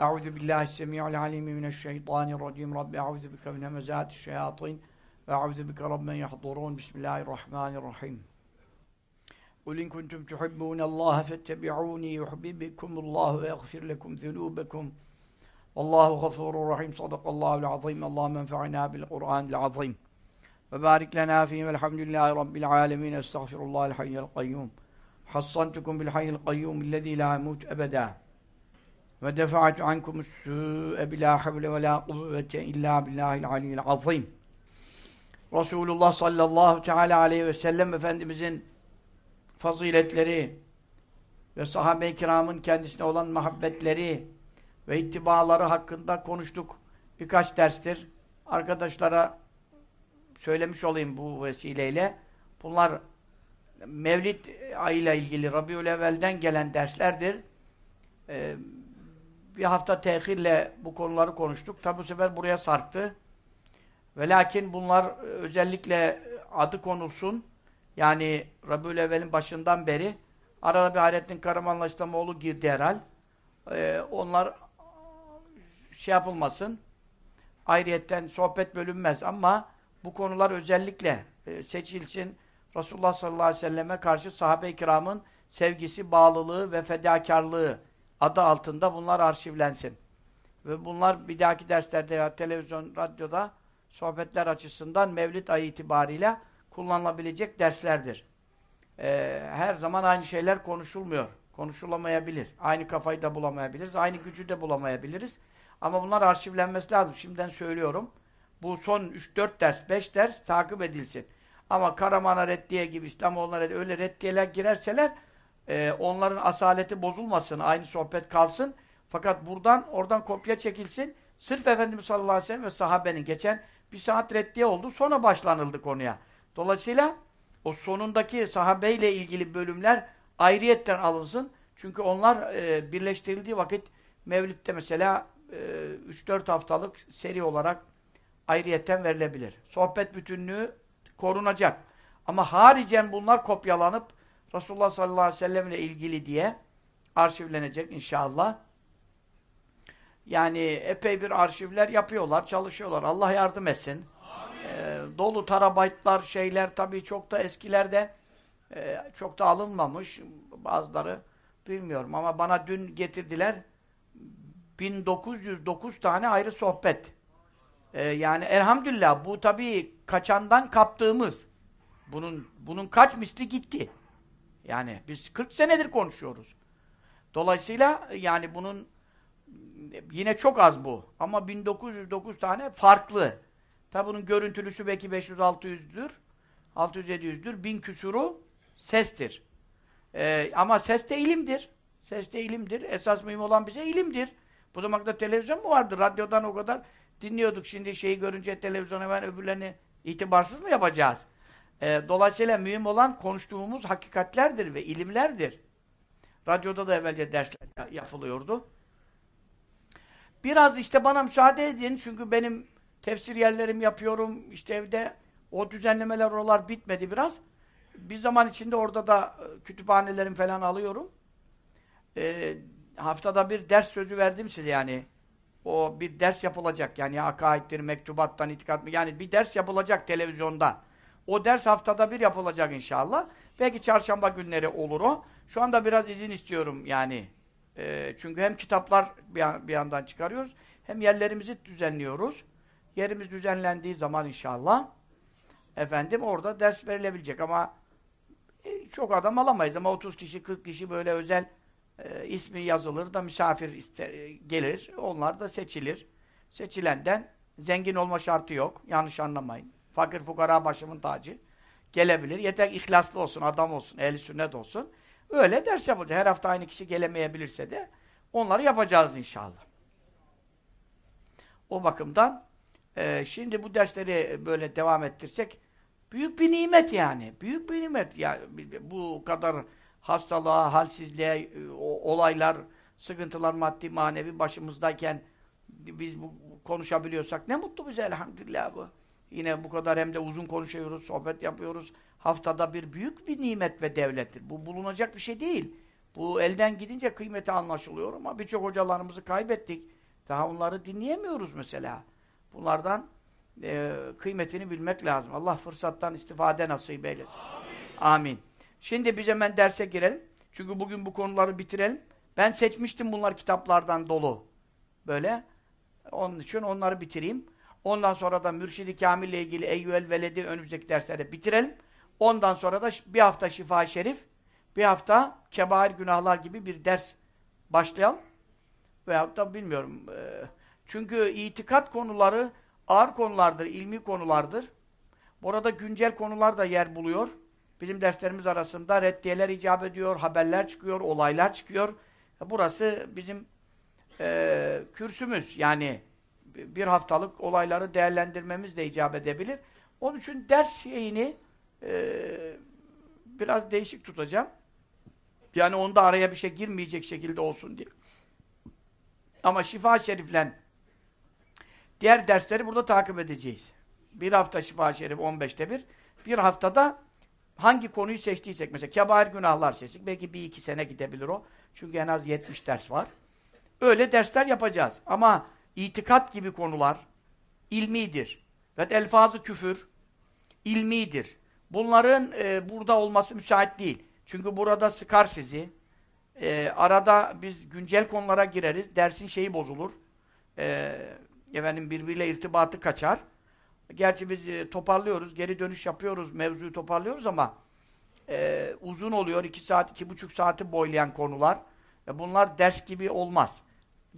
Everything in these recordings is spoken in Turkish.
أعوذ بالله السميع العليم من الشيطان الرجيم. رب أعوذ بك من همزات الشياطين وأعوذ بك رب من يحضرون. بسم الله الرحمن الرحيم. قل إن كنتم تحبون الله فاتبعوني يحببكم الله ويغفر لكم ذنوبكم. والله غفور رحيم. صدق الله العظيم. اللهم انفعنا بالقرآن العظيم. وبارك لنا فيه. والحمد لله رب العالمين. أستغفر الله الحي القيوم. حصنتكم بالحي القيوم الذي لا يموت أبدا. Ve defa'tu ankumus su'e bila havle ve la kuvvete illa billahil aliyyil azim. Resulullah sallallahu teala aleyhi ve sellem Efendimizin faziletleri ve sahabe-i kiramın kendisine olan muhabbetleri ve ittibaları hakkında konuştuk birkaç derstir. Arkadaşlara söylemiş olayım bu vesileyle. Bunlar Mevlid ayıyla ilgili Rabiül Evvel'den gelen derslerdir. Ee, bir hafta tehirle bu konuları konuştuk. Tabi bu sefer buraya sarktı. Ve lakin bunlar özellikle adı konulsun. Yani Rabiül Evvel'in başından beri arada bir Hayrettin Karaman'la İslamoğlu girdi herhal. Ee, onlar şey yapılmasın. Ayrıyetten sohbet bölünmez ama bu konular özellikle e, seçilsin. Resulullah sallallahu aleyhi ve selleme karşı sahabe-i kiramın sevgisi, bağlılığı ve fedakarlığı adı altında bunlar arşivlensin. Ve bunlar bir dahaki derslerde ya televizyon, radyoda sohbetler açısından Mevlid ayı itibariyle kullanılabilecek derslerdir. Ee, her zaman aynı şeyler konuşulmuyor. Konuşulamayabilir. Aynı kafayı da bulamayabiliriz. Aynı gücü de bulamayabiliriz. Ama bunlar arşivlenmesi lazım. Şimdiden söylüyorum. Bu son 3-4 ders, 5 ders takip edilsin. Ama Karaman'a reddiye gibi, İslamoğlu'na reddiye, öyle reddiyeler girerseler e, onların asaleti bozulmasın, aynı sohbet kalsın. Fakat buradan, oradan kopya çekilsin. Sırf Efendimiz sallallahu aleyhi ve sellem ve sahabenin geçen bir saat reddiye oldu, sonra başlanıldı konuya. Dolayısıyla o sonundaki sahabeyle ilgili bölümler ayrıyetten alınsın. Çünkü onlar e, birleştirildiği vakit Mevlid'de mesela e, 3-4 haftalık seri olarak ayrıyetten verilebilir. Sohbet bütünlüğü korunacak. Ama haricen bunlar kopyalanıp Resulullah sallallahu aleyhi ve sellem ile ilgili diye arşivlenecek inşallah. Yani epey bir arşivler yapıyorlar, çalışıyorlar. Allah yardım etsin. Ee, dolu terabaytlar, şeyler tabii çok da eskilerde e, çok da alınmamış. Bazıları bilmiyorum ama bana dün getirdiler 1909 tane ayrı sohbet. Ee, yani elhamdülillah bu tabii kaçandan kaptığımız. Bunun bunun kaç misli gitti. Yani biz 40 senedir konuşuyoruz. Dolayısıyla yani bunun yine çok az bu. Ama 1909 tane farklı. Tabi bunun görüntülüsü belki 500-600'dür. 600-700'dür. Bin küsuru sestir. Ee, ama ses de ilimdir. Ses de ilimdir. Esas mühim olan bize ilimdir. Bu zamanlarda televizyon mu vardı? Radyodan o kadar dinliyorduk. Şimdi şeyi görünce televizyon hemen öbürlerini itibarsız mı yapacağız? E, dolayısıyla mühim olan konuştuğumuz hakikatlerdir ve ilimlerdir. Radyoda da evvelce dersler yapılıyordu. Biraz işte bana müsaade edin çünkü benim tefsir yerlerim yapıyorum. işte evde o düzenlemeler oralar bitmedi biraz. Bir zaman içinde orada da e, kütüphanelerim falan alıyorum. E, haftada bir ders sözü verdim size yani. O bir ders yapılacak yani akaittir, mektubattan, itikat mı? Yani bir ders yapılacak televizyonda. O ders haftada bir yapılacak inşallah. Belki çarşamba günleri olur o. Şu anda biraz izin istiyorum yani. E, çünkü hem kitaplar bir, bir yandan çıkarıyoruz, hem yerlerimizi düzenliyoruz. Yerimiz düzenlendiği zaman inşallah efendim orada ders verilebilecek ama e, çok adam alamayız ama 30 kişi 40 kişi böyle özel e, ismi yazılır da misafir ister, e, gelir. Onlar da seçilir. Seçilenden zengin olma şartı yok. Yanlış anlamayın. Fakir fukara başımın tacı. Gelebilir. Yeter ihlaslı olsun, adam olsun, ehli sünnet olsun. Öyle ders yapılacak. Her hafta aynı kişi gelemeyebilirse de Onları yapacağız inşallah. O bakımdan e, şimdi bu dersleri böyle devam ettirsek büyük bir nimet yani. Büyük bir nimet. Yani bu kadar hastalığa, halsizliğe, e, olaylar, sıkıntılar maddi manevi başımızdayken biz bu konuşabiliyorsak ne mutlu bize elhamdülillah bu. Yine bu kadar hem de uzun konuşuyoruz, sohbet yapıyoruz. Haftada bir büyük bir nimet ve devlettir. Bu bulunacak bir şey değil. Bu elden gidince kıymeti anlaşılıyor ama birçok hocalarımızı kaybettik. Daha onları dinleyemiyoruz mesela. Bunlardan e, kıymetini bilmek lazım. Allah fırsattan istifade nasip eylesin. Amin. Amin. Şimdi biz hemen derse girelim. Çünkü bugün bu konuları bitirelim. Ben seçmiştim bunlar kitaplardan dolu. Böyle. Onun için onları bitireyim. Ondan sonra da Mürşid-i Kamil ile ilgili Eyyüel Veledi önümüzdeki derslerde bitirelim. Ondan sonra da bir hafta Şifa-i Şerif, bir hafta Kebair Günahlar gibi bir ders başlayalım. Veyahut da bilmiyorum. Çünkü itikat konuları ağır konulardır, ilmi konulardır. Burada güncel konular da yer buluyor. Bizim derslerimiz arasında reddiyeler icap ediyor, haberler çıkıyor, olaylar çıkıyor. Burası bizim e, kürsümüz. Yani bir haftalık olayları değerlendirmemiz de icap edebilir. Onun için ders şeyini e, biraz değişik tutacağım. Yani onda araya bir şey girmeyecek şekilde olsun diye. Ama şifa şeriflen diğer dersleri burada takip edeceğiz. Bir hafta şifa şerif 15'te bir. Bir haftada hangi konuyu seçtiysek mesela kebair günahlar seçtik. Belki bir iki sene gidebilir o. Çünkü en az 70 ders var. Öyle dersler yapacağız. Ama itikat gibi konular ilmidir. Ve elfazı küfür ilmidir. Bunların e, burada olması müsait değil. Çünkü burada sıkar sizi. E, arada biz güncel konulara gireriz. Dersin şeyi bozulur. E, efendim birbiriyle irtibatı kaçar. Gerçi biz e, toparlıyoruz, geri dönüş yapıyoruz, mevzuyu toparlıyoruz ama e, uzun oluyor. iki saat, iki buçuk saati boylayan konular. E, bunlar ders gibi olmaz.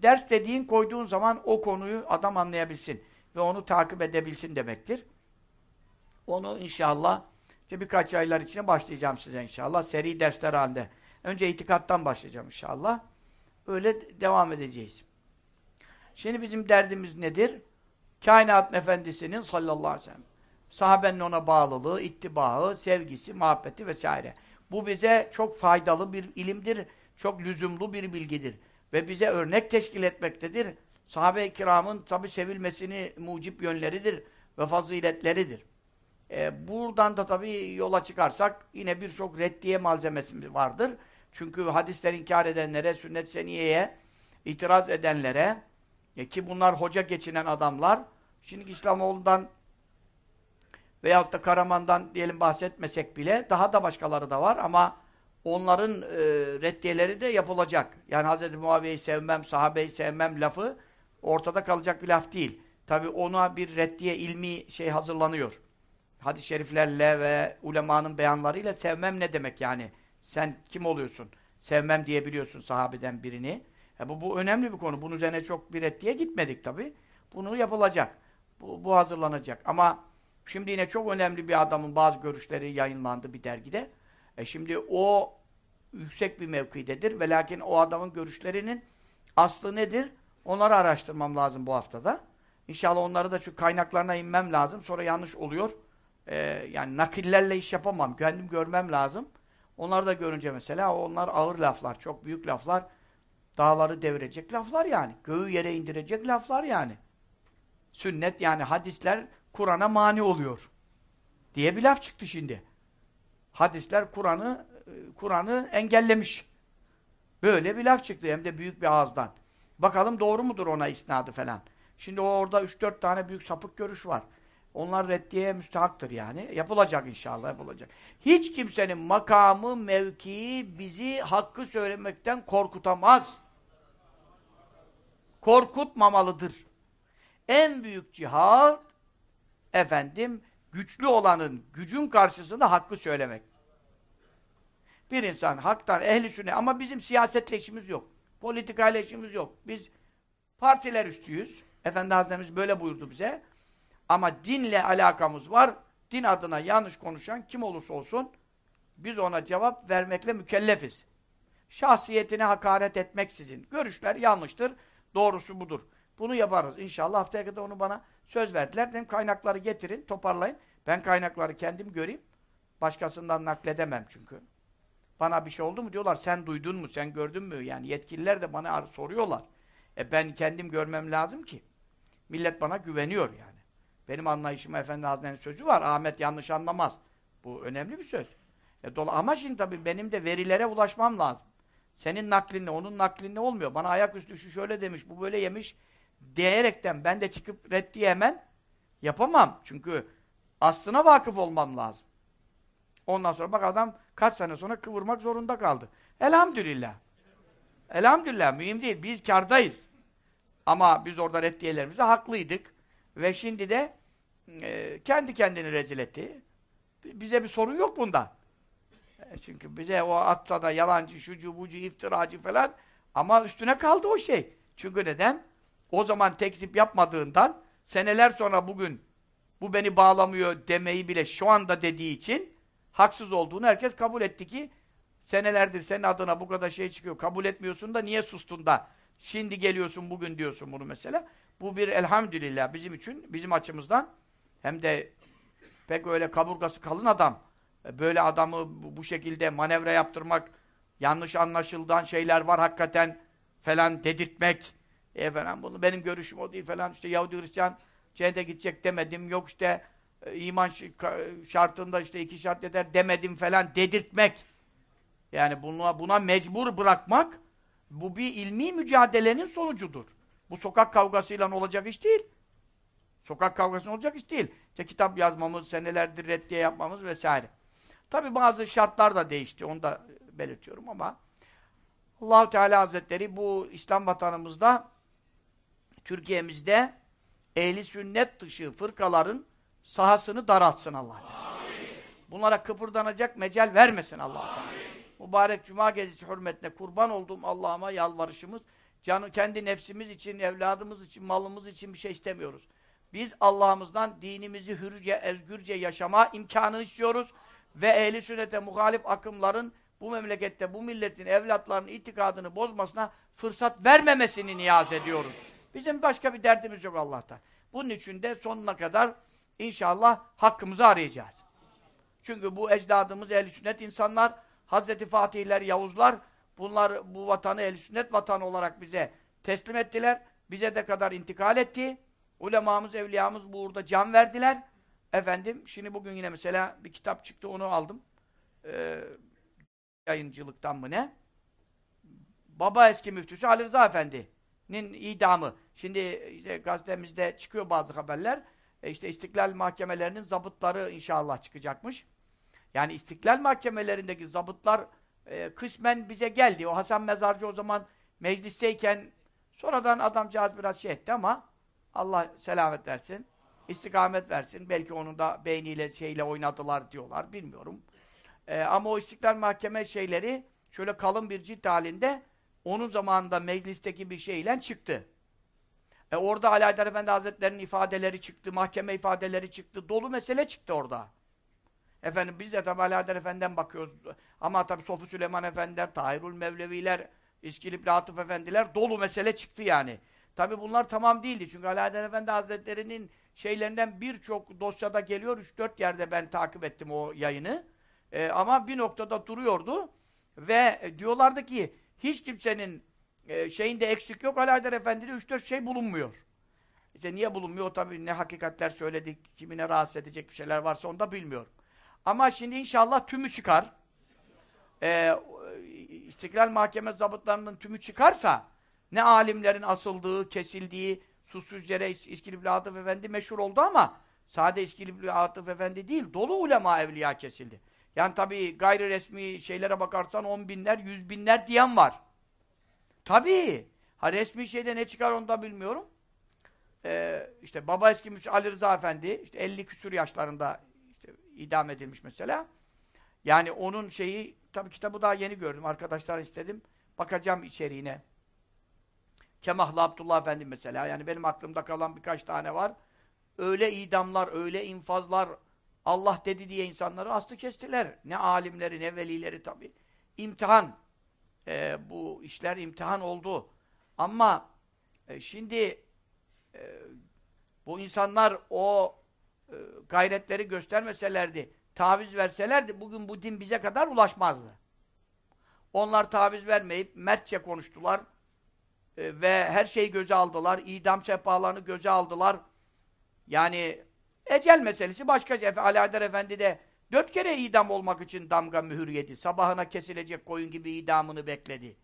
Ders dediğin koyduğun zaman o konuyu adam anlayabilsin ve onu takip edebilsin demektir. Onu inşallah işte birkaç aylar içine başlayacağım size inşallah. Seri dersler halinde. Önce itikattan başlayacağım inşallah. Öyle devam edeceğiz. Şimdi bizim derdimiz nedir? Kainat efendisinin sallallahu aleyhi ve sellem sahabenin ona bağlılığı, ittibağı, sevgisi, muhabbeti vesaire. Bu bize çok faydalı bir ilimdir, çok lüzumlu bir bilgidir ve bize örnek teşkil etmektedir. Sahabe-i kiramın tabi sevilmesini mucip yönleridir ve faziletleridir. E, buradan da tabi yola çıkarsak yine birçok reddiye malzemesi vardır. Çünkü hadisler inkar edenlere, sünnet seniyeye itiraz edenlere e, ki bunlar hoca geçinen adamlar şimdi İslamoğlu'ndan veyahut da Karaman'dan diyelim bahsetmesek bile daha da başkaları da var ama onların e, reddiyeleri de yapılacak. Yani Hz. Muaviye'yi sevmem, sahabeyi sevmem lafı ortada kalacak bir laf değil. Tabi ona bir reddiye ilmi şey hazırlanıyor. Hadis-i şeriflerle ve ulemanın beyanlarıyla sevmem ne demek yani? Sen kim oluyorsun? Sevmem diyebiliyorsun sahabeden birini. E bu, bu önemli bir konu. Bunun üzerine çok bir reddiye gitmedik tabi. Bunu yapılacak. Bu, bu hazırlanacak. Ama şimdi yine çok önemli bir adamın bazı görüşleri yayınlandı bir dergide. E şimdi o yüksek bir mevkidedir. Ve lakin o adamın görüşlerinin aslı nedir? Onları araştırmam lazım bu haftada. İnşallah onları da şu kaynaklarına inmem lazım. Sonra yanlış oluyor. Ee, yani nakillerle iş yapamam. Kendim görmem lazım. Onları da görünce mesela onlar ağır laflar, çok büyük laflar. Dağları devirecek laflar yani. Göğü yere indirecek laflar yani. Sünnet yani hadisler Kur'an'a mani oluyor. Diye bir laf çıktı şimdi. Hadisler Kur'an'ı Kur'an'ı engellemiş. Böyle bir laf çıktı hem de büyük bir ağızdan. Bakalım doğru mudur ona isnadı falan. Şimdi orada 3-4 tane büyük sapık görüş var. Onlar reddiye müstahaktır yani. Yapılacak inşallah yapılacak. Hiç kimsenin makamı, mevkii bizi hakkı söylemekten korkutamaz. Korkutmamalıdır. En büyük cihat efendim güçlü olanın gücün karşısında hakkı söylemek. Bir insan haktan ehli sünnet ama bizim siyasetle işimiz yok. Politikayla işimiz yok. Biz partiler üstüyüz. Efendi Hazretimiz böyle buyurdu bize. Ama dinle alakamız var. Din adına yanlış konuşan kim olursa olsun biz ona cevap vermekle mükellefiz. şahsiyetine hakaret etmeksizin. Görüşler yanlıştır, doğrusu budur. Bunu yaparız. İnşallah haftaya kadar onu bana söz verdiler. Dedim kaynakları getirin, toparlayın. Ben kaynakları kendim göreyim. Başkasından nakledemem çünkü. Bana bir şey oldu mu diyorlar, sen duydun mu, sen gördün mü? Yani yetkililer de bana soruyorlar. E ben kendim görmem lazım ki. Millet bana güveniyor yani. Benim anlayışım Efendi Hazretleri'nin sözü var. Ahmet yanlış anlamaz. Bu önemli bir söz. E dola ama şimdi tabii benim de verilere ulaşmam lazım. Senin naklinle, onun naklinle olmuyor. Bana ayaküstü şu şöyle demiş, bu böyle yemiş diyerekten ben de çıkıp reddiye hemen yapamam. Çünkü aslına vakıf olmam lazım. Ondan sonra bak adam kaç sene sonra kıvırmak zorunda kaldı. Elhamdülillah. Elhamdülillah mühim değil. Biz kardayız. Ama biz orada reddiyelerimizde haklıydık. Ve şimdi de e, kendi kendini rezil etti. Bize bir sorun yok bunda. E, çünkü bize o atsa da yalancı, şucu, bucu, iftiracı falan ama üstüne kaldı o şey. Çünkü neden? O zaman tekzip yapmadığından seneler sonra bugün bu beni bağlamıyor demeyi bile şu anda dediği için haksız olduğunu herkes kabul etti ki senelerdir senin adına bu kadar şey çıkıyor. Kabul etmiyorsun da niye sustun da şimdi geliyorsun bugün diyorsun bunu mesela. Bu bir elhamdülillah bizim için, bizim açımızdan hem de pek öyle kaburgası kalın adam. E, böyle adamı bu şekilde manevra yaptırmak, yanlış anlaşıldan şeyler var hakikaten falan dedirtmek. E efendim bunu benim görüşüm o değil falan işte Yahudi Hristiyan cennete gidecek demedim. Yok işte iman şartında işte iki şart yeter demedim falan dedirtmek. Yani buna, buna mecbur bırakmak bu bir ilmi mücadelenin sonucudur. Bu sokak kavgasıyla olacak iş değil. Sokak kavgası olacak iş değil. İşte kitap yazmamız, senelerdir reddiye yapmamız vesaire. Tabi bazı şartlar da değişti. Onu da belirtiyorum ama Allahu Teala Hazretleri bu İslam vatanımızda Türkiye'mizde ehli sünnet dışı fırkaların sahasını daraltsın Allah Teala. Bunlara kıpırdanacak mecal vermesin Allah Teala. Mübarek Cuma gecesi hürmetine kurban olduğum Allah'ıma yalvarışımız canı kendi nefsimiz için, evladımız için, malımız için bir şey istemiyoruz. Biz Allah'ımızdan dinimizi hürce, özgürce yaşama imkanı istiyoruz ve ehli sünnete muhalif akımların bu memlekette, bu milletin, evlatlarının itikadını bozmasına fırsat vermemesini niyaz ediyoruz. Bizim başka bir derdimiz yok Allah'tan. Bunun için de sonuna kadar inşallah hakkımızı arayacağız. Çünkü bu ecdadımız ehl sünnet insanlar, Hazreti Fatihler, Yavuzlar bunlar bu vatanı ehl sünnet vatanı olarak bize teslim ettiler. Bize de kadar intikal etti. Ulemamız, evliyamız bu uğurda can verdiler. Efendim, şimdi bugün yine mesela bir kitap çıktı, onu aldım. Ee, yayıncılıktan mı ne? Baba eski müftüsü Ali Rıza Efendi'nin idamı. Şimdi işte gazetemizde çıkıyor bazı haberler. E işte istiklal mahkemelerinin zabıtları inşallah çıkacakmış. Yani istiklal mahkemelerindeki zabıtlar e, kısmen bize geldi. O Hasan Mezarcı o zaman meclisteyken sonradan adamcağız biraz şey etti ama Allah selamet versin istikamet versin. Belki onun da beyniyle şeyle oynadılar diyorlar. Bilmiyorum. Ee, ama o istiklal mahkeme şeyleri şöyle kalın bir cilt halinde onun zamanında meclisteki bir şeyle çıktı. E orada Ali Haydar Efendi Hazretleri'nin ifadeleri çıktı, mahkeme ifadeleri çıktı, dolu mesele çıktı orada. Efendim biz de tabi Ali Haydar Efendi'den bakıyoruz. Ama tabi Sofu Süleyman Efendiler, Tahirül Mevleviler, İskilipli Atıf Efendiler dolu mesele çıktı yani. Tabi bunlar tamam değildi. Çünkü Ali Haydar Efendi Hazretleri'nin şeylerinden birçok dosyada geliyor. 3-4 yerde ben takip ettim o yayını. E, ama bir noktada duruyordu. Ve diyorlardı ki hiç kimsenin e, şeyinde eksik yok. Haydar Efendi'de 3-4 şey bulunmuyor. İşte niye bulunmuyor? Tabii ne hakikatler söyledik, kimine rahatsız edecek bir şeyler varsa onu da bilmiyorum. Ama şimdi inşallah tümü çıkar. Ee, İstiklal Mahkeme zabıtlarının tümü çıkarsa ne alimlerin asıldığı, kesildiği, susuz yere İskilipli Atıf Efendi meşhur oldu ama sade İskilipli Atıf Efendi değil, dolu ulema evliya kesildi. Yani tabii gayri resmi şeylere bakarsan on binler, yüz binler diyen var. Tabii. Ha resmi şeyde ne çıkar onu da bilmiyorum. Ee, işte baba eski Ali Rıza Efendi, işte 50 küsur yaşlarında işte idam edilmiş mesela. Yani onun şeyi, tabii kitabı daha yeni gördüm. Arkadaşlar istedim. Bakacağım içeriğine. Kemahlı Abdullah Efendi mesela. Yani benim aklımda kalan birkaç tane var. Öyle idamlar, öyle infazlar Allah dedi diye insanları astı kestiler. Ne alimleri, ne velileri tabi. İmtihan. E, bu işler imtihan oldu. Ama e, şimdi e, bu insanlar o e, gayretleri göstermeselerdi, taviz verselerdi bugün bu din bize kadar ulaşmazdı. Onlar taviz vermeyip mertçe konuştular e, ve her şeyi göze aldılar. idam sehpalarını göze aldılar. Yani ecel meselesi başka. Ali Haydar Efendi de dört kere idam olmak için damga mühür yedi. Sabahına kesilecek koyun gibi idamını bekledi.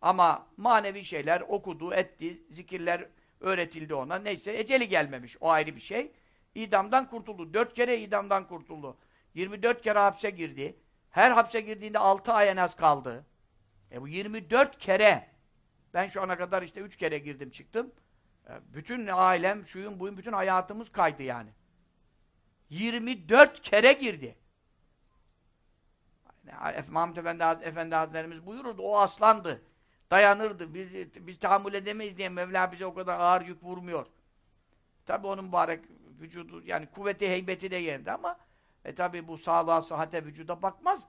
Ama manevi şeyler okudu, etti, zikirler öğretildi ona. Neyse eceli gelmemiş. O ayrı bir şey. İdamdan kurtuldu. Dört kere idamdan kurtuldu. 24 kere hapse girdi. Her hapse girdiğinde 6 ay en az kaldı. E bu 24 kere. Ben şu ana kadar işte 3 kere girdim çıktım. E bütün ailem, şuyun buyun, bütün hayatımız kaydı yani. 24 kere girdi. Yani, Mahmud Efendi, Efendi Hazretlerimiz buyururdu, o aslandı. Dayanırdı. Biz, biz tahammül edemeyiz diye Mevla bize o kadar ağır yük vurmuyor. Tabi onun mübarek vücudu, yani kuvveti, heybeti de yerinde ama e tabi bu sağlığa, sıhhate, vücuda bakmaz.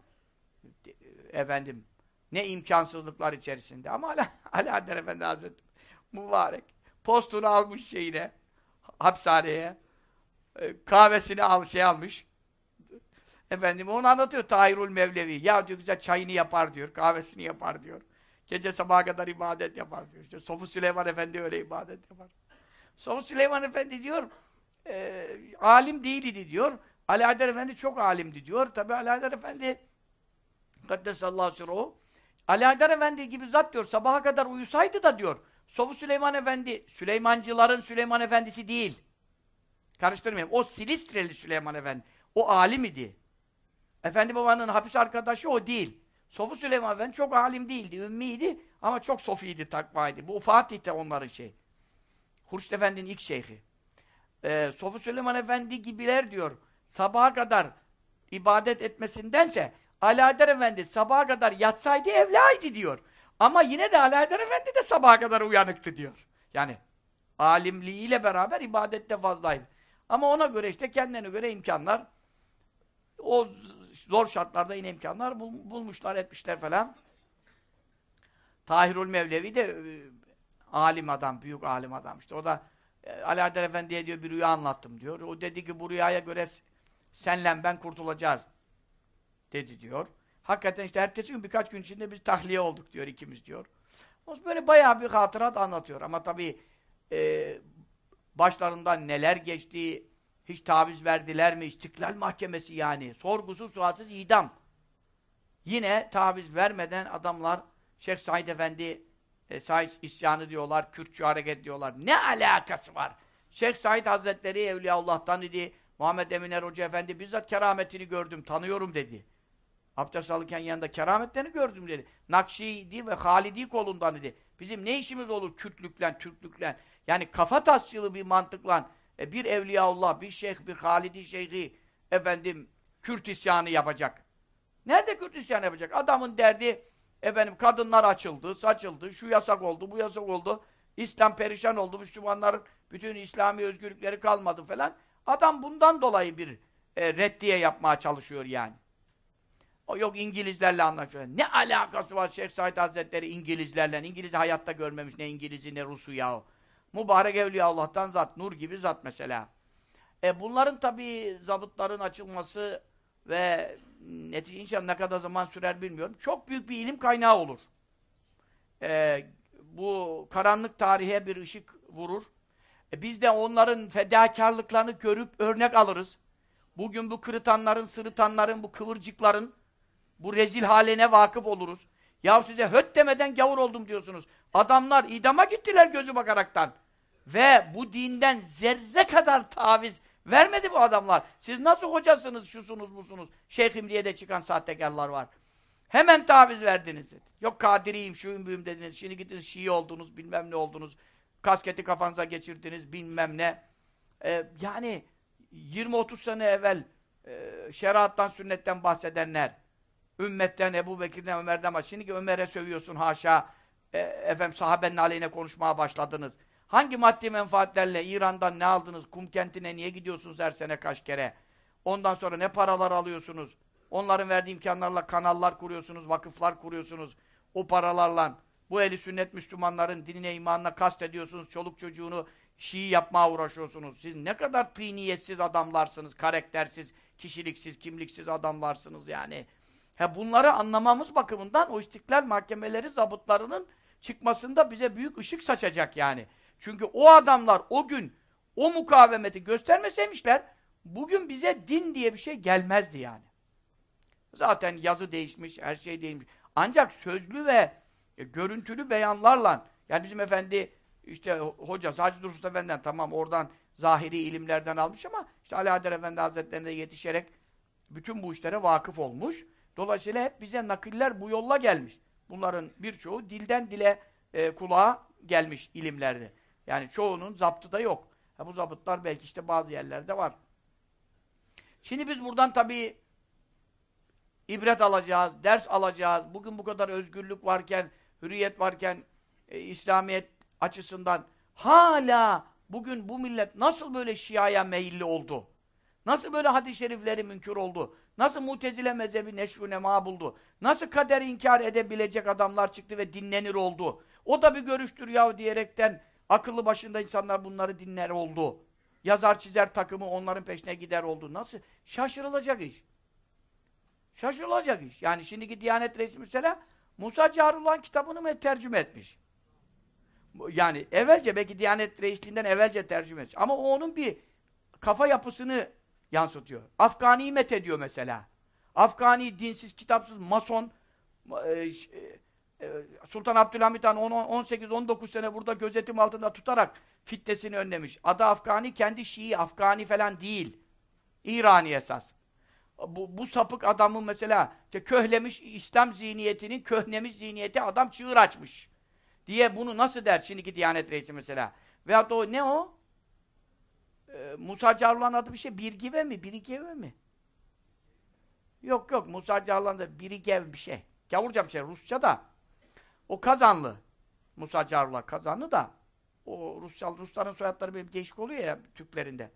Efendim, ne imkansızlıklar içerisinde. Ama Ali Adder Efendi Hazretleri mübarek. Postunu almış şeyine, hapishaneye. E, kahvesini al, şey almış. Efendim onu anlatıyor Tahirul Mevlevi. Ya diyor güzel çayını yapar diyor, kahvesini yapar diyor. Gece sabaha kadar ibadet yapar diyor. İşte Sofu Süleyman Efendi öyle ibadet yapar. Sofu Süleyman Efendi diyor, e, alim değildi diyor. Ali Haydar Efendi çok alimdi diyor. Tabi Ali Haydar Efendi Kaddesallahu sirruhu Ali Haydar Efendi gibi zat diyor, sabaha kadar uyusaydı da diyor, Sofu Süleyman Efendi, Süleymancıların Süleyman Efendisi değil. Karıştırmayayım. O Silistreli Süleyman Efendi. O alim idi. Efendi babanın hapis arkadaşı o değil. Sofu Süleyman Efendi çok alim değildi, ümmiydi ama çok sofiydi, takvaydı. Bu Fatih de onların şey. Hurşit Efendi'nin ilk şeyhi. Ee, Sofu Süleyman Efendi gibiler diyor, sabaha kadar ibadet etmesindense Haydar Efendi sabaha kadar yatsaydı evlaydı diyor. Ama yine de Haydar Efendi de sabaha kadar uyanıktı diyor. Yani alimliğiyle beraber ibadette fazlaydı. Ama ona göre işte kendine göre imkanlar o zor şartlarda yine imkanlar bul bulmuşlar, etmişler falan. Tahirul Mevlevi de e, alim adam, büyük alim adam işte. O da e, Adel Efendi'ye diyor bir rüya anlattım diyor. O dedi ki bu rüyaya göre senle ben kurtulacağız dedi diyor. Hakikaten işte ertesi gün birkaç gün içinde biz tahliye olduk diyor ikimiz diyor. O böyle bayağı bir hatırat anlatıyor. Ama tabii e, başlarından neler geçti, hiç taviz verdiler mi? İstiklal Mahkemesi yani. Sorgusuz sualsiz idam. Yine taviz vermeden adamlar Şeyh Said Efendi e, Said isyanı diyorlar, Kürtçü hareket diyorlar. Ne alakası var? Şeyh Said Hazretleri Evliyaullah'tan idi. Muhammed Eminer Hoca Efendi bizzat kerametini gördüm, tanıyorum dedi. Abdest alırken yanında kerametlerini gördüm dedi. Nakşi'di ve Halidi kolundan dedi. Bizim ne işimiz olur Kürtlükle, Türklükle? Yani kafa tasçılı bir mantıkla e, bir Evliyaullah, bir şeyh, bir Halidi şeyhi efendim Kürt isyanı yapacak. Nerede Kürt isyanı yapacak? Adamın derdi efendim kadınlar açıldı, saçıldı, şu yasak oldu, bu yasak oldu. İslam perişan oldu, Müslümanların bütün İslami özgürlükleri kalmadı falan. Adam bundan dolayı bir e, reddiye yapmaya çalışıyor yani. O yok İngilizlerle anlaşıyor. Ne alakası var Şeyh Said Hazretleri İngilizlerle? İngiliz hayatta görmemiş ne İngiliz'i ne Rus'u yahu. Mübarek Evliya Allah'tan zat, nur gibi zat mesela. E bunların tabii zabıtların açılması ve netice inşallah ne kadar zaman sürer bilmiyorum. Çok büyük bir ilim kaynağı olur. E, bu karanlık tarihe bir ışık vurur. E, biz de onların fedakarlıklarını görüp örnek alırız. Bugün bu kırıtanların, sırıtanların, bu kıvırcıkların bu rezil haline vakıf oluruz. Ya size höt demeden gavur oldum diyorsunuz. Adamlar idama gittiler gözü bakaraktan. Ve bu dinden zerre kadar taviz vermedi bu adamlar. Siz nasıl hocasınız, şusunuz, busunuz? Şeyhim diye de çıkan sahtekarlar var. Hemen taviz verdiniz. Yok kadiriyim, şuyum, buyum dediniz. Şimdi gittiniz Şii oldunuz, bilmem ne oldunuz. Kasketi kafanıza geçirdiniz, bilmem ne. Ee, yani 20-30 sene evvel e, şeriattan, sünnetten bahsedenler, ümmetten, Ebu Bekir'den, Ömer'den var. Şimdi Ömer'e sövüyorsun haşa. E, efendim sahabenin aleyhine konuşmaya başladınız. Hangi maddi menfaatlerle İran'dan ne aldınız? Kum kentine niye gidiyorsunuz her sene kaç kere? Ondan sonra ne paralar alıyorsunuz? Onların verdiği imkanlarla kanallar kuruyorsunuz, vakıflar kuruyorsunuz. o paralarla bu eli sünnet Müslümanların dinine, imanına kast ediyorsunuz, çoluk çocuğunu Şii yapmaya uğraşıyorsunuz. Siz ne kadar tıyniyetsiz adamlarsınız, karaktersiz, kişiliksiz, kimliksiz adamlarsınız yani. He bunları anlamamız bakımından o istiklal mahkemeleri zabıtlarının çıkmasında bize büyük ışık saçacak yani. Çünkü o adamlar o gün o mukavemeti göstermeseymişler bugün bize din diye bir şey gelmezdi yani. Zaten yazı değişmiş, her şey değişmiş. Ancak sözlü ve e, görüntülü beyanlarla yani bizim efendi işte hoca Hacı Dursun Efendi'den tamam oradan zahiri ilimlerden almış ama işte Ali Adel Efendi Hazretleri'ne yetişerek bütün bu işlere vakıf olmuş. Dolayısıyla hep bize nakiller bu yolla gelmiş. Bunların birçoğu dilden dile e, kulağa gelmiş ilimlerde. Yani çoğunun zaptı da yok. Ha, bu zapıtlar belki işte bazı yerlerde var. Şimdi biz buradan tabii ibret alacağız, ders alacağız. Bugün bu kadar özgürlük varken, hürriyet varken, e, İslamiyet açısından hala bugün bu millet nasıl böyle Şia'ya meyilli oldu? Nasıl böyle hadis-i şerifleri münkür oldu? Nasıl mutezile mezhebi neşvü nema buldu? Nasıl kader inkar edebilecek adamlar çıktı ve dinlenir oldu? O da bir görüştür yahu diyerekten akıllı başında insanlar bunları dinler oldu. Yazar çizer takımı onların peşine gider oldu. Nasıl? Şaşırılacak iş. Şaşırılacak iş. Yani şimdiki Diyanet Reisi mesela Musa Carullah'ın kitabını mı tercüme etmiş? Yani evvelce belki Diyanet Reisliğinden evvelce tercüme etmiş. Ama o onun bir kafa yapısını yansıtıyor. Afgani met ediyor mesela. Afgani dinsiz, kitapsız, mason e, e, e, Sultan Abdülhamit Han 18-19 sene burada gözetim altında tutarak fitnesini önlemiş. Adı Afgani, kendi Şii, Afgani falan değil. İrani esas. Bu, bu sapık adamı mesela işte köhlemiş İslam zihniyetinin köhnemiş zihniyeti adam çığır açmış. Diye bunu nasıl der şimdiki Diyanet Reisi mesela? Veyahut o ne o? Ee, Musa Carlan adı bir şey. Birgive mi? Birgive mi? Yok yok. Musa Carlan da Birigev bir şey. Gavurca bir şey. Rusça da. O Kazanlı. Musa Carlan Kazanlı da. O Rusça, Rusların soyadları bir değişik oluyor ya Türklerinde.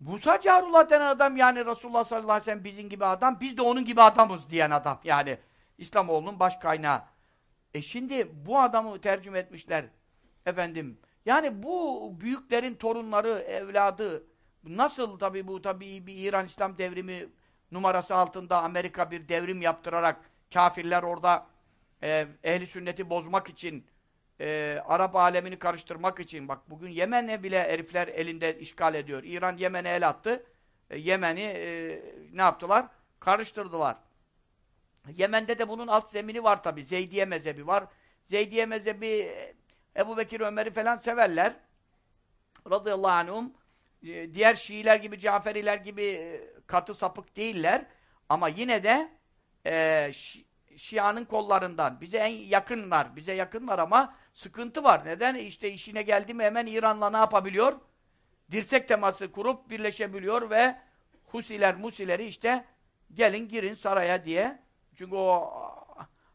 Musa Carullah denen adam yani Resulullah sallallahu aleyhi ve sellem bizim gibi adam, biz de onun gibi adamız diyen adam. Yani İslamoğlu'nun baş kaynağı. E şimdi bu adamı tercüme etmişler. Efendim, yani bu büyüklerin torunları, evladı nasıl tabi bu tabi bir İran İslam devrimi numarası altında Amerika bir devrim yaptırarak kafirler orada e, ehli sünneti bozmak için e, Arap alemini karıştırmak için bak bugün Yemen'e bile herifler elinde işgal ediyor. İran Yemen'e el attı. E, Yemen'i e, ne yaptılar? Karıştırdılar. Yemen'de de bunun alt zemini var tabi. Zeydiye mezhebi var. Zeydiye mezhebi Ebu Bekir Ömer'i falan severler. Radıyallahu anhum. E, diğer Şiiler gibi, Caferiler gibi e, katı sapık değiller. Ama yine de e, Şi Şia'nın kollarından. Bize en yakınlar. Bize yakınlar ama sıkıntı var. Neden? İşte işine geldi mi hemen İran'la ne yapabiliyor? Dirsek teması kurup birleşebiliyor ve Husiler, Musileri işte gelin girin saraya diye. Çünkü o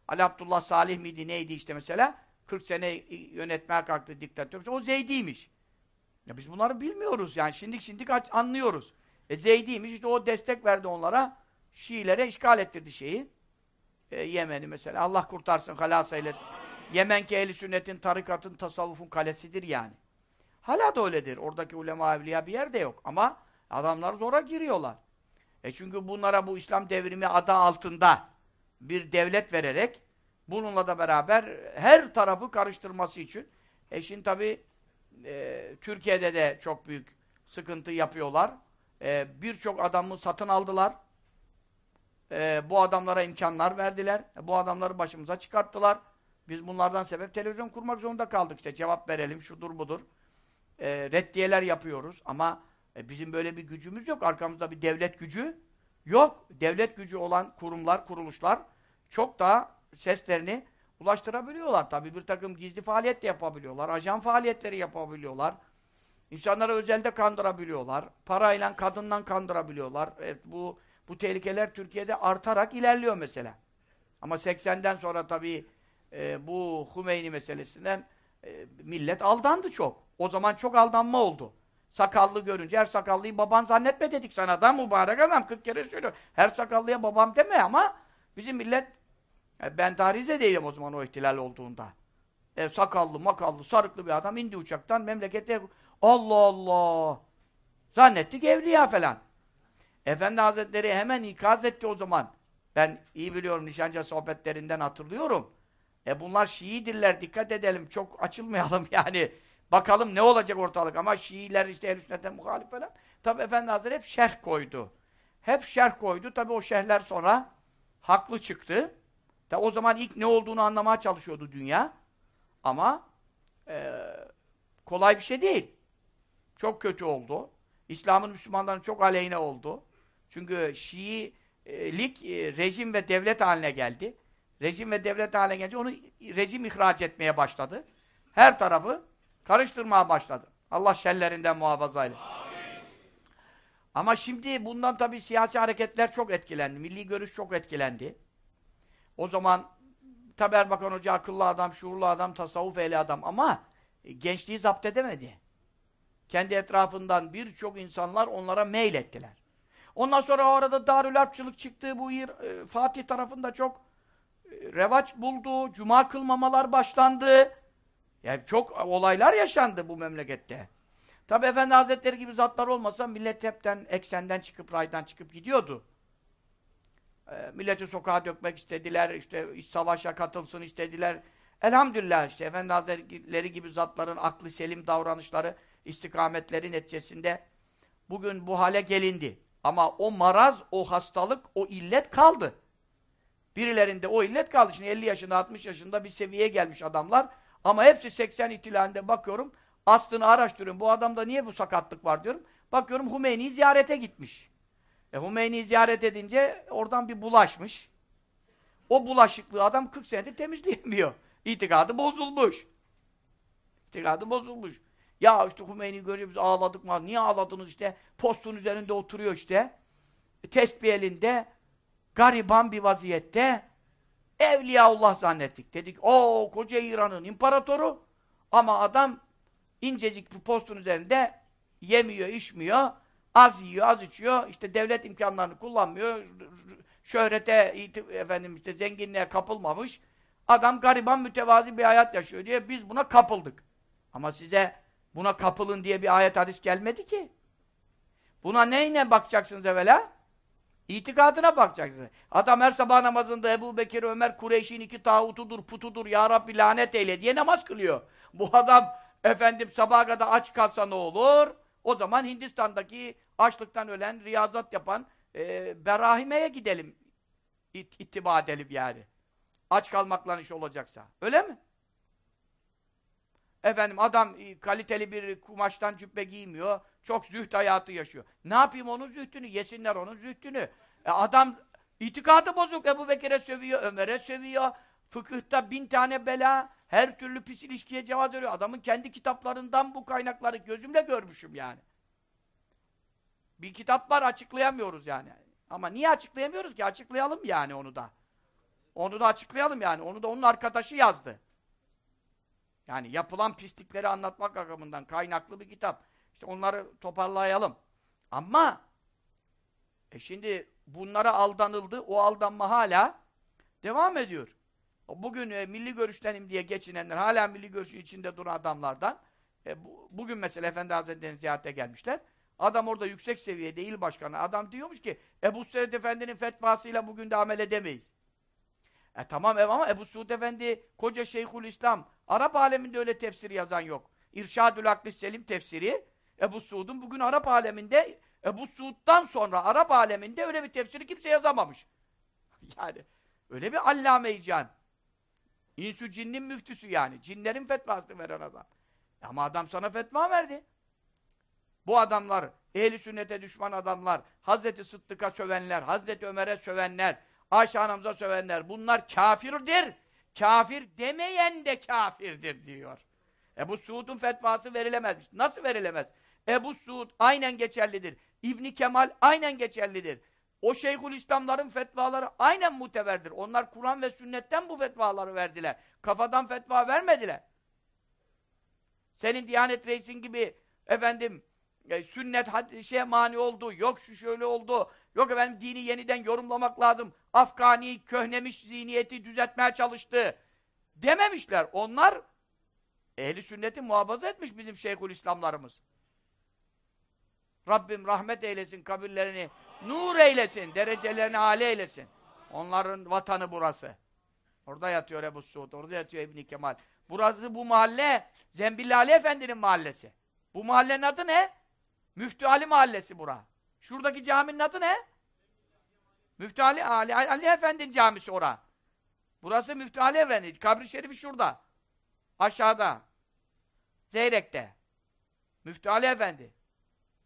Ali Abdullah Salih miydi neydi işte mesela 40 sene yönetmeye kalktı diktatör. O Zeydi'ymiş. Ya biz bunları bilmiyoruz yani. Şimdik şimdik anlıyoruz. E Zeydi'ymiş işte o destek verdi onlara. Şiilere işgal ettirdi şeyi. E, Yemen'i mesela. Allah kurtarsın, halas eylesin. Yemenki ehli sünnetin, tarikatın, tasavvufun kalesidir yani. Hala da öyledir. Oradaki ulema evliya bir yerde yok. Ama adamlar zora giriyorlar. E çünkü bunlara bu İslam devrimi adı altında bir devlet vererek bununla da beraber her tarafı karıştırması için e şimdi tabi e, Türkiye'de de çok büyük sıkıntı yapıyorlar. E, Birçok adamı satın aldılar e, bu adamlara imkanlar verdiler. E, bu adamları başımıza çıkarttılar. Biz bunlardan sebep televizyon kurmak zorunda kaldık. İşte cevap verelim, şudur budur. E, reddiyeler yapıyoruz ama e, bizim böyle bir gücümüz yok. Arkamızda bir devlet gücü yok. Devlet gücü olan kurumlar, kuruluşlar çok daha seslerini ulaştırabiliyorlar. Tabii bir takım gizli faaliyet de yapabiliyorlar. Ajan faaliyetleri yapabiliyorlar. İnsanları özelde kandırabiliyorlar. Parayla, kadından kandırabiliyorlar. Evet, bu bu tehlikeler Türkiye'de artarak ilerliyor mesela. Ama 80'den sonra tabii e, bu Hümeyni meselesinden e, millet aldandı çok. O zaman çok aldanma oldu. Sakallı görünce her sakallıyı baban zannetme dedik sana da mübarek adam 40 kere söylüyor. Her sakallıya babam deme ama bizim millet E ben daha Rize'deydim o zaman o ihtilal olduğunda. E, sakallı, makallı, sarıklı bir adam indi uçaktan memlekete. Allah Allah! Zannettik evliya falan. Efendi Hazretleri hemen ikaz etti o zaman. Ben iyi biliyorum nişancı sohbetlerinden hatırlıyorum. E bunlar Şiidirler dikkat edelim çok açılmayalım yani. Bakalım ne olacak ortalık ama Şiiler işte ehl sünnetten muhalif falan. Tabi Efendi Hazretleri hep şerh koydu. Hep şerh koydu. Tabi o şerhler sonra haklı çıktı. Tabi o zaman ilk ne olduğunu anlamaya çalışıyordu dünya. Ama e, kolay bir şey değil. Çok kötü oldu. İslam'ın Müslümanların çok aleyhine oldu. Çünkü Şiilik e, rejim ve devlet haline geldi. Rejim ve devlet haline gelince onu rejim ihraç etmeye başladı. Her tarafı karıştırmaya başladı. Allah şerlerinden muhafaza eyle. Ama şimdi bundan tabii siyasi hareketler çok etkilendi. Milli görüş çok etkilendi. O zaman tabi Erbakan Hoca akıllı adam, şuurlu adam, tasavvuf ehli adam ama gençliği zapt edemedi. Kendi etrafından birçok insanlar onlara mail ettiler. Ondan sonra o arada Darül Harpçılık çıktı. Bu e, Fatih tarafında çok e, revaç buldu. Cuma kılmamalar başlandı. Yani çok olaylar yaşandı bu memlekette. Tabi Efendi Hazretleri gibi zatlar olmasa millet hepten, eksenden çıkıp, raydan çıkıp gidiyordu. E, milleti sokağa dökmek istediler, işte iç savaşa katılsın istediler. Elhamdülillah işte Efendi Hazretleri gibi zatların aklı selim davranışları, istikametleri neticesinde bugün bu hale gelindi. Ama o maraz, o hastalık, o illet kaldı. Birilerinde o illet kaldı. Şimdi 50 yaşında, 60 yaşında bir seviyeye gelmiş adamlar. Ama hepsi 80 ihtilalinde bakıyorum. Aslını araştırıyorum. Bu adamda niye bu sakatlık var diyorum. Bakıyorum Hümeyni ziyarete gitmiş. E Hümeyni ziyaret edince oradan bir bulaşmış. O bulaşıklığı adam 40 senedir temizleyemiyor. İtikadı bozulmuş. İtikadı bozulmuş. Ya işte Hümeyni görüyor ağladık mı? Niye ağladınız işte? Postun üzerinde oturuyor işte. Tesbih elinde. Gariban bir vaziyette. Evliyaullah zannettik. Dedik o koca İran'ın imparatoru. Ama adam incecik bir postun üzerinde yemiyor, içmiyor. Az yiyor, az içiyor. İşte devlet imkanlarını kullanmıyor. Şöhrete, efendim işte zenginliğe kapılmamış. Adam gariban mütevazi bir hayat yaşıyor diye biz buna kapıldık. Ama size Buna kapılın diye bir ayet hadis gelmedi ki. Buna neyle bakacaksınız evvela? İtikadına bakacaksınız. Adam her sabah namazında Ebu Bekir, Ömer, Kureyş'in iki tağutudur, putudur, Ya Rabbi lanet eyle diye namaz kılıyor. Bu adam efendim sabaha kadar aç kalsa ne olur? O zaman Hindistan'daki açlıktan ölen, riyazat yapan e, Berahime'ye gidelim. İt, ittiba edelim yani. Aç kalmakla iş olacaksa. Öyle mi? Efendim adam e, kaliteli bir kumaştan cübbe giymiyor. Çok züht hayatı yaşıyor. Ne yapayım onun zühtünü? Yesinler onun zühtünü. E adam itikadı bozuk. Ebu Bekir'e sövüyor, Ömer'e sövüyor. Fıkıhta bin tane bela, her türlü pis ilişkiye cevaz veriyor. Adamın kendi kitaplarından bu kaynakları gözümle görmüşüm yani. Bir kitap var açıklayamıyoruz yani. Ama niye açıklayamıyoruz ki? Açıklayalım yani onu da. Onu da açıklayalım yani. Onu da onun arkadaşı yazdı. Yani yapılan pislikleri anlatmak bakımından kaynaklı bir kitap. İşte onları toparlayalım. Ama e şimdi bunlara aldanıldı. O aldanma hala devam ediyor. Bugün e, milli görüştenim diye geçinenler, hala milli görüşü içinde duran adamlardan e, bu, bugün mesela Efendi Hazretleri'nin ziyarete gelmişler. Adam orada yüksek seviyede il başkanı. Adam diyormuş ki Ebu Suud Efendi'nin fetvasıyla bugün de amel edemeyiz. E tamam ev ama Ebu Suud Efendi koca Şeyhül İslam Arap aleminde öyle tefsiri yazan yok. İrşadül Aklis Selim tefsiri Ebu Suud'un bugün Arap aleminde Ebu Suud'dan sonra Arap aleminde öyle bir tefsiri kimse yazamamış. yani öyle bir allame-i can. İnsü cinnin müftüsü yani. Cinlerin fetvası veren adam. Ama adam sana fetva verdi. Bu adamlar, ehli sünnete düşman adamlar, Hazreti Sıddık'a sövenler, Hazreti Ömer'e sövenler, Ayşe anamıza sövenler, bunlar kafirdir. Kafir demeyen de kafirdir diyor. Ebu Suud'un fetvası verilemez. Nasıl verilemez? Ebu Suud aynen geçerlidir. İbni Kemal aynen geçerlidir. O Şeyhül İslamların fetvaları aynen muteverdir. Onlar Kur'an ve sünnetten bu fetvaları verdiler. Kafadan fetva vermediler. Senin Diyanet Reisin gibi efendim e, sünnet şeye mani oldu, yok şu şöyle oldu, yok efendim dini yeniden yorumlamak lazım, Afgani, köhnemiş zihniyeti düzeltmeye çalıştı dememişler. Onlar ehli sünneti muhafaza etmiş bizim Şeyhülislamlarımız. Rabbim rahmet eylesin, kabirlerini nur eylesin, derecelerini âli eylesin. Onların vatanı burası. Orada yatıyor Ebu Suud, orada yatıyor İbni Kemal. Burası bu mahalle, Zembilli Ali Efendi'nin mahallesi. Bu mahallenin adı ne? Müftü Ali Mahallesi bura. Şuradaki caminin adı ne? Müftü Ali, Ali, Ali Efendi'nin camisi ora. Burası Müftü Ali Efendi. Kabri şerifi şurada. Aşağıda. Zeyrek'te. Müftü Ali Efendi.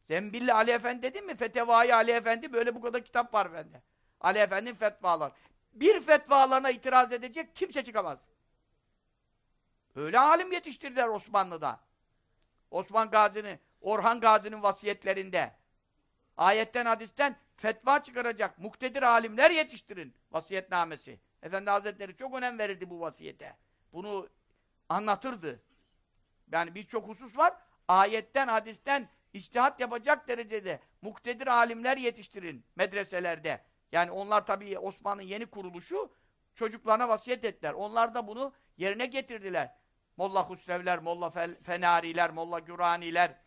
Zembilli Ali Efendi dedim mi? Fetevai Ali Efendi böyle bu kadar kitap var bende. Ali Efendi'nin fetvalar. Bir fetvalarına itiraz edecek kimse çıkamaz. Öyle alim yetiştirdiler Osmanlı'da. Osman Gazi'nin, Orhan Gazi'nin vasiyetlerinde. Ayetten, hadisten fetva çıkaracak muktedir alimler yetiştirin. Vasiyetnamesi. Efendi Hazretleri çok önem verirdi bu vasiyete. Bunu anlatırdı. Yani birçok husus var. Ayetten, hadisten içtihat yapacak derecede muktedir alimler yetiştirin medreselerde. Yani onlar tabii Osmanlı'nın yeni kuruluşu çocuklarına vasiyet ettiler. Onlar da bunu yerine getirdiler. Molla Husrevler, Molla Fenariler, Molla Güraniler,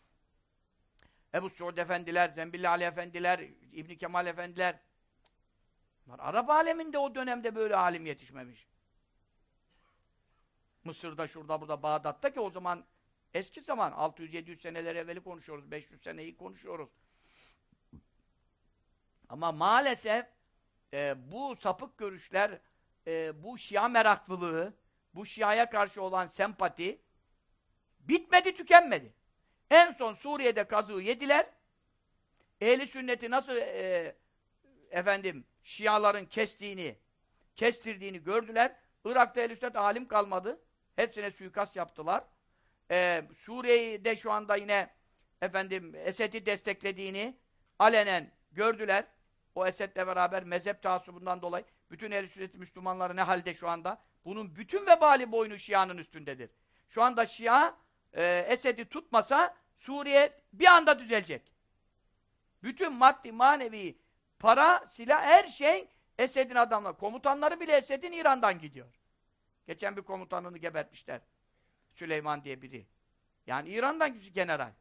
Ebu Suud Efendiler, Zembilli Ali Efendiler, İbn Kemal Efendiler. Bunlar Arap aleminde o dönemde böyle alim yetişmemiş. Mısır'da, şurada, burada, Bağdat'ta ki o zaman eski zaman, 600-700 seneler evveli konuşuyoruz, 500 seneyi konuşuyoruz. Ama maalesef e, bu sapık görüşler, e, bu Şia meraklılığı, bu Şia'ya karşı olan sempati bitmedi, tükenmedi. En son Suriye'de kazığı yediler. Ehli sünneti nasıl e, efendim Şiaların kestiğini, kestirdiğini gördüler. Irak'ta ehl sünnet alim kalmadı. Hepsine suikast yaptılar. Ee, Suriye'de şu anda yine efendim Esed'i desteklediğini alenen gördüler. O Esed'le beraber mezhep taassubundan dolayı bütün ehl sünnet Müslümanları ne halde şu anda? Bunun bütün vebali boynu Şia'nın üstündedir. Şu anda Şia e, Esed'i tutmasa Suriye bir anda düzelecek. Bütün maddi, manevi, para, silah, her şey Esed'in adamları. Komutanları bile Esed'in İran'dan gidiyor. Geçen bir komutanını gebertmişler. Süleyman diye biri. Yani İran'dan general.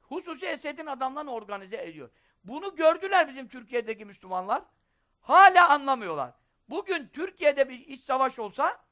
Hususi Esed'in adamlarını organize ediyor. Bunu gördüler bizim Türkiye'deki Müslümanlar. Hala anlamıyorlar. Bugün Türkiye'de bir iç savaş olsa,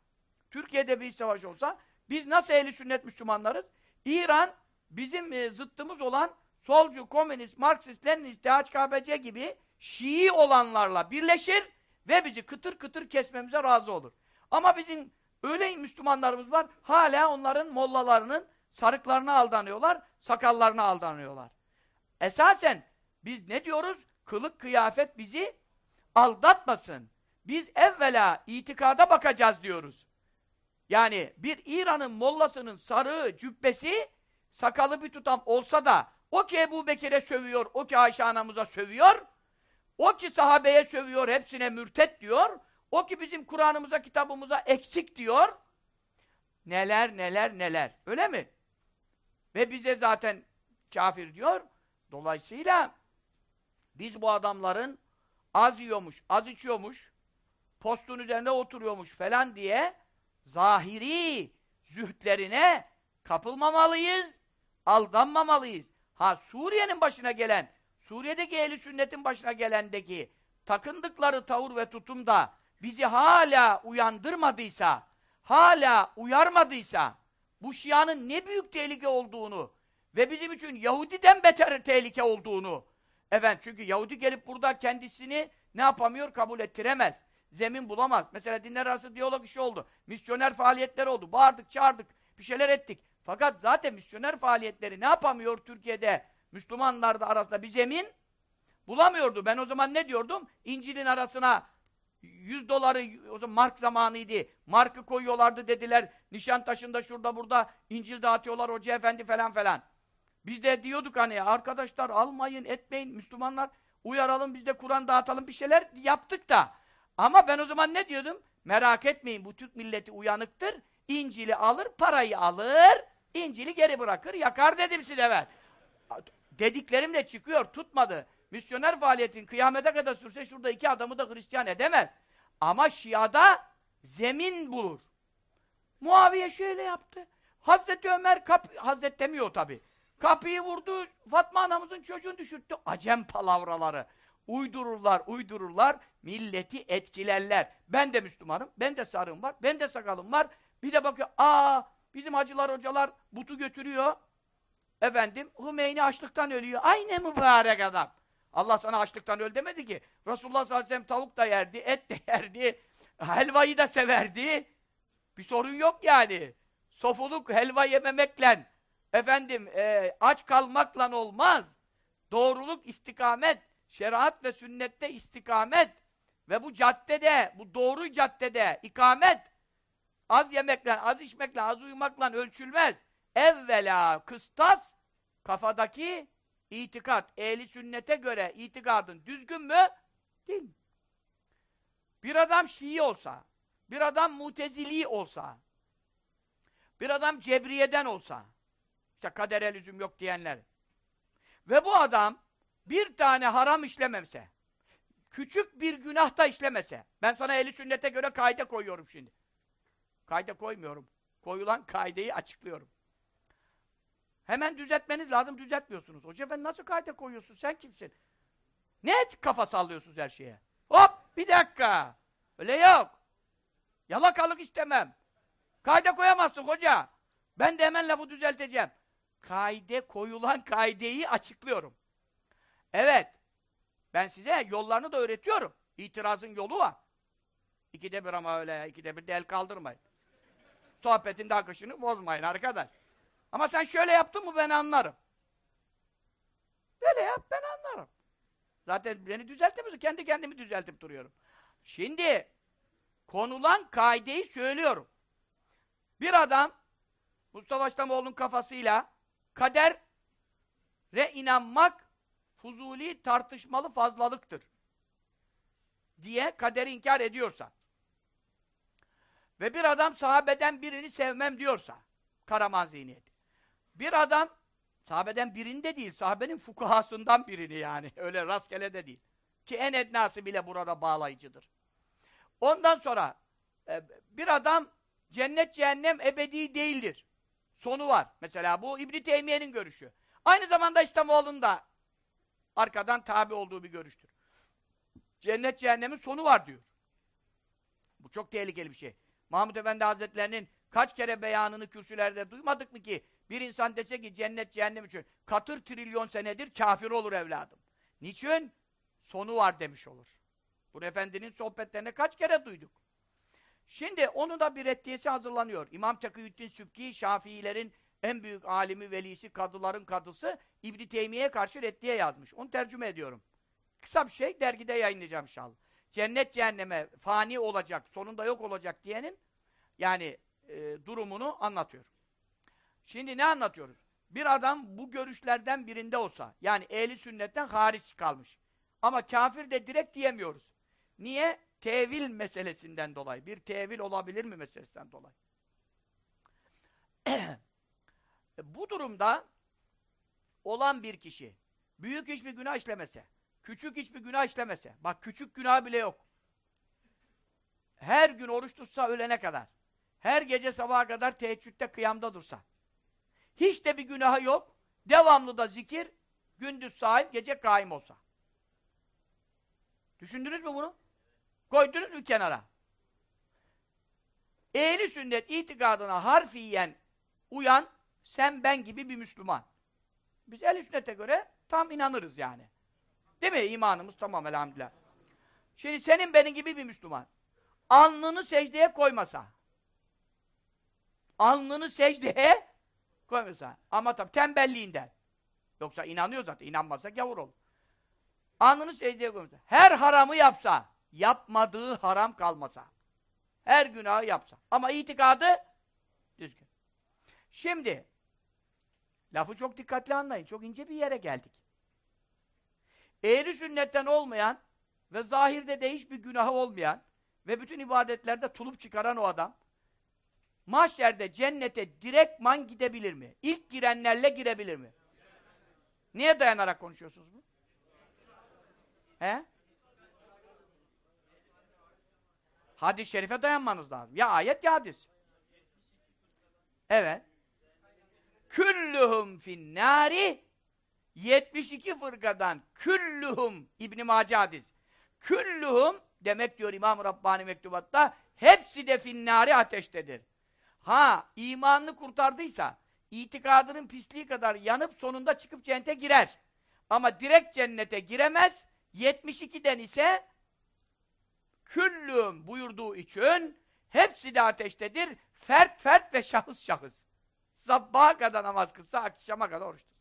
Türkiye'de bir iç savaş olsa, biz nasıl ehli sünnet Müslümanlarız? İran, bizim e, zıttımız olan solcu, komünist, Marksist, Leninist, DHKPC gibi Şii olanlarla birleşir ve bizi kıtır kıtır kesmemize razı olur. Ama bizim öyle Müslümanlarımız var, hala onların mollalarının sarıklarına aldanıyorlar, sakallarına aldanıyorlar. Esasen biz ne diyoruz? Kılık kıyafet bizi aldatmasın. Biz evvela itikada bakacağız diyoruz. Yani bir İran'ın mollasının sarığı, cübbesi, sakalı bir tutam olsa da o ki Ebu Bekir'e sövüyor, o ki Ayşe anamıza sövüyor, o ki sahabeye sövüyor, hepsine mürtet diyor, o ki bizim Kur'an'ımıza, kitabımıza eksik diyor, neler neler neler, öyle mi? Ve bize zaten kafir diyor, dolayısıyla biz bu adamların az yiyormuş, az içiyormuş, postun üzerinde oturuyormuş falan diye zahiri zühtlerine kapılmamalıyız, aldanmamalıyız. Ha Suriye'nin başına gelen, Suriye'deki ehli sünnetin başına gelendeki takındıkları tavır ve tutum da bizi hala uyandırmadıysa, hala uyarmadıysa, bu Şia'nın ne büyük tehlike olduğunu ve bizim için Yahudi'den beter tehlike olduğunu, evet çünkü Yahudi gelip burada kendisini ne yapamıyor? Kabul ettiremez. Zemin bulamaz. Mesela dinler arası diyalog işi oldu. Misyoner faaliyetleri oldu. Bağırdık, çağırdık, bir şeyler ettik. Fakat zaten misyoner faaliyetleri ne yapamıyor Türkiye'de? Müslümanlar da arasında bir zemin bulamıyordu. Ben o zaman ne diyordum? İncil'in arasına 100 doları, o zaman mark zamanıydı. Markı koyuyorlardı dediler. Nişantaşı'nda şurada burada İncil dağıtıyorlar hoca efendi falan falan. Biz de diyorduk hani arkadaşlar almayın etmeyin Müslümanlar uyaralım biz de Kur'an dağıtalım bir şeyler yaptık da. Ama ben o zaman ne diyordum? Merak etmeyin bu Türk milleti uyanıktır. İncil'i alır, parayı alır, İncil'i geri bırakır, yakar dedim size ben. dediklerim de çıkıyor, tutmadı. Misyoner faaliyetin kıyamete kadar sürse şurada iki adamı da Hristiyan edemez. Ama Şia'da zemin bulur. Muaviye şöyle yaptı. Hazreti Ömer, kap Hazret demiyor tabi. Kapıyı vurdu, Fatma anamızın çocuğunu düşürttü. Acem palavraları. Uydururlar, uydururlar, milleti etkilerler. Ben de Müslümanım, ben de sarığım var, ben de sakalım var. Bir de bakıyor, aa bizim hacılar hocalar butu götürüyor. Efendim, Hümeyni açlıktan ölüyor. Ay ne mübarek adam. Allah sana açlıktan öl demedi ki. Resulullah sallallahu aleyhi ve sellem tavuk da yerdi, et de yerdi, helvayı da severdi. Bir sorun yok yani. Sofuluk helva yememekle, efendim e, aç kalmakla olmaz. Doğruluk, istikamet, şeriat ve sünnette istikamet ve bu caddede, bu doğru caddede ikamet az yemekle, az içmekle, az uyumakla ölçülmez. Evvela kıstas kafadaki itikat. Ehli sünnete göre itikadın düzgün mü? Değil mi? Bir adam Şii olsa, bir adam Mutezili olsa, bir adam Cebriye'den olsa, işte kadere lüzum yok diyenler, ve bu adam bir tane haram işlememse, küçük bir günah da işlemese, ben sana eli sünnete göre kaide koyuyorum şimdi. Kaide koymuyorum. Koyulan kaideyi açıklıyorum. Hemen düzeltmeniz lazım, düzeltmiyorsunuz. Hoca ben nasıl kaide koyuyorsun, sen kimsin? Ne kafa sallıyorsunuz her şeye? Hop, bir dakika. Öyle yok. Yalakalık istemem. Kaide koyamazsın hoca. Ben de hemen lafı düzelteceğim. Kaide koyulan kaideyi açıklıyorum. Evet. Ben size yollarını da öğretiyorum. İtirazın yolu var. İkide bir ama öyle, ikide bir de el kaldırmayın. Sohbetin de akışını bozmayın arkadaş. Ama sen şöyle yaptın mı ben anlarım. Böyle yap ben anlarım. Zaten beni düzeltemiyorsun. Kendi kendimi düzeltip duruyorum. Şimdi konulan kaideyi söylüyorum. Bir adam Mustafa İslamoğlu'nun kafasıyla kadere inanmak fuzuli tartışmalı fazlalıktır diye kaderi inkar ediyorsa ve bir adam sahabeden birini sevmem diyorsa Karaman zihniyeti. Bir adam sahabeden birini de değil, sahabenin fukahasından birini yani. Öyle rastgele de değil. Ki en ednası bile burada bağlayıcıdır. Ondan sonra e, bir adam cennet cehennem ebedi değildir. Sonu var. Mesela bu İbn Teymiye'nin görüşü. Aynı zamanda İslamoğlu'nun da arkadan tabi olduğu bir görüştür. Cennet cehennemin sonu var diyor. Bu çok tehlikeli bir şey. Mahmud Efendi Hazretlerinin kaç kere beyanını kürsülerde duymadık mı ki bir insan dese ki cennet cehennem için katır trilyon senedir kafir olur evladım. Niçin? Sonu var demiş olur. Bu efendinin sohbetlerine kaç kere duyduk. Şimdi onun da bir reddiyesi hazırlanıyor. İmam Tekiyüddin Sübki, Şafiilerin en büyük alimi, velisi, kadıların kadısı İbn Teymiye'ye karşı reddiye yazmış. Onu tercüme ediyorum. Kısa bir şey dergide yayınlayacağım inşallah. Cennet cehenneme fani olacak, sonunda yok olacak diyenin yani e, durumunu anlatıyor. Şimdi ne anlatıyoruz? Bir adam bu görüşlerden birinde olsa, yani ehli sünnetten hariç kalmış. Ama kafir de direkt diyemiyoruz. Niye? Tevil meselesinden dolayı. Bir tevil olabilir mi meselesinden dolayı. bu durumda olan bir kişi büyük hiçbir günah işlemese, küçük hiçbir günah işlemese, bak küçük günah bile yok. Her gün oruç tutsa ölene kadar, her gece sabaha kadar teheccüde kıyamda dursa, hiç de bir günahı yok, devamlı da zikir, gündüz sahip, gece kaim olsa. Düşündünüz mü bunu? Koydunuz mu kenara? Ehli sünnet itikadına harfiyen uyan, sen ben gibi bir Müslüman. Biz ehli sünnete göre tam inanırız yani. Değil mi? İmanımız tamam elhamdülillah. Şimdi senin benim gibi bir Müslüman. Alnını secdeye koymasa. Alnını secdeye koymasa. Ama tabi tembelliğinden. Yoksa inanıyor zaten. İnanmazsa gavur olur. Alnını secdeye koymasa. Her haramı yapsa. Yapmadığı haram kalmasa. Her günahı yapsa. Ama itikadı düzgün. Şimdi lafı çok dikkatli anlayın. Çok ince bir yere geldik. Ehli sünnetten olmayan ve zahirde de hiçbir günahı olmayan ve bütün ibadetlerde tulup çıkaran o adam mahşerde cennete direktman gidebilir mi? İlk girenlerle girebilir mi? Niye dayanarak konuşuyorsunuz bunu? He? Hadis-i şerife dayanmanız lazım. Ya ayet ya hadis. Evet. Küllühüm finnâri 72 fırkadan küllühüm İbn-i Mace hadis. Küllühüm demek diyor İmam Rabbani mektubatta hepsi de finnâri ateştedir. Ha imanını kurtardıysa itikadının pisliği kadar yanıp sonunda çıkıp cennete girer. Ama direkt cennete giremez. 72'den ise küllüm buyurduğu için hepsi de ateştedir. Fert fert ve şahıs şahıs. Sabaha kadar namaz kılsa, akşama kadar oruç tutsa.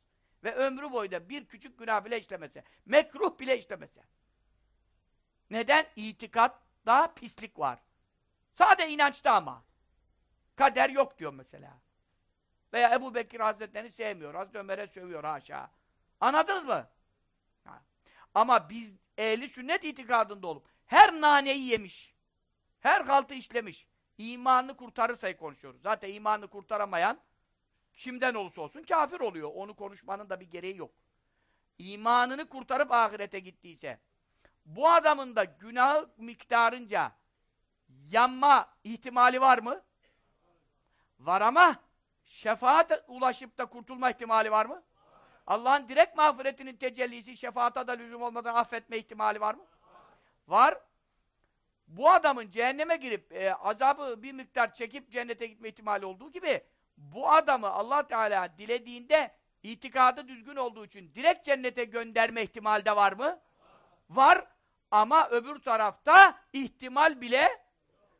Ve ömrü boyunca bir küçük günah bile işlemese. Mekruh bile işlemese. Neden? İtikatta pislik var. Sade inançta ama. Kader yok diyor mesela. Veya Ebu Bekir Hazretlerini sevmiyor. Hazreti Ömer'e sövüyor haşa. Anladınız mı? Ha. Ama biz ehli sünnet itikadında olup her naneyi yemiş, her haltı işlemiş, imanını kurtarırsa konuşuyoruz. Zaten imanını kurtaramayan kimden olursa olsun kafir oluyor. Onu konuşmanın da bir gereği yok. İmanını kurtarıp ahirete gittiyse, bu adamın da günahı miktarınca yanma ihtimali var mı? Var ama şefaat ulaşıp da kurtulma ihtimali var mı? Allah'ın direkt mağfiretinin tecellisi şefaata da lüzum olmadan affetme ihtimali var mı? Var. Bu adamın cehenneme girip e, azabı bir miktar çekip cennete gitme ihtimali olduğu gibi bu adamı Allah Teala dilediğinde itikadı düzgün olduğu için direkt cennete gönderme ihtimali de var mı? Var. Ama öbür tarafta ihtimal bile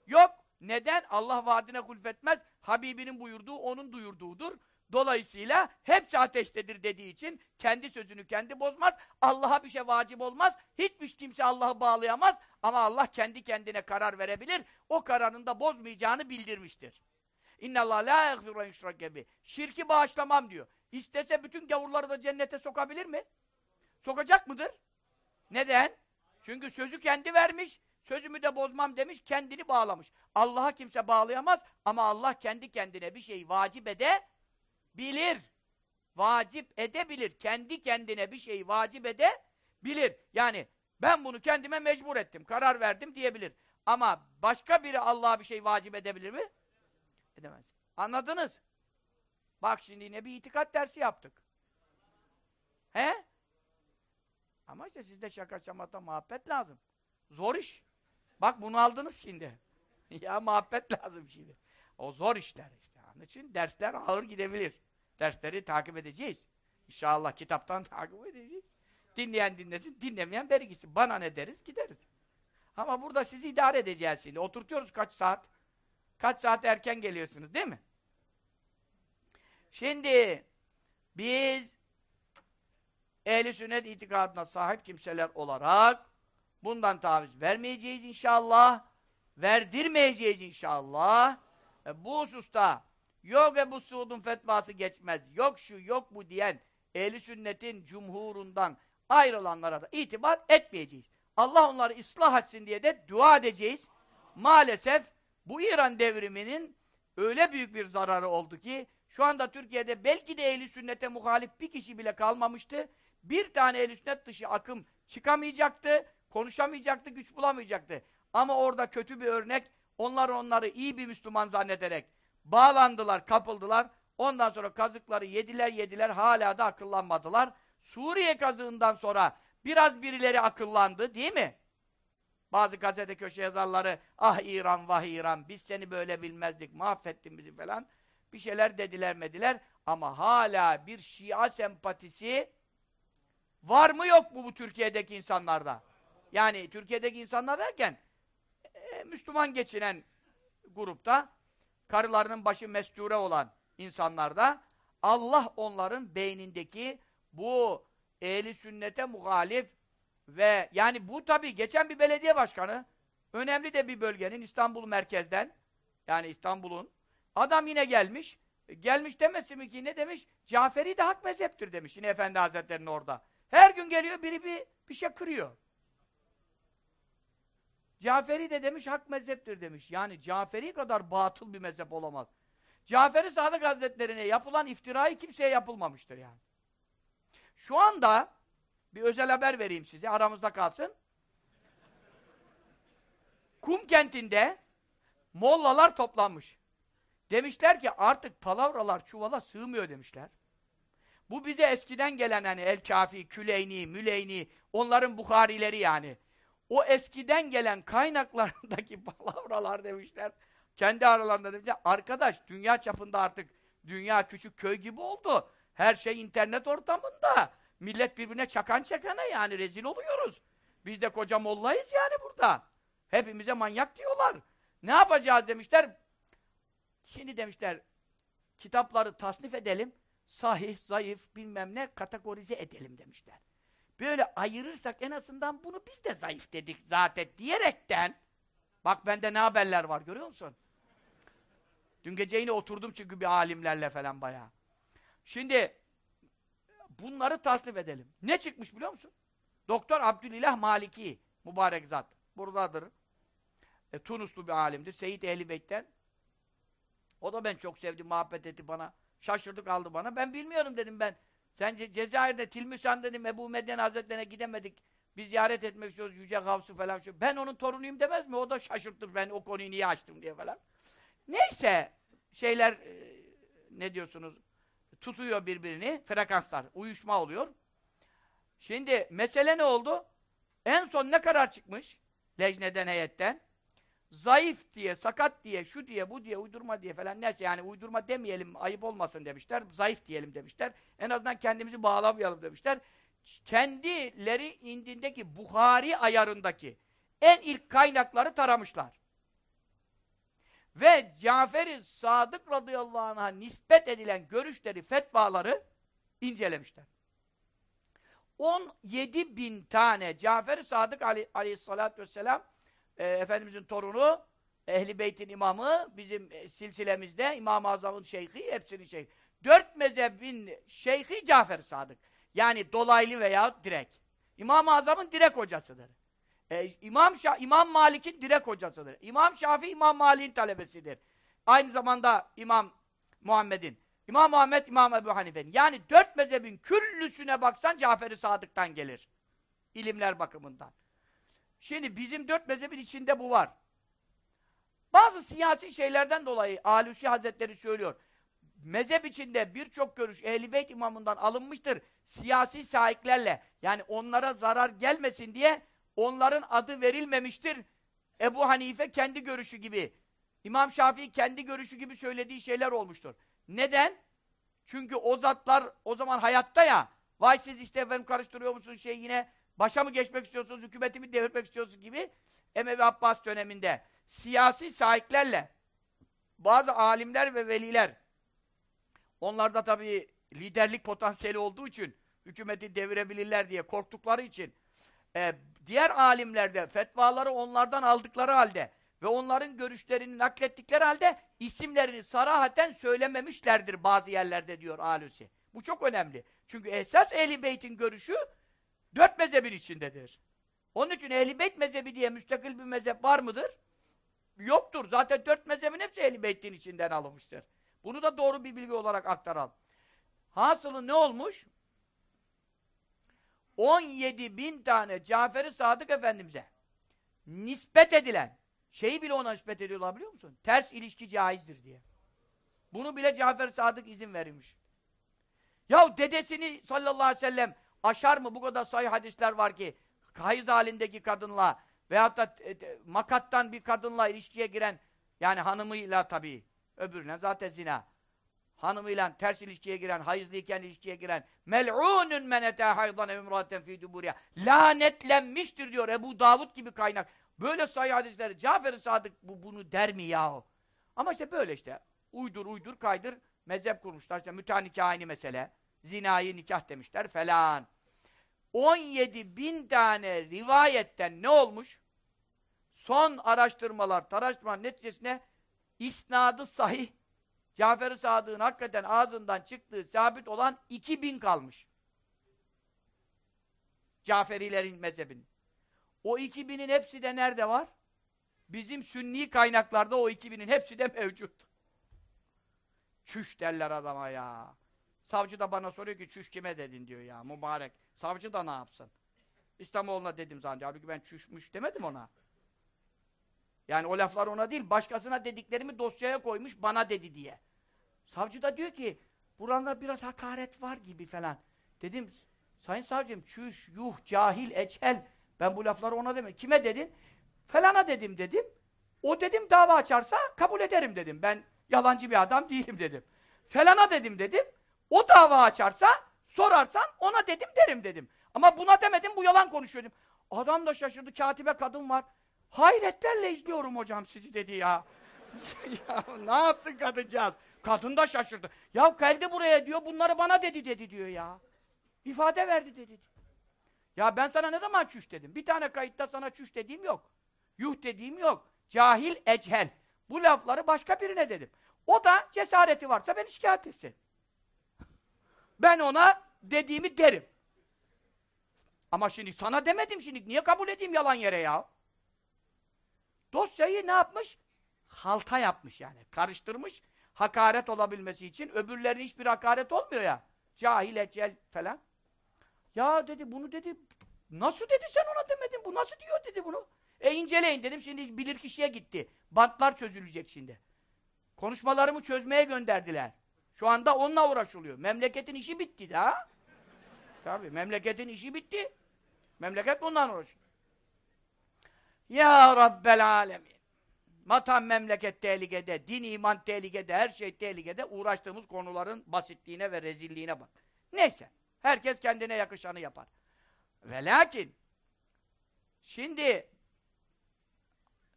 yok. Neden? Allah vaadine hulfetmez. Habibinin buyurduğu onun duyurduğudur. Dolayısıyla hepsi ateştedir dediği için kendi sözünü kendi bozmaz. Allah'a bir şey vacip olmaz. Hiçbir kimse Allah'ı bağlayamaz. Ama Allah kendi kendine karar verebilir. O kararını da bozmayacağını bildirmiştir. İnna Allah la yaghfiru yushrake Şirki bağışlamam diyor. İstese bütün gavurları da cennete sokabilir mi? Sokacak mıdır? Neden? Çünkü sözü kendi vermiş. Sözümü de bozmam demiş, kendini bağlamış. Allah'a kimse bağlayamaz ama Allah kendi kendine bir şeyi vacip edebilir. Vacip edebilir. Kendi kendine bir şeyi vacip edebilir. Yani ben bunu kendime mecbur ettim, karar verdim diyebilir. Ama başka biri Allah'a bir şey vacip edebilir mi? Edemez. Anladınız? Bak şimdi yine bir itikat dersi yaptık. He? Ama işte sizde şaka şamata muhabbet lazım. Zor iş. Bak bunu aldınız şimdi. ya muhabbet lazım şimdi. O zor işler işte. Onun için dersler ağır gidebilir. Dersleri takip edeceğiz. İnşallah kitaptan takip edeceğiz. Dinleyen dinlesin, dinlemeyen beri gitsin. Bana ne deriz, gideriz. Ama burada sizi idare edeceğiz şimdi. Oturtuyoruz kaç saat? Kaç saat erken geliyorsunuz değil mi? Şimdi biz ehli sünnet itikadına sahip kimseler olarak bundan taviz vermeyeceğiz inşallah. Verdirmeyeceğiz inşallah. E, bu hususta yok Ebu Suud'un fetvası geçmez, yok şu yok bu diyen ehli sünnetin cumhurundan ayrılanlara da itibar etmeyeceğiz. Allah onları ıslah etsin diye de dua edeceğiz. Maalesef bu İran devriminin öyle büyük bir zararı oldu ki şu anda Türkiye'de belki de ehli sünnete muhalif bir kişi bile kalmamıştı. Bir tane ehli sünnet dışı akım çıkamayacaktı, konuşamayacaktı, güç bulamayacaktı. Ama orada kötü bir örnek, onlar onları iyi bir Müslüman zannederek bağlandılar, kapıldılar. Ondan sonra kazıkları yediler yediler, hala da akıllanmadılar. Suriye kazığından sonra biraz birileri akıllandı, değil mi? Bazı gazete köşe yazarları, ah İran, vah İran, biz seni böyle bilmezdik, mahvettin bizi falan. Bir şeyler dediler mediler ama hala bir Şia sempatisi var mı yok mu bu Türkiye'deki insanlarda? Yani Türkiye'deki insanlar derken e, Müslüman geçinen grupta karılarının başı mesture olan insanlarda Allah onların beynindeki bu ehli sünnete muhalif ve yani bu tabi geçen bir belediye başkanı önemli de bir bölgenin İstanbul merkezden yani İstanbul'un adam yine gelmiş gelmiş demesin mi ki ne demiş? Caferi de hak mezheptir demiş yine Efendi Hazretleri'nin orada. Her gün geliyor biri bir, bir şey kırıyor Caferi de demiş hak mezheptir demiş. Yani Caferi kadar batıl bir mezhep olamaz. Caferi Sadık Hazretlerine yapılan iftirayı kimseye yapılmamıştır yani. Şu anda bir özel haber vereyim size, aramızda kalsın. Kum kentinde mollalar toplanmış. Demişler ki artık palavralar çuvala sığmıyor demişler. Bu bize eskiden gelen hani El Kafi, Küleyni, Müleyni, onların Bukharileri yani. O eskiden gelen kaynaklarındaki palavralar demişler. Kendi aralarında demişler. Arkadaş dünya çapında artık dünya küçük köy gibi oldu. Her şey internet ortamında. Millet birbirine çakan çakana yani rezil oluyoruz. Biz de koca mollayız yani burada. Hepimize manyak diyorlar. Ne yapacağız demişler. Şimdi demişler kitapları tasnif edelim. Sahih, zayıf, bilmem ne kategorize edelim demişler. Böyle ayırırsak en azından bunu biz de zayıf dedik zaten diyerekten bak bende ne haberler var görüyor musun? Dün gece yine oturdum çünkü bir alimlerle falan bayağı. Şimdi bunları tasnif edelim. Ne çıkmış biliyor musun? Doktor Abdülilah Maliki mübarek zat. Buradadır. E, Tunuslu bir alimdir. Seyit Ehli Beyt'ten. O da ben çok sevdim, muhabbet etti bana. Şaşırdı kaldı bana. Ben bilmiyorum dedim ben. Sence Cezayir'de Tilmüsan dedim Ebu Medyen Hazretlerine gidemedik. Biz ziyaret etmek istiyoruz Yüce Gavs'ı falan. Ben onun torunuyum demez mi? O da şaşırttı ben o konuyu niye açtım diye falan. Neyse şeyler e, ne diyorsunuz? Tutuyor birbirini. Frekanslar. Uyuşma oluyor. Şimdi mesele ne oldu? En son ne karar çıkmış? Lejneden heyetten. Zayıf diye, sakat diye, şu diye, bu diye, uydurma diye falan neyse yani uydurma demeyelim, ayıp olmasın demişler. Zayıf diyelim demişler. En azından kendimizi bağlamayalım demişler. Kendileri indindeki Buhari ayarındaki en ilk kaynakları taramışlar. Ve Cafer-i Sadık radıyallahu anh'a nispet edilen görüşleri, fetvaları incelemişler. 17 bin tane Cafer-i Sadık aley aleyhissalatü vesselam e, Efendimizin torunu, Ehli Beyt'in imamı, bizim e, silsilemizde İmam-ı Azam'ın şeyhi, hepsinin şeyhi. Dört mezhebin şeyhi Cafer-i Sadık. Yani dolaylı veya direkt. İmam-ı Azam'ın direkt hocasıdır. Ee, İmam, Şa İmam Malik'in direkt hocasıdır. İmam Şafii İmam Malik'in talebesidir. Aynı zamanda İmam Muhammed'in. İmam Muhammed, İmam Ebu Hanife'nin. Yani dört mezhebin küllüsüne baksan Cafer-i Sadık'tan gelir. İlimler bakımından. Şimdi bizim dört mezhebin içinde bu var. Bazı siyasi şeylerden dolayı Alusi Hazretleri söylüyor. Mezhep içinde birçok görüş Ehl-i Beyt imamından alınmıştır. Siyasi sahiplerle. Yani onlara zarar gelmesin diye onların adı verilmemiştir. Ebu Hanife kendi görüşü gibi, İmam Şafii kendi görüşü gibi söylediği şeyler olmuştur. Neden? Çünkü o zatlar o zaman hayatta ya, vay siz işte efendim karıştırıyor musunuz şey yine, başa mı geçmek istiyorsunuz, hükümeti mi devirmek istiyorsunuz gibi Emevi Abbas döneminde siyasi sahiplerle bazı alimler ve veliler onlar da tabii liderlik potansiyeli olduğu için hükümeti devirebilirler diye korktukları için e, diğer alimler de fetvaları onlardan aldıkları halde ve onların görüşlerini naklettikleri halde isimlerini sarahaten söylememişlerdir bazı yerlerde diyor Alusi. Bu çok önemli. Çünkü esas Ehli Beyt'in görüşü dört mezhebin içindedir. Onun için Ehli mezhebi diye müstakil bir mezhep var mıdır? Yoktur. Zaten dört mezhebin hepsi Beyt'in içinden alınmıştır. Bunu da doğru bir bilgi olarak aktaralım. Hasılı ne olmuş? 17 bin tane Cafer-i Sadık Efendimiz'e nispet edilen şeyi bile ona nispet ediyorlar biliyor musun? Ters ilişki caizdir diye. Bunu bile Cafer-i Sadık izin verilmiş. Ya dedesini sallallahu aleyhi ve sellem aşar mı? Bu kadar sayı hadisler var ki hayız halindeki kadınla veyahut da e, e, makattan bir kadınla ilişkiye giren yani hanımıyla tabii öbürüne zaten zina hanımıyla ters ilişkiye giren, hayızlıyken ilişkiye giren mel'unun men etâ haydan emraten fî duburiya lanetlenmiştir diyor Ebu Davud gibi kaynak. Böyle sayı hadisleri Cafer-i Sadık bu, bunu der mi yahu? Ama işte böyle işte. Uydur uydur kaydır mezhep kurmuşlar. İşte mütenikah aynı mesele. Zinayı nikah demişler falan. 17 bin tane rivayetten ne olmuş? Son araştırmalar, araştırmalar neticesinde isnadı sahih Cafer-i Sadık'ın hakikaten ağzından çıktığı sabit olan 2000 kalmış. Caferilerin mezhebinin. O 2000'in hepsi de nerede var? Bizim sünni kaynaklarda o 2000'in hepsi de mevcut. Çüş derler adama ya. Savcı da bana soruyor ki çüş kime dedin diyor ya mübarek. Savcı da ne yapsın? İslamoğlu'na dedim zannediyor. Halbuki ben çüşmüş demedim ona. Yani o laflar ona değil, başkasına dediklerimi dosyaya koymuş, bana dedi diye. Savcı da diyor ki, buralarda biraz hakaret var gibi falan. Dedim, sayın savcım, çüş, yuh, cahil, eçhel, ben bu lafları ona demedim. Kime dedin? Felana dedim dedim. O dedim dava açarsa kabul ederim dedim. Ben yalancı bir adam değilim dedim. Felana dedim dedim. O dava açarsa, sorarsan ona dedim derim dedim. Ama buna demedim, bu yalan konuşuyordum. Adam da şaşırdı, katibe kadın var. Hayretlerle izliyorum hocam sizi dedi ya. ya ne yapsın kadıncağız? Kadın da şaşırdı. Ya geldi buraya diyor, bunları bana dedi dedi diyor ya. İfade verdi dedi. Ya ben sana ne zaman çüş dedim? Bir tane kayıtta sana çüş dediğim yok. Yuh dediğim yok. Cahil, echel. Bu lafları başka birine dedim. O da cesareti varsa beni şikayet etsin. Ben ona dediğimi derim. Ama şimdi sana demedim şimdi. Niye kabul edeyim yalan yere ya? Dosyayı ne yapmış? Halta yapmış yani. Karıştırmış. Hakaret olabilmesi için. Öbürlerinin hiçbir hakaret olmuyor ya. Cahil, ecel falan. Ya dedi bunu dedi. Nasıl dedi sen ona demedin? Bu nasıl diyor dedi bunu. E inceleyin dedim. Şimdi bilir kişiye gitti. Bantlar çözülecek şimdi. Konuşmalarımı çözmeye gönderdiler. Şu anda onunla uğraşılıyor. Memleketin işi bitti daha. Tabii memleketin işi bitti. Memleket bundan uğraşıyor. Ya Rabbel Alemin. Vatan memleket tehlikede, din iman tehlikede, her şey tehlikede. Uğraştığımız konuların basitliğine ve rezilliğine bak. Neyse. Herkes kendine yakışanı yapar. Ve lakin şimdi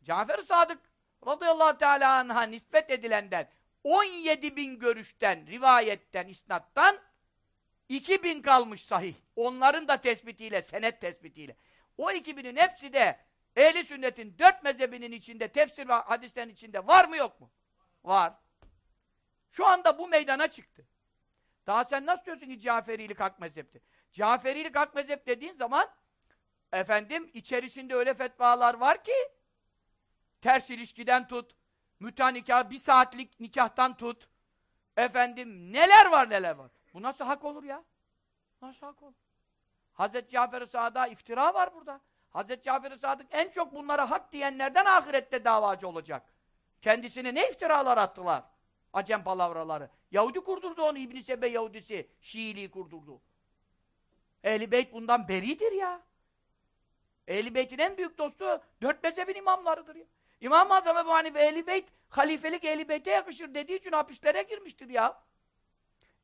Cafer Sadık radıyallahu teala anh'a nispet edilenden 17 bin görüşten, rivayetten, isnattan 2 bin kalmış sahih. Onların da tespitiyle, senet tespitiyle. O 2000'in hepsi de ehli sünnetin dört mezhebinin içinde, tefsir ve hadislerin içinde var mı yok mu? Var. Şu anda bu meydana çıktı. Daha sen nasıl diyorsun ki Caferilik hak mezhepti? Caferilik hak mezhep dediğin zaman efendim içerisinde öyle fetvalar var ki ters ilişkiden tut, müta nikah, bir saatlik nikahtan tut. Efendim neler var neler var. Bu nasıl hak olur ya? Nasıl hak olur? Hazreti Cafer-i iftira var burada. Hazreti Cafer-i Sadık en çok bunlara hak diyenlerden ahirette davacı olacak. Kendisine ne iftiralar attılar? Acem palavraları. Yahudi kurdurdu onu İbn Sebe Yahudisi. Şiiliği kurdurdu. Ehli Beyt bundan beridir ya. Ehli Beyt'in en büyük dostu dört mezhebin imamlarıdır ya. İmam-ı Azam Ebu Hanife Ehli Beyt halifelik Ehli Beyt'e yakışır dediği için hapislere girmiştir ya.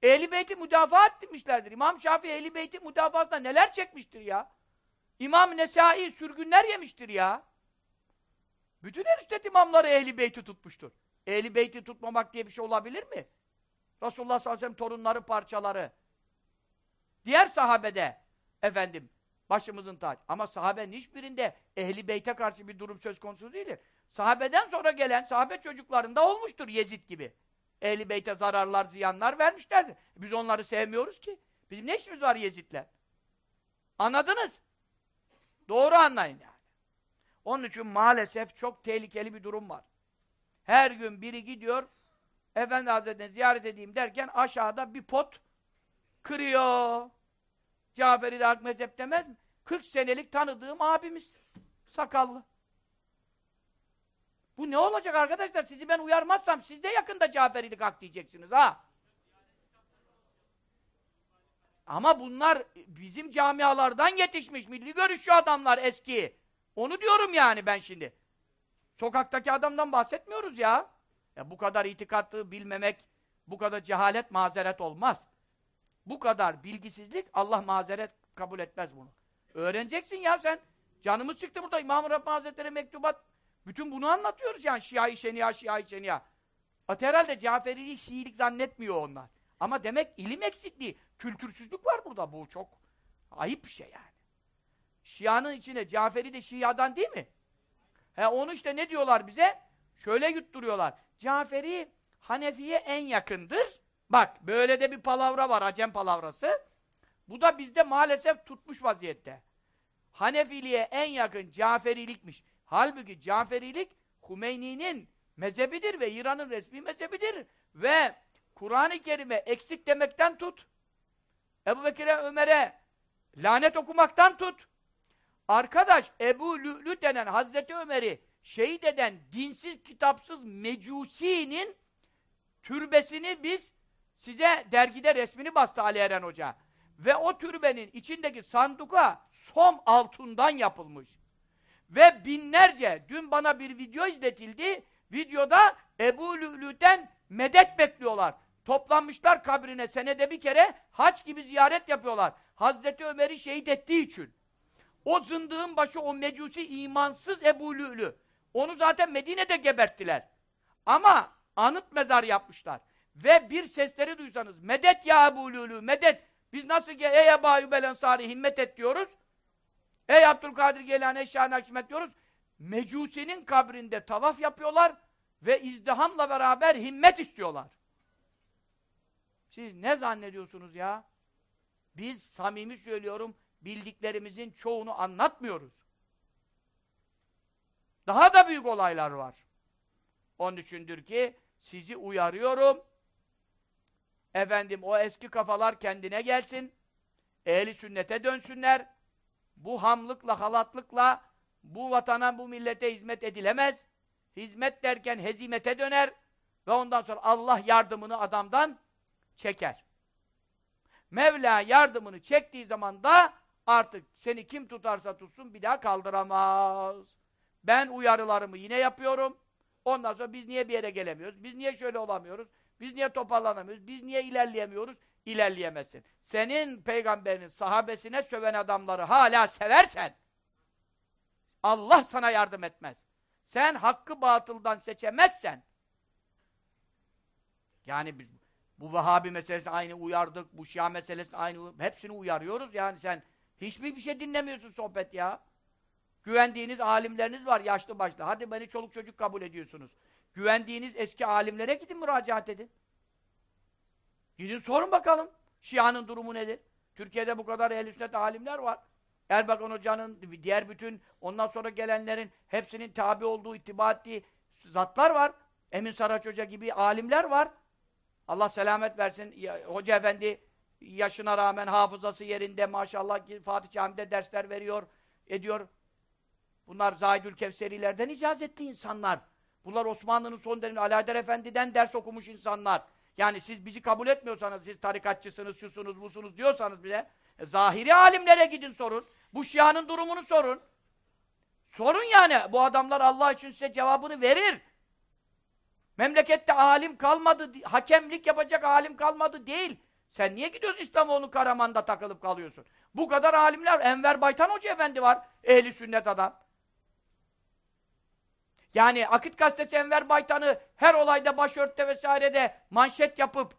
Ehli Beyt'i müdafaa etmişlerdir. İmam Şafii Ehli Beyt'i müdafasında neler çekmiştir ya. İmam Nesai sürgünler yemiştir ya. Bütün eriştet imamları Ehli Beyt'i tutmuştur. Ehli Beyt'i tutmamak diye bir şey olabilir mi? Resulullah sallallahu aleyhi ve sellem torunları parçaları. Diğer sahabede efendim başımızın taç. Ama sahabenin hiçbirinde Ehli Beyt'e karşı bir durum söz konusu değildir. Sahabeden sonra gelen sahabe çocuklarında olmuştur Yezid gibi. Ehli Beyt'e zararlar, ziyanlar vermişlerdir. Biz onları sevmiyoruz ki. Bizim ne işimiz var Yezid'le? Anladınız? Doğru anlayın yani. Onun için maalesef çok tehlikeli bir durum var. Her gün biri gidiyor, Efendi Hazretleri'ni ziyaret edeyim derken aşağıda bir pot kırıyor. Caferi hak demez mi? 40 senelik tanıdığım abimiz. Sakallı. Bu ne olacak arkadaşlar? Sizi ben uyarmazsam siz de yakında Caferilik hak diyeceksiniz ha. Ama bunlar bizim camialardan yetişmiş milli görüşçü adamlar eski. Onu diyorum yani ben şimdi. Sokaktaki adamdan bahsetmiyoruz ya. Ya bu kadar itikatı bilmemek, bu kadar cehalet mazeret olmaz. Bu kadar bilgisizlik Allah mazeret kabul etmez bunu. Öğreneceksin ya sen. Canımız çıktı burada İmam-ı Rabbani Hazretleri mektubat. Bütün bunu anlatıyoruz yani Şia-i Şenia, Şia-i Şenia. At herhalde Caferili Şiilik zannetmiyor onlar. Ama demek ilim eksikliği, kültürsüzlük var burada. Bu çok ayıp bir şey yani. Şia'nın içine Caferi de Şia'dan değil mi? He onu işte ne diyorlar bize? Şöyle yutturuyorlar. Caferi Hanefi'ye en yakındır. Bak böyle de bir palavra var, Acem palavrası. Bu da bizde maalesef tutmuş vaziyette. Hanefiliğe en yakın Caferilikmiş. Halbuki Caferilik Hümeyni'nin mezhebidir ve İran'ın resmi mezhebidir. Ve Kur'an-ı Kerim'e eksik demekten tut. Ebu Bekir'e, Ömer'e lanet okumaktan tut. Arkadaş Ebu Lü'lü denen Hazreti Ömer'i şehit eden dinsiz, kitapsız Mecusi'nin türbesini biz size dergide resmini bastı Ali Eren Hoca. Ve o türbenin içindeki sanduka som altından yapılmış. Ve binlerce, dün bana bir video izletildi, videoda Ebu Lü'lü'den medet bekliyorlar. Toplanmışlar kabrine senede bir kere haç gibi ziyaret yapıyorlar. Hazreti Ömer'i şehit ettiği için. O zındığın başı, o mecusi imansız Ebu Lü'lü. Onu zaten Medine'de geberttiler. Ama anıt mezar yapmışlar. Ve bir sesleri duysanız, medet ya Ebu Lü'lü, medet. Biz nasıl ki ey Ebu Ayyub Ensari himmet et diyoruz. Ey Abdülkadir Geylani Eşya Nakşimet diyoruz. Mecusi'nin kabrinde tavaf yapıyorlar ve izdihamla beraber himmet istiyorlar. Siz ne zannediyorsunuz ya? Biz samimi söylüyorum, bildiklerimizin çoğunu anlatmıyoruz. Daha da büyük olaylar var. Onun içindir ki sizi uyarıyorum. Efendim o eski kafalar kendine gelsin. Ehli sünnete dönsünler. Bu hamlıkla, halatlıkla bu vatana, bu millete hizmet edilemez. Hizmet derken hezimete döner ve ondan sonra Allah yardımını adamdan çeker. Mevla yardımını çektiği zaman da artık seni kim tutarsa tutsun bir daha kaldıramaz. Ben uyarılarımı yine yapıyorum. Ondan sonra biz niye bir yere gelemiyoruz? Biz niye şöyle olamıyoruz? Biz niye toparlanamıyoruz? Biz niye ilerleyemiyoruz? İlerleyemezsin. Senin peygamberinin sahabesine söven adamları hala seversen Allah sana yardım etmez. Sen hakkı batıldan seçemezsen yani biz bu Vahabi meselesi aynı uyardık, bu Şia meselesi aynı hepsini uyarıyoruz yani sen hiçbir bir şey dinlemiyorsun sohbet ya. Güvendiğiniz alimleriniz var yaşlı başlı. Hadi beni çoluk çocuk kabul ediyorsunuz. Güvendiğiniz eski alimlere gidin müracaat edin. Gidin sorun bakalım. Şia'nın durumu nedir? Türkiye'de bu kadar ehl sünnet alimler var. Erbakan Hoca'nın, diğer bütün ondan sonra gelenlerin hepsinin tabi olduğu, ittiba ettiği zatlar var. Emin Saraç Hoca gibi alimler var. Allah selamet versin. Hoca efendi yaşına rağmen hafızası yerinde maşallah Fatih Camii'de dersler veriyor, ediyor. Bunlar Zahidül Kevserilerden icazetli insanlar. Bunlar Osmanlı'nın son dönemi Alaeddin Efendi'den ders okumuş insanlar. Yani siz bizi kabul etmiyorsanız, siz tarikatçısınız, şusunuz, busunuz diyorsanız bile e, zahiri alimlere gidin sorun. Bu Şia'nın durumunu sorun. Sorun yani. Bu adamlar Allah için size cevabını verir. Memlekette alim kalmadı, hakemlik yapacak alim kalmadı değil. Sen niye gidiyorsun İslamoğlu Karaman'da takılıp kalıyorsun? Bu kadar alimler, Enver Baytan Hoca Efendi var, ehli sünnet adam. Yani Akit Gazetesi Enver Baytan'ı her olayda başörtte vesairede manşet yapıp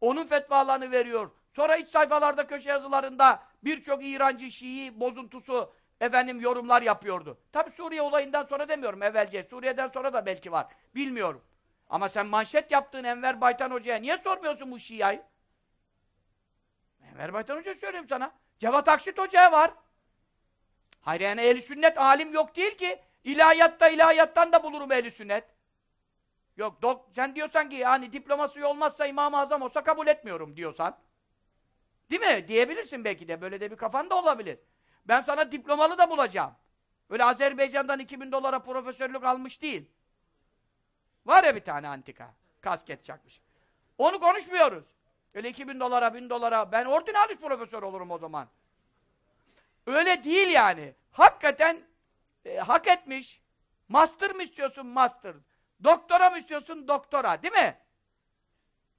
onun fetvalarını veriyor. Sonra iç sayfalarda köşe yazılarında birçok İrancı Şii bozuntusu efendim yorumlar yapıyordu. Tabi Suriye olayından sonra demiyorum evvelce. Suriye'den sonra da belki var. Bilmiyorum. Ama sen manşet yaptığın Enver Baytan Hoca'ya niye sormuyorsun bu Şia'yı? Enver Baytan Hoca söyleyeyim sana. Cevat Akşit Hoca'ya var. Hayır yani ehli sünnet alim yok değil ki. İlahiyatta ilahiyattan da bulurum ehli sünnet. Yok dok sen diyorsan ki yani diploması olmazsa İmam-ı Azam olsa kabul etmiyorum diyorsan. Değil mi? Diyebilirsin belki de. Böyle de bir kafan da olabilir. Ben sana diplomalı da bulacağım. Öyle Azerbaycan'dan 2000 dolara profesörlük almış değil. Var ya bir tane antika. Kasket çakmış. Onu konuşmuyoruz. Öyle 2000 dolara, 1000 dolara. Ben ordinalis profesör olurum o zaman. Öyle değil yani. Hakikaten e, hak etmiş. Master mı istiyorsun? Master. Doktora mı istiyorsun? Doktora. Değil mi?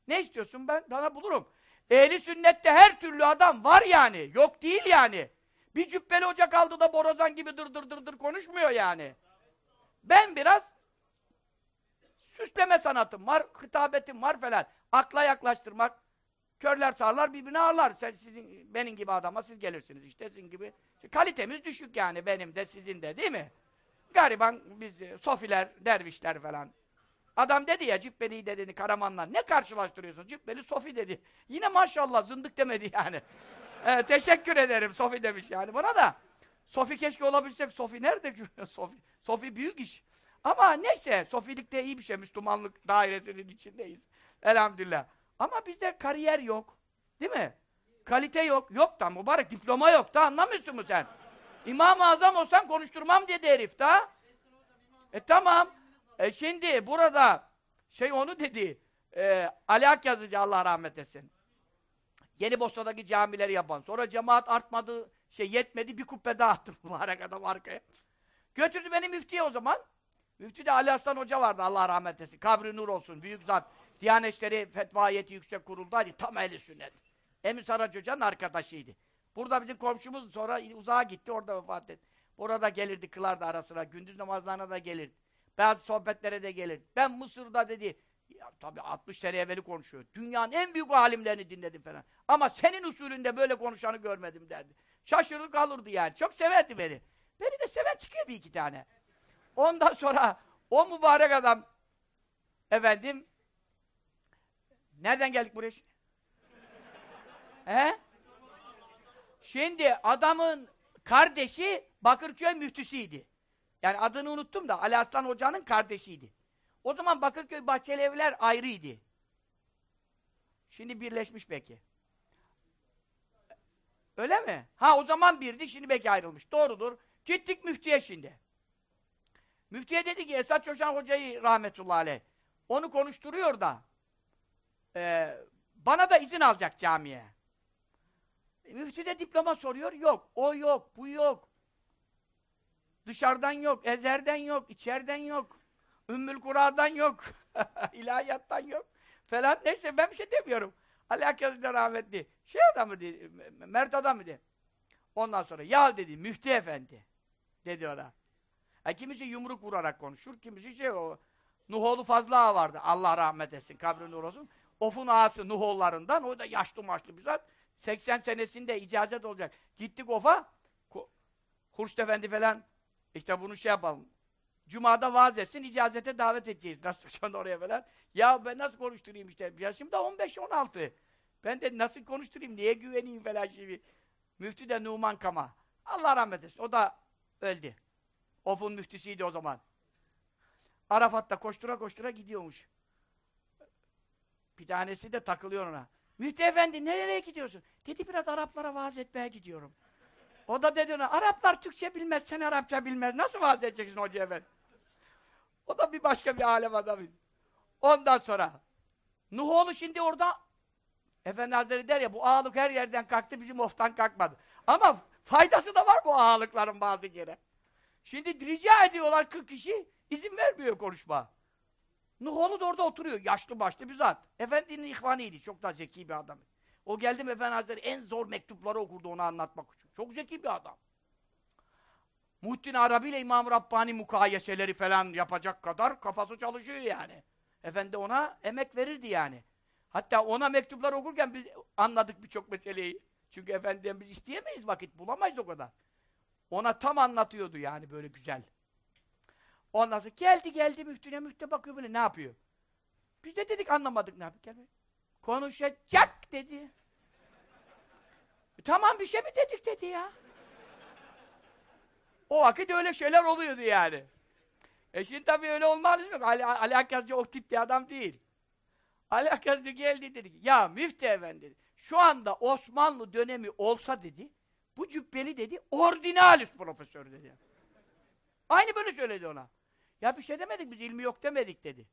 Ne istiyorsun? Ben bana bulurum. Ehli sünnette her türlü adam var yani. Yok değil yani. Bir cübbeli hoca kaldı da borazan gibi dır dır dır dır konuşmuyor yani. Ben biraz süsleme sanatım var, hitabetim var falan. Akla yaklaştırmak. Körler sağırlar birbirine ağırlar. Sen sizin benim gibi adama siz gelirsiniz işte sizin gibi. Kalitemiz düşük yani benim de sizin de değil mi? Gariban biz e, sofiler, dervişler falan. Adam dedi ya Cübbeli'yi de dedi Karaman'la. Ne karşılaştırıyorsun? Cübbeli Sofi dedi. Yine maşallah zındık demedi yani. ee, teşekkür ederim Sofi demiş yani buna da. Sofi keşke olabilsek. Sofi nerede? Sofi, Sofi büyük iş. Ama neyse Sofilik de iyi bir şey. Müslümanlık dairesinin içindeyiz. Elhamdülillah. Ama bizde kariyer yok. Değil mi? Kalite yok. Yok da mübarek diploma yok da anlamıyorsun mu sen? İmam-ı Azam olsan konuşturmam dedi herif da. E tamam. E şimdi burada şey onu dedi. E, Ali Akyazıcı Allah rahmet etsin. Yeni Bosna'daki camileri yapan. Sonra cemaat artmadı, şey yetmedi bir kubbe daha attı mübarek adam arkaya. Götürdü beni müftiye o zaman. Müftü de Ali Aslan Hoca vardı Allah rahmet etsin. Kabri nur olsun. Büyük zat. Diyanet İşleri Fetva Yüksek Kurul'daydı. Tam ehli sünnet. Emin Saraç Hoca'nın arkadaşıydı. Burada bizim komşumuz sonra uzağa gitti. Orada vefat etti. Orada gelirdi kılardı ara sıra. Gündüz namazlarına da gelirdi. Bazı sohbetlere de gelirdi. Ben Mısır'da dedi ya tabii 60 sene evveli konuşuyor. Dünyanın en büyük alimlerini dinledim falan. Ama senin usulünde böyle konuşanı görmedim derdi. Şaşırır kalırdı yani. Çok severdi beni. Beni de seven çıkıyor bir iki tane. Ondan sonra o mübarek adam efendim nereden geldik buraya şimdi? He? Şimdi adamın kardeşi Bakırköy müftüsüydü. Yani adını unuttum da Ali Aslan Hoca'nın kardeşiydi. O zaman Bakırköy Bahçeli Evler ayrıydı. Şimdi birleşmiş belki. Öyle mi? Ha o zaman birdi, şimdi belki ayrılmış. Doğrudur. Gittik müftiye şimdi. Müftiye dedi ki Esat Çoşan Hoca'yı rahmetullahi aleyh. Onu konuşturuyor da e, bana da izin alacak camiye. E, müftü de diploma soruyor. Yok. O yok. Bu yok. Dışarıdan yok. Ezerden yok. içeriden yok. Ümmül Kura'dan yok. ilahiyattan yok. Falan. Neyse ben bir şey demiyorum. Ali Akkazı rahmetli. Şey adamı dedi. Mert adam dedi. Ondan sonra ya dedi müftü efendi. Dedi ona. Ha, kimisi yumruk vurarak konuşur. Kimisi şey o. Nuhoğlu Fazla vardı. Allah rahmet etsin. Kabri nur olsun. Of'un ağası Nuhoğullarından. O da yaşlı maçlı bir zat. 80 senesinde icazet olacak. Gittik Of'a. Hurşit Efendi falan işte bunu şey yapalım. Cuma'da vaaz etsin, icazete davet edeceğiz. Nasıl şu oraya falan. Ya ben nasıl konuşturayım işte. Yaşım da 15-16. Ben de nasıl konuşturayım, niye güveneyim falan şimdi. Müftü de Numan Kama. Allah rahmet etsin. O da öldü. Of'un müftüsüydü o zaman. Arafat'ta koştura koştura gidiyormuş. Bir tanesi de takılıyor ona. Müftü efendi nereye gidiyorsun? Dedi biraz Araplara vaaz etmeye gidiyorum. O da dedi ona, Araplar Türkçe bilmez, sen Arapça bilmez. Nasıl vaaz edeceksin hoca efendi? O da bir başka bir alem adamı. Ondan sonra Nuhoğlu şimdi orada Efendi Hazretleri der ya bu ağalık her yerden kalktı bizim oftan kalkmadı. Ama faydası da var bu ağalıkların bazı kere. Şimdi rica ediyorlar 40 kişi izin vermiyor konuşma. Nuhoğlu da orada oturuyor. Yaşlı başlı bir zat. Efendinin ihvaniydi. Çok da zeki bir adam. O geldim Efendi Hazretleri en zor mektupları okurdu onu anlatmak için. Çok zeki bir adam. Muhittin Arabi ile İmam Rabbani mukayeseleri falan yapacak kadar kafası çalışıyor yani. Efendi ona emek verirdi yani. Hatta ona mektuplar okurken biz anladık birçok meseleyi. Çünkü efendiden biz isteyemeyiz vakit, bulamayız o kadar. Ona tam anlatıyordu yani böyle güzel. Ondan sonra geldi geldi müftüne müftü bakıyor böyle ne yapıyor? Biz de dedik anlamadık ne yapıyor. Gel Konuşacak dedi. E, tamam bir şey mi dedik dedi ya. O vakit öyle şeyler oluyordu yani. E şimdi tabii öyle olmaz mı? Ali, Ali Akkazcı o tip bir adam değil. Ali Akkazcı geldi dedi ya müftü efendi şu anda Osmanlı dönemi olsa dedi, bu cübbeli dedi, ordinalis profesör dedi. Aynı böyle söyledi ona. Ya bir şey demedik biz, ilmi yok demedik dedi.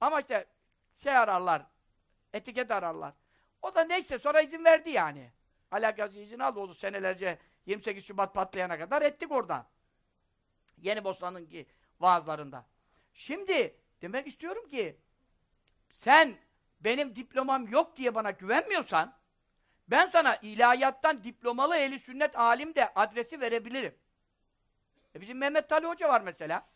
Ama işte şey ararlar, etiket ararlar. O da neyse sonra izin verdi yani. Ali Akkazcı izin aldı, oldu senelerce 28 Şubat patlayana kadar ettik orada. Yeni Bosna'nınki vaazlarında. Şimdi demek istiyorum ki sen benim diplomam yok diye bana güvenmiyorsan ben sana ilahiyattan diplomalı ehli sünnet alim de adresi verebilirim. E bizim Mehmet Ali Hoca var mesela.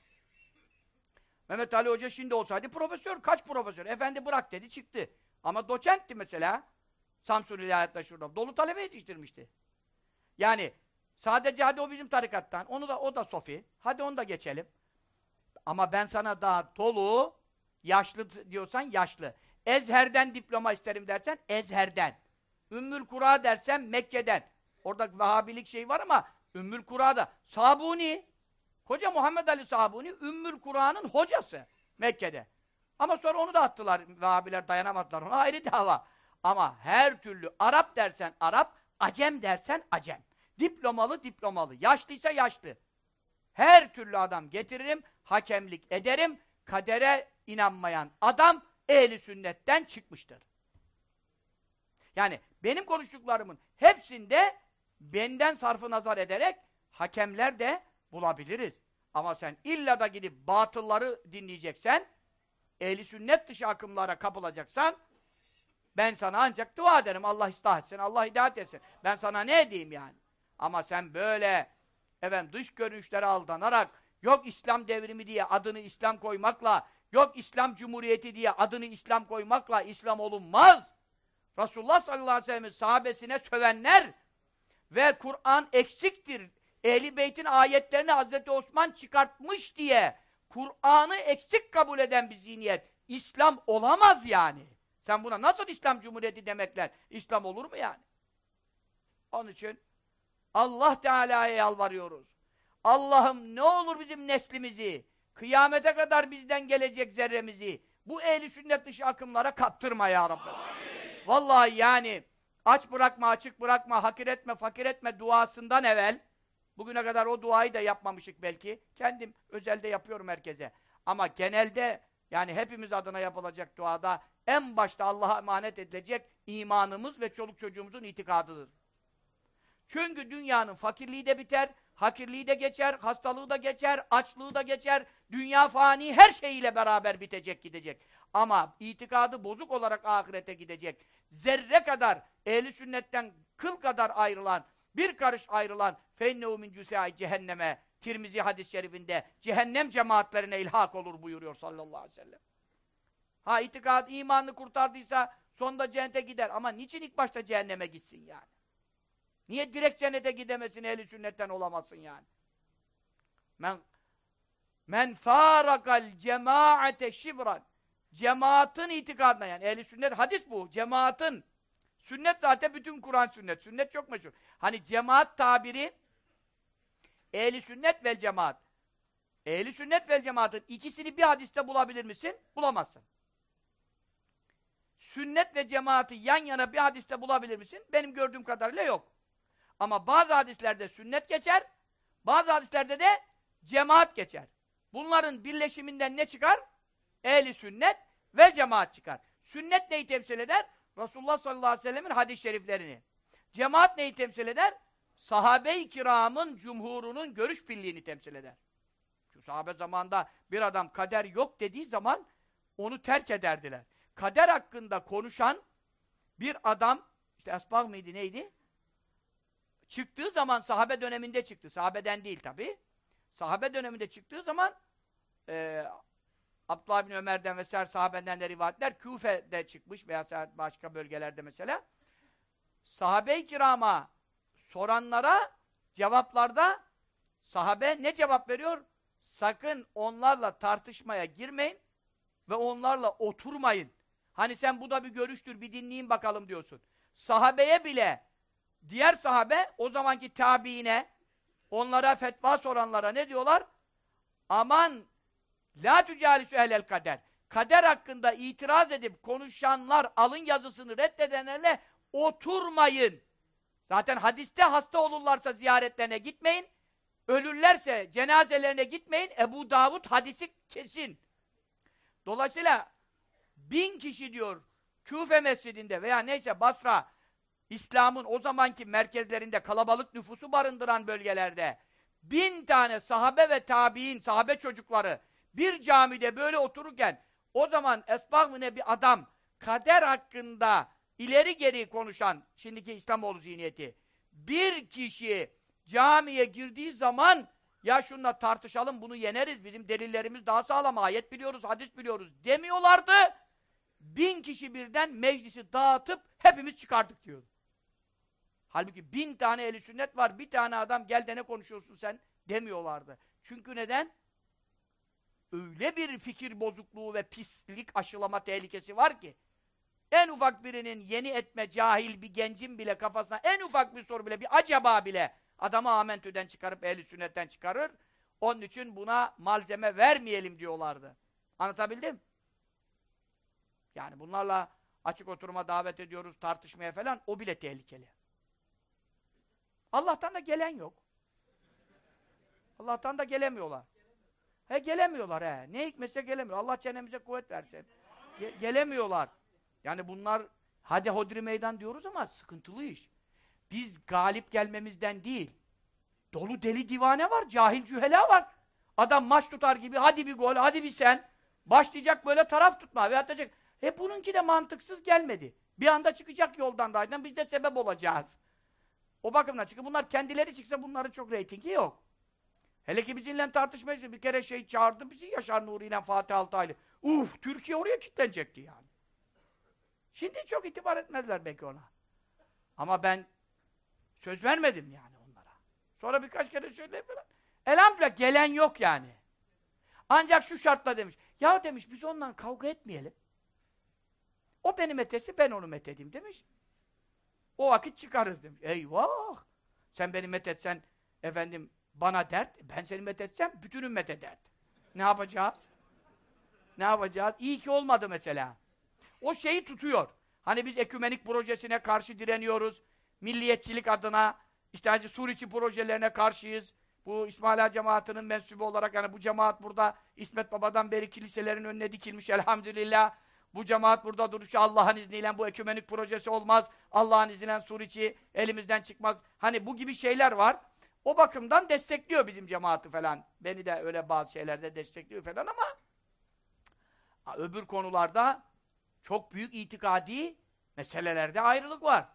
Mehmet Ali Hoca şimdi olsaydı profesör, kaç profesör? Efendi bırak dedi, çıktı. Ama doçentti mesela. Samsun İlahiyat'ta şurada. Dolu talebe yetiştirmişti. Yani sadece hadi o bizim tarikattan, onu da o da sofi. Hadi onu da geçelim. Ama ben sana daha dolu, yaşlı diyorsan yaşlı. Ezher'den diploma isterim dersen Ezher'den. Ümmül Kura dersen Mekke'den. Orada Vahabilik şey var ama Ümmül Kura'da. Sabuni, Hoca Muhammed Ali Sabuni Ümmül Kura'nın hocası Mekke'de. Ama sonra onu da attılar. Vahabiler dayanamadılar ona. Ayrı dava. Ama her türlü Arap dersen Arap, Acem dersen Acem. Diplomalı diplomalı. Yaşlıysa yaşlı. Her türlü adam getiririm, hakemlik ederim. Kadere inanmayan adam ehli sünnetten çıkmıştır. Yani benim konuştuklarımın hepsinde benden sarfı nazar ederek hakemler de bulabiliriz. Ama sen illa da gidip batılları dinleyeceksen, ehli sünnet dışı akımlara kapılacaksan, ben sana ancak dua ederim. Allah ıslah etsin, Allah hidayet etsin. Ben sana ne edeyim yani? Ama sen böyle efendim, dış görünüşlere aldanarak, yok İslam devrimi diye adını İslam koymakla, yok İslam Cumhuriyeti diye adını İslam koymakla İslam olunmaz. Resulullah sallallahu aleyhi ve sellem'in sahabesine sövenler ve Kur'an eksiktir. Ehli Beyt'in ayetlerini Hazreti Osman çıkartmış diye Kur'an'ı eksik kabul eden bir zihniyet İslam olamaz yani. Sen buna nasıl İslam Cumhuriyeti demekler? İslam olur mu yani? Onun için Allah Teala'ya yalvarıyoruz. Allah'ım ne olur bizim neslimizi, kıyamete kadar bizden gelecek zerremizi bu ehli sünnet dışı akımlara kaptırma ya Rabbi. Amin. Vallahi yani aç bırakma, açık bırakma, hakir etme, fakir etme duasından evvel bugüne kadar o duayı da yapmamışık belki. Kendim özelde yapıyorum herkese. Ama genelde yani hepimiz adına yapılacak duada en başta Allah'a emanet edilecek imanımız ve çoluk çocuğumuzun itikadıdır. Çünkü dünyanın fakirliği de biter, hakirliği de geçer, hastalığı da geçer, açlığı da geçer, dünya fani her şeyiyle beraber bitecek gidecek. Ama itikadı bozuk olarak ahirete gidecek. Zerre kadar, ehli sünnetten kıl kadar ayrılan, bir karış ayrılan fennehu min cehenneme Tirmizi hadis-i şerifinde cehennem cemaatlerine ilhak olur buyuruyor sallallahu aleyhi ve sellem. Ha itikad imanını kurtardıysa sonunda cennete gider ama niçin ilk başta cehenneme gitsin yani? Niye direkt cennete gidemesin, ehli sünnetten olamazsın yani? Men men farakal cemaate şibran cemaatin itikadına yani ehli sünnet hadis bu cemaatin sünnet zaten bütün Kur'an sünnet sünnet çok meşhur hani cemaat tabiri ehli sünnet vel cemaat ehli sünnet vel cemaatın ikisini bir hadiste bulabilir misin? bulamazsın sünnet ve cemaati yan yana bir hadiste bulabilir misin? benim gördüğüm kadarıyla yok ama bazı hadislerde sünnet geçer, bazı hadislerde de cemaat geçer. Bunların birleşiminden ne çıkar? Ehli sünnet ve cemaat çıkar. Sünnet neyi temsil eder? Resulullah sallallahu aleyhi ve sellemin hadis-i şeriflerini. Cemaat neyi temsil eder? Sahabe-i kiramın cumhurunun görüş birliğini temsil eder. Şu sahabe zamanında bir adam kader yok dediği zaman onu terk ederdiler. Kader hakkında konuşan bir adam, işte Esbah mıydı neydi? çıktığı zaman sahabe döneminde çıktı. Sahabeden değil tabi. Sahabe döneminde çıktığı zaman e, Abdullah bin Ömer'den vesaire sahabeden de rivayetler Küfe'de çıkmış veya başka bölgelerde mesela. Sahabe-i kirama soranlara cevaplarda sahabe ne cevap veriyor? Sakın onlarla tartışmaya girmeyin ve onlarla oturmayın. Hani sen bu da bir görüştür, bir dinleyin bakalım diyorsun. Sahabeye bile Diğer sahabe o zamanki tabiine onlara fetva soranlara ne diyorlar? Aman la tücalisü ehlel kader. Kader hakkında itiraz edip konuşanlar alın yazısını reddedenlerle oturmayın. Zaten hadiste hasta olurlarsa ziyaretlerine gitmeyin. Ölürlerse cenazelerine gitmeyin. Ebu Davud hadisi kesin. Dolayısıyla bin kişi diyor Küfe mescidinde veya neyse Basra İslam'ın o zamanki merkezlerinde kalabalık nüfusu barındıran bölgelerde bin tane sahabe ve tabi'in, sahabe çocukları bir camide böyle otururken o zaman esbah mı ne bir adam kader hakkında ileri geri konuşan şimdiki İslamoğlu zihniyeti bir kişi camiye girdiği zaman ya şunla tartışalım bunu yeneriz bizim delillerimiz daha sağlam ayet biliyoruz hadis biliyoruz demiyorlardı bin kişi birden meclisi dağıtıp hepimiz çıkardık diyordu. Halbuki bin tane eli sünnet var, bir tane adam gel de ne konuşuyorsun sen demiyorlardı. Çünkü neden? Öyle bir fikir bozukluğu ve pislik aşılama tehlikesi var ki en ufak birinin yeni etme cahil bir gencin bile kafasına en ufak bir soru bile bir acaba bile adamı amentüden çıkarıp ehli sünnetten çıkarır. Onun için buna malzeme vermeyelim diyorlardı. Anlatabildim? Yani bunlarla açık oturuma davet ediyoruz, tartışmaya falan, o bile tehlikeli. Allah'tan da gelen yok. Allah'tan da gelemiyorlar. He gelemiyorlar he. Ne hikmetse gelemiyor. Allah çenemize kuvvet versin. Ge gelemiyorlar. Yani bunlar hadi hodri meydan diyoruz ama sıkıntılı iş. Biz galip gelmemizden değil. Dolu deli divane var, cahil cühela var. Adam maç tutar gibi hadi bir gol, hadi bir sen. Başlayacak böyle taraf tutma ve atacak. Hep bununki de mantıksız gelmedi. Bir anda çıkacak yoldan raydan biz de sebep olacağız. O bakımdan çünkü bunlar kendileri çıksa bunların çok reytingi yok. Hele ki bizimle tartışmayız. Bir kere şey çağırdı bizi Yaşar Nuri ile Fatih Altaylı. Uf Türkiye oraya kilitlenecekti yani. Şimdi çok itibar etmezler belki ona. Ama ben söz vermedim yani onlara. Sonra birkaç kere falan. Elhamdülillah gelen yok yani. Ancak şu şartla demiş. Ya demiş biz ondan kavga etmeyelim. O beni metesi ben onu methedeyim demiş. O vakit çıkarız demiş. Eyvah! Sen beni methetsen efendim bana dert, ben seni methetsem bütün ümmete dert. Ne yapacağız? Ne yapacağız? İyi ki olmadı mesela. O şeyi tutuyor. Hani biz ekümenik projesine karşı direniyoruz. Milliyetçilik adına işte hani Suriçi projelerine karşıyız. Bu İsmaila cemaatinin mensubu olarak yani bu cemaat burada İsmet Baba'dan beri kiliselerin önüne dikilmiş elhamdülillah. Bu cemaat burada duruşu Allah'ın izniyle bu ekümenik projesi olmaz. Allah'ın izniyle Suriçi elimizden çıkmaz. Hani bu gibi şeyler var. O bakımdan destekliyor bizim cemaati falan. Beni de öyle bazı şeylerde destekliyor falan ama öbür konularda çok büyük itikadi meselelerde ayrılık var.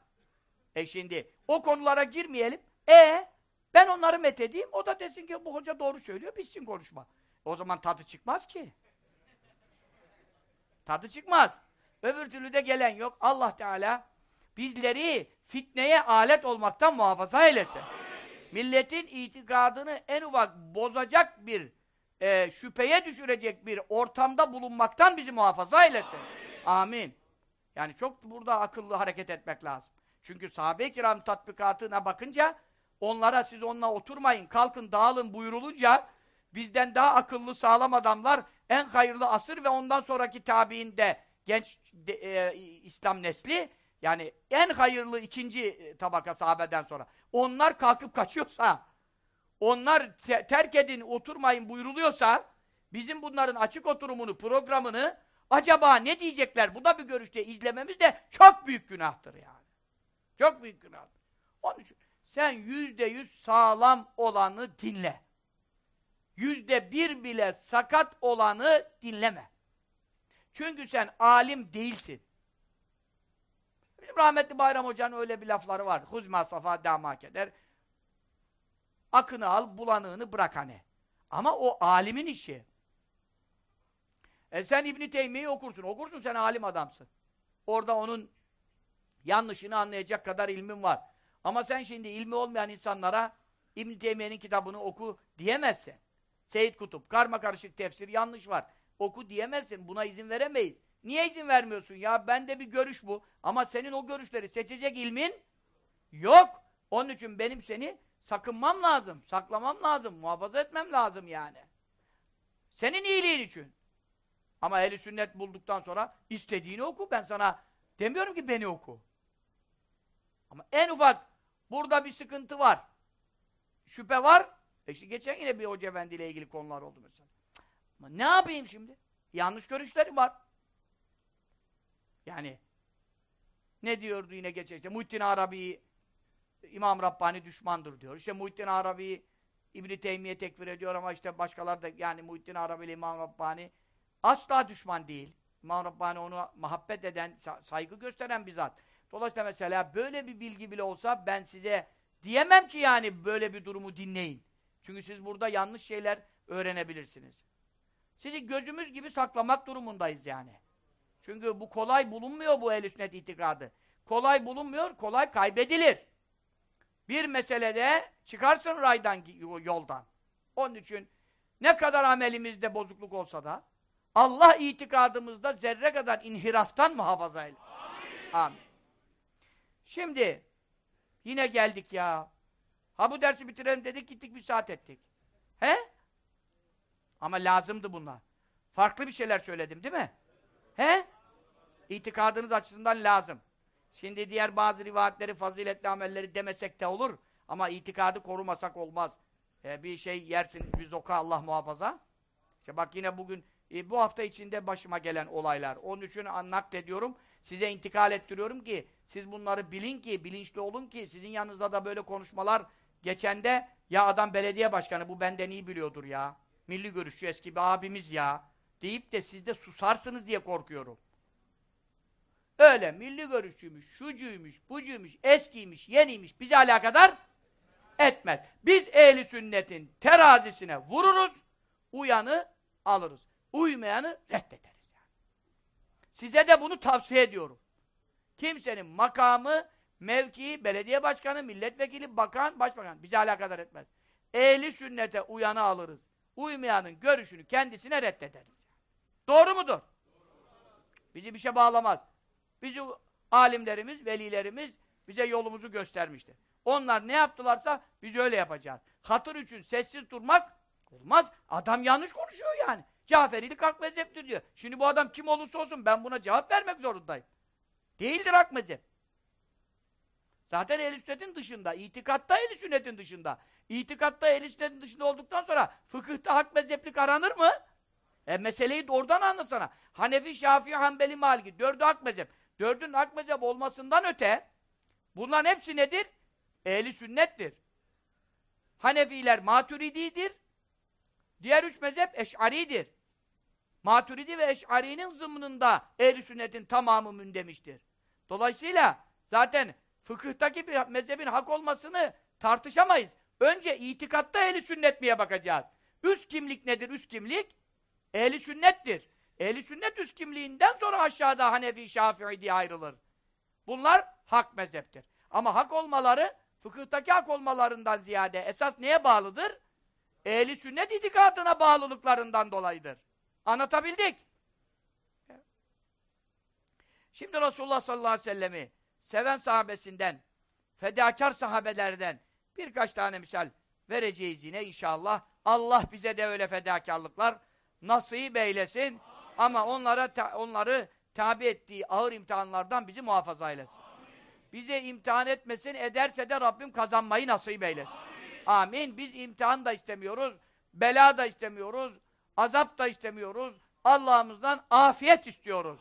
E şimdi o konulara girmeyelim. E ben onları methedeyim. O da desin ki bu hoca doğru söylüyor. Bitsin konuşma. O zaman tadı çıkmaz ki. Tadı çıkmaz. Öbür türlü de gelen yok. Allah Teala bizleri fitneye alet olmaktan muhafaza eylesin. Milletin itikadını en ufak bozacak bir e, şüpheye düşürecek bir ortamda bulunmaktan bizi muhafaza eylesin. Amin. Yani çok burada akıllı hareket etmek lazım. Çünkü sahabe-i kiram tatbikatına bakınca onlara siz onunla oturmayın, kalkın, dağılın buyurulunca bizden daha akıllı, sağlam adamlar en hayırlı asır ve ondan sonraki tabiinde genç de, e, İslam nesli yani en hayırlı ikinci tabaka sahabeden sonra onlar kalkıp kaçıyorsa onlar te terk edin, oturmayın buyuruluyorsa bizim bunların açık oturumunu, programını acaba ne diyecekler? Bu da bir görüşte izlememiz de çok büyük günahtır yani. Çok büyük günahtır. Onun için sen yüzde yüz sağlam olanı dinle. Yüzde bir bile sakat olanı dinleme. Çünkü sen alim değilsin. Rahmetli Bayram Hoca'nın öyle bir lafları var. Huzma safa damak eder. Akını al, bulanığını bırak hani. Ama o alimin işi. E sen İbn Teymiye'yi okursun. Okursun sen alim adamsın. Orada onun yanlışını anlayacak kadar ilmin var. Ama sen şimdi ilmi olmayan insanlara İbn Teymiye'nin kitabını oku diyemezsin. Seyit Kutup, karma karışık tefsir yanlış var. Oku diyemezsin. Buna izin veremeyiz. Niye izin vermiyorsun ya? Bende bir görüş bu. Ama senin o görüşleri seçecek ilmin yok. Onun için benim seni sakınmam lazım. Saklamam lazım. Muhafaza etmem lazım yani. Senin iyiliğin için. Ama ehli sünnet bulduktan sonra istediğini oku. Ben sana demiyorum ki beni oku. Ama en ufak burada bir sıkıntı var. Şüphe var. E işte geçen yine bir hoca efendiyle ilgili konular oldu mesela. Ama ne yapayım şimdi? Yanlış görüşlerim var. Yani ne diyordu yine geçen işte Muhittin Arabi İmam Rabbani düşmandır diyor. İşte Muhittin Arabi İbn Teymiye tekfir ediyor ama işte başkaları da yani Muhittin Arabi ile İmam Rabbani asla düşman değil. İmam Rabbani onu muhabbet eden, saygı gösteren bir zat. Dolayısıyla mesela böyle bir bilgi bile olsa ben size diyemem ki yani böyle bir durumu dinleyin. Çünkü siz burada yanlış şeyler öğrenebilirsiniz. Sizi gözümüz gibi saklamak durumundayız yani. Çünkü bu kolay bulunmuyor bu el sünnet itikadı. Kolay bulunmuyor, kolay kaybedilir. Bir meselede çıkarsın raydan, yoldan. Onun için ne kadar amelimizde bozukluk olsa da Allah itikadımızda zerre kadar inhiraftan muhafaza eylesin. Amin. Amin. Şimdi yine geldik ya. Ha bu dersi bitirelim dedik gittik bir saat ettik. He? Ama lazımdı bunlar. Farklı bir şeyler söyledim değil mi? He? İtikadınız açısından lazım. Şimdi diğer bazı rivayetleri, faziletli amelleri demesek de olur. Ama itikadı korumasak olmaz. E, bir şey yersin, bir zoka Allah muhafaza. İşte bak yine bugün, e, bu hafta içinde başıma gelen olaylar. Onun için naklediyorum, size intikal ettiriyorum ki, siz bunları bilin ki, bilinçli olun ki, sizin yanınızda da böyle konuşmalar geçende, ya adam belediye başkanı, bu benden iyi biliyordur ya. Milli görüşçü eski bir abimiz ya. Deyip de siz de susarsınız diye korkuyorum. Öyle milli görüşçüymüş, şucuymuş, bucuymuş, eskiymiş, yeniymiş bizi alakadar etmez. Biz ehli sünnetin terazisine vururuz, uyanı alırız. Uymayanı reddederiz. Size de bunu tavsiye ediyorum. Kimsenin makamı, mevkii, belediye başkanı, milletvekili, bakan, başbakan bizi alakadar etmez. Ehli sünnete uyanı alırız. Uymayanın görüşünü kendisine reddederiz. Doğru mudur? Bizi bir şey bağlamaz. Bizi alimlerimiz, velilerimiz bize yolumuzu göstermiştir. Onlar ne yaptılarsa biz öyle yapacağız. Hatır için sessiz durmak olmaz. Adam yanlış konuşuyor yani. Caferilik hak mezheptir diyor. Şimdi bu adam kim olursa olsun ben buna cevap vermek zorundayım. Değildir hak mezhep. Zaten ehl sünnetin dışında, itikatta ehl sünnetin dışında. İtikatta ehl sünnetin dışında olduktan sonra fıkıhta hak mezheplik aranır mı? E meseleyi oradan anlasana. Hanefi, Şafii, Hanbeli, Maliki. Dördü hak mezhep. Dördün hak mezhep olmasından öte bunların hepsi nedir? Ehli sünnettir. Hanefiler maturididir. Diğer üç mezhep eş'aridir. Maturidi ve eş'arinin zımnında ehli sünnetin tamamı mündemiştir. Dolayısıyla zaten fıkıhtaki bir mezhebin hak olmasını tartışamayız. Önce itikatta ehli sünnetmeye bakacağız. Üst kimlik nedir? Üst kimlik ehli sünnettir. Ehli sünnet üst kimliğinden sonra aşağıda Hanefi, Şafii diye ayrılır. Bunlar hak mezheptir. Ama hak olmaları, fıkıhtaki hak olmalarından ziyade esas neye bağlıdır? Ehli sünnet itikadına bağlılıklarından dolayıdır. Anlatabildik. Şimdi Resulullah sallallahu aleyhi ve sellemi seven sahabesinden, fedakar sahabelerden birkaç tane misal vereceğiz yine inşallah. Allah bize de öyle fedakarlıklar nasip eylesin. Ama onlara ta onları tabi ettiği ağır imtihanlardan bizi muhafaza eylesin. Bize imtihan etmesin, ederse de Rabbim kazanmayı nasip eylesin. Amin. Biz imtihan da istemiyoruz, bela da istemiyoruz, azap da istemiyoruz. Allah'ımızdan afiyet istiyoruz.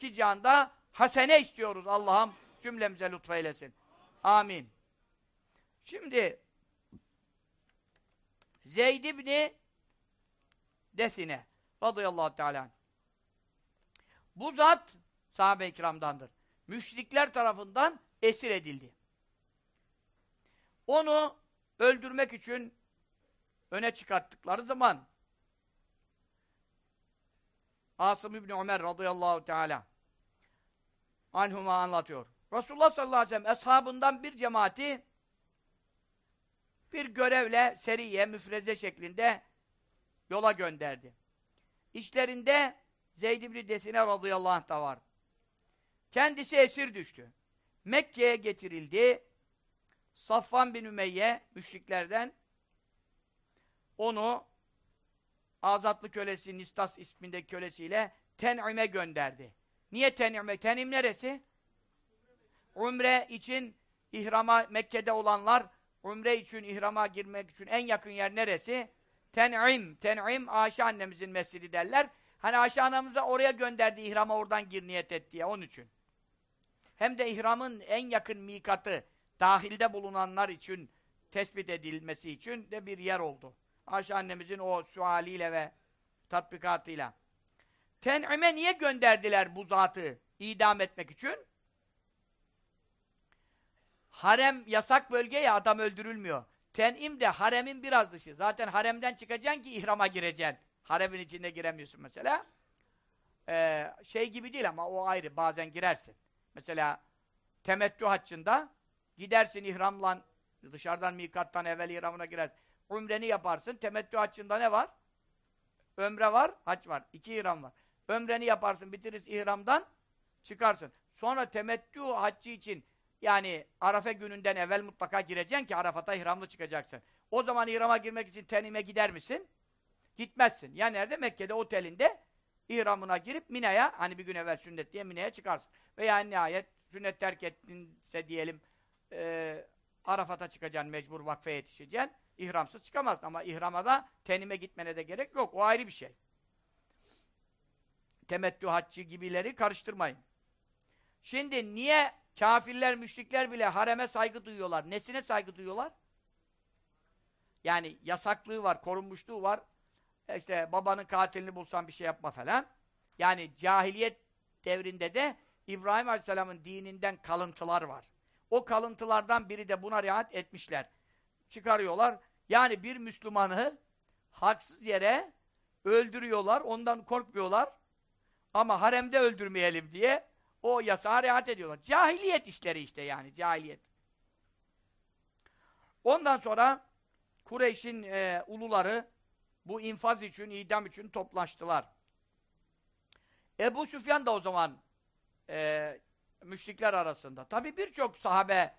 Ki canda hasene istiyoruz. Allah'ım cümlemize lütfeylesin. Amin. Şimdi Zeyd ibni Desine radıyallahu teala bu zat sahabe-i kiramdandır. Müşrikler tarafından esir edildi. Onu öldürmek için öne çıkarttıkları zaman Asım İbni Ömer radıyallahu teala anhuma anlatıyor. Resulullah sallallahu aleyhi ve sellem eshabından bir cemaati bir görevle seriye, müfreze şeklinde yola gönderdi. İşlerinde Zeyd ibn Desine radıyallahu anh da var. Kendisi esir düştü. Mekke'ye getirildi. Safvan bin Ümeyye müşriklerden onu azatlı kölesi Nistas ismindeki kölesiyle Ten'ime gönderdi. Niye Ten'ime? Ten'im neresi? Umre için ihrama Mekke'de olanlar umre için ihrama girmek için en yakın yer neresi? Ten'im. Ten'im Ayşe annemizin mescidi derler. Hani Ayşe anamıza oraya gönderdi ihrama oradan gir niyet et diye onun için. Hem de ihramın en yakın mikatı dahilde bulunanlar için tespit edilmesi için de bir yer oldu. Ayşe annemizin o sualiyle ve tatbikatıyla. Ten'ime niye gönderdiler bu zatı idam etmek için? Harem yasak bölge ya adam öldürülmüyor. Ten'im de haremin biraz dışı. Zaten haremden çıkacaksın ki ihrama gireceksin. Haremin içinde giremiyorsun mesela. Ee, şey gibi değil ama o ayrı. Bazen girersin. Mesela temettü haccında gidersin ihramla dışarıdan mikattan evvel ihramına girersin. Umreni yaparsın. Temettü haccında ne var? Ömre var, hac var. İki ihram var. Ömreni yaparsın, bitirirsin ihramdan çıkarsın. Sonra temettü haccı için yani Arafa gününden evvel mutlaka gireceksin ki Arafat'a ihramlı çıkacaksın. O zaman ihrama girmek için tenime gider misin? Gitmezsin. Ya nerede? Mekke'de otelinde ihramına girip Mina'ya, hani bir gün evvel sünnet diye Mina'ya çıkarsın. Veya nihayet sünnet terk ettinse diyelim, e, Arafat'a çıkacaksın, mecbur vakfe yetişeceksin. İhramsız çıkamazsın ama ihrama da tenime gitmene de gerek yok. O ayrı bir şey. Temettü haccı gibileri karıştırmayın. Şimdi niye kafirler, müşrikler bile hareme saygı duyuyorlar? Nesine saygı duyuyorlar? Yani yasaklığı var, korunmuşluğu var. E işte babanın katilini bulsan bir şey yapma falan. Yani cahiliyet devrinde de İbrahim Aleyhisselam'ın dininden kalıntılar var. O kalıntılardan biri de buna riayet etmişler. Çıkarıyorlar. Yani bir Müslümanı haksız yere öldürüyorlar, ondan korkmuyorlar. Ama haremde öldürmeyelim diye o yasağa riayet ediyorlar. Cahiliyet işleri işte yani, cahiliyet. Ondan sonra Kureyş'in e, uluları bu infaz için, idam için toplaştılar. Ebu Süfyan da o zaman e, müşrikler arasında. Tabi birçok sahabe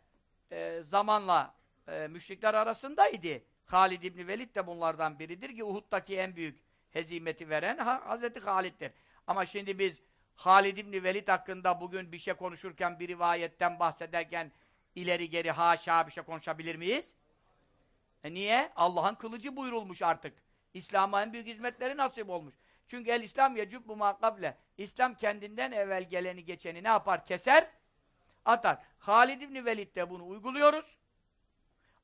e, zamanla e, müşrikler arasındaydı. Halid İbni Velid de bunlardan biridir ki Uhud'daki en büyük hezimeti veren ha, Hazreti Halid'dir. Ama şimdi biz Halid İbni Velid hakkında bugün bir şey konuşurken, bir rivayetten bahsederken ileri geri haşa bir şey konuşabilir miyiz? E niye? Allah'ın kılıcı buyurulmuş artık. İslam'a en büyük hizmetleri nasip olmuş. Çünkü el İslam yecubbu makable. İslam kendinden evvel geleni geçeni ne yapar? Keser, atar. Halid İbni Velid de bunu uyguluyoruz.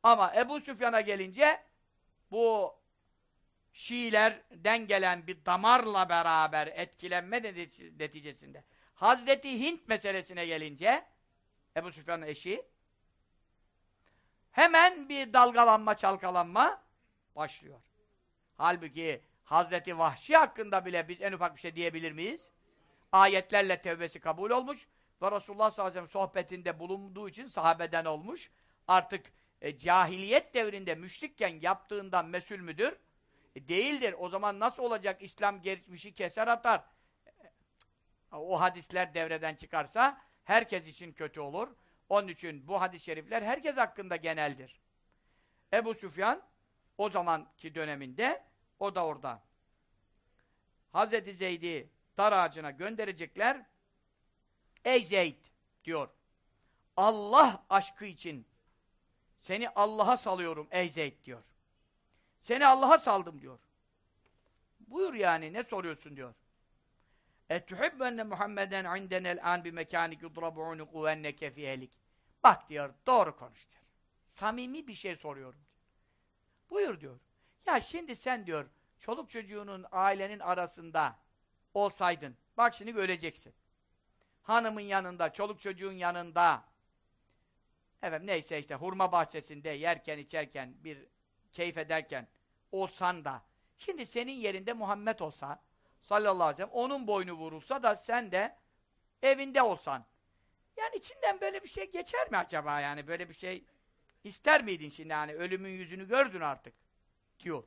Ama Ebu Süfyan'a gelince bu Şiilerden gelen bir damarla beraber etkilenme neticesinde Hazreti Hint meselesine gelince Ebu Süfyan'ın eşi hemen bir dalgalanma, çalkalanma başlıyor. Halbuki Hazreti Vahşi hakkında bile biz en ufak bir şey diyebilir miyiz? Ayetlerle tevbesi kabul olmuş ve Resulullah sallallahu aleyhi ve sellem sohbetinde bulunduğu için sahabeden olmuş. Artık e, cahiliyet devrinde müşrikken yaptığından mesul müdür? E, değildir. O zaman nasıl olacak İslam geçmişi keser atar? E, o hadisler devreden çıkarsa herkes için kötü olur. Onun için bu hadis-i şerifler herkes hakkında geneldir. Ebu Süfyan o zamanki döneminde o da orada. Hazreti Zeyd'i dar ağacına gönderecekler. Ey Zeyd diyor. Allah aşkı için seni Allah'a salıyorum ey Zeyd diyor. Seni Allah'a saldım diyor. Buyur yani ne soruyorsun diyor. Etühibbenne Muhammeden indenel an bi mekanik yudrabu unuku ve enneke fihelik. Bak diyor doğru konuş diyor. Samimi bir şey soruyorum. Buyur diyor. Ya şimdi sen diyor çoluk çocuğunun ailenin arasında olsaydın. Bak şimdi göreceksin. Hanımın yanında, çoluk çocuğun yanında. Evet neyse işte hurma bahçesinde yerken içerken bir keyif ederken olsan da, şimdi senin yerinde Muhammed olsa, sallallahu aleyhi ve sellem, onun boynu vurulsa da sen de evinde olsan, yani içinden böyle bir şey geçer mi acaba yani, böyle bir şey ister miydin şimdi yani, ölümün yüzünü gördün artık, diyor.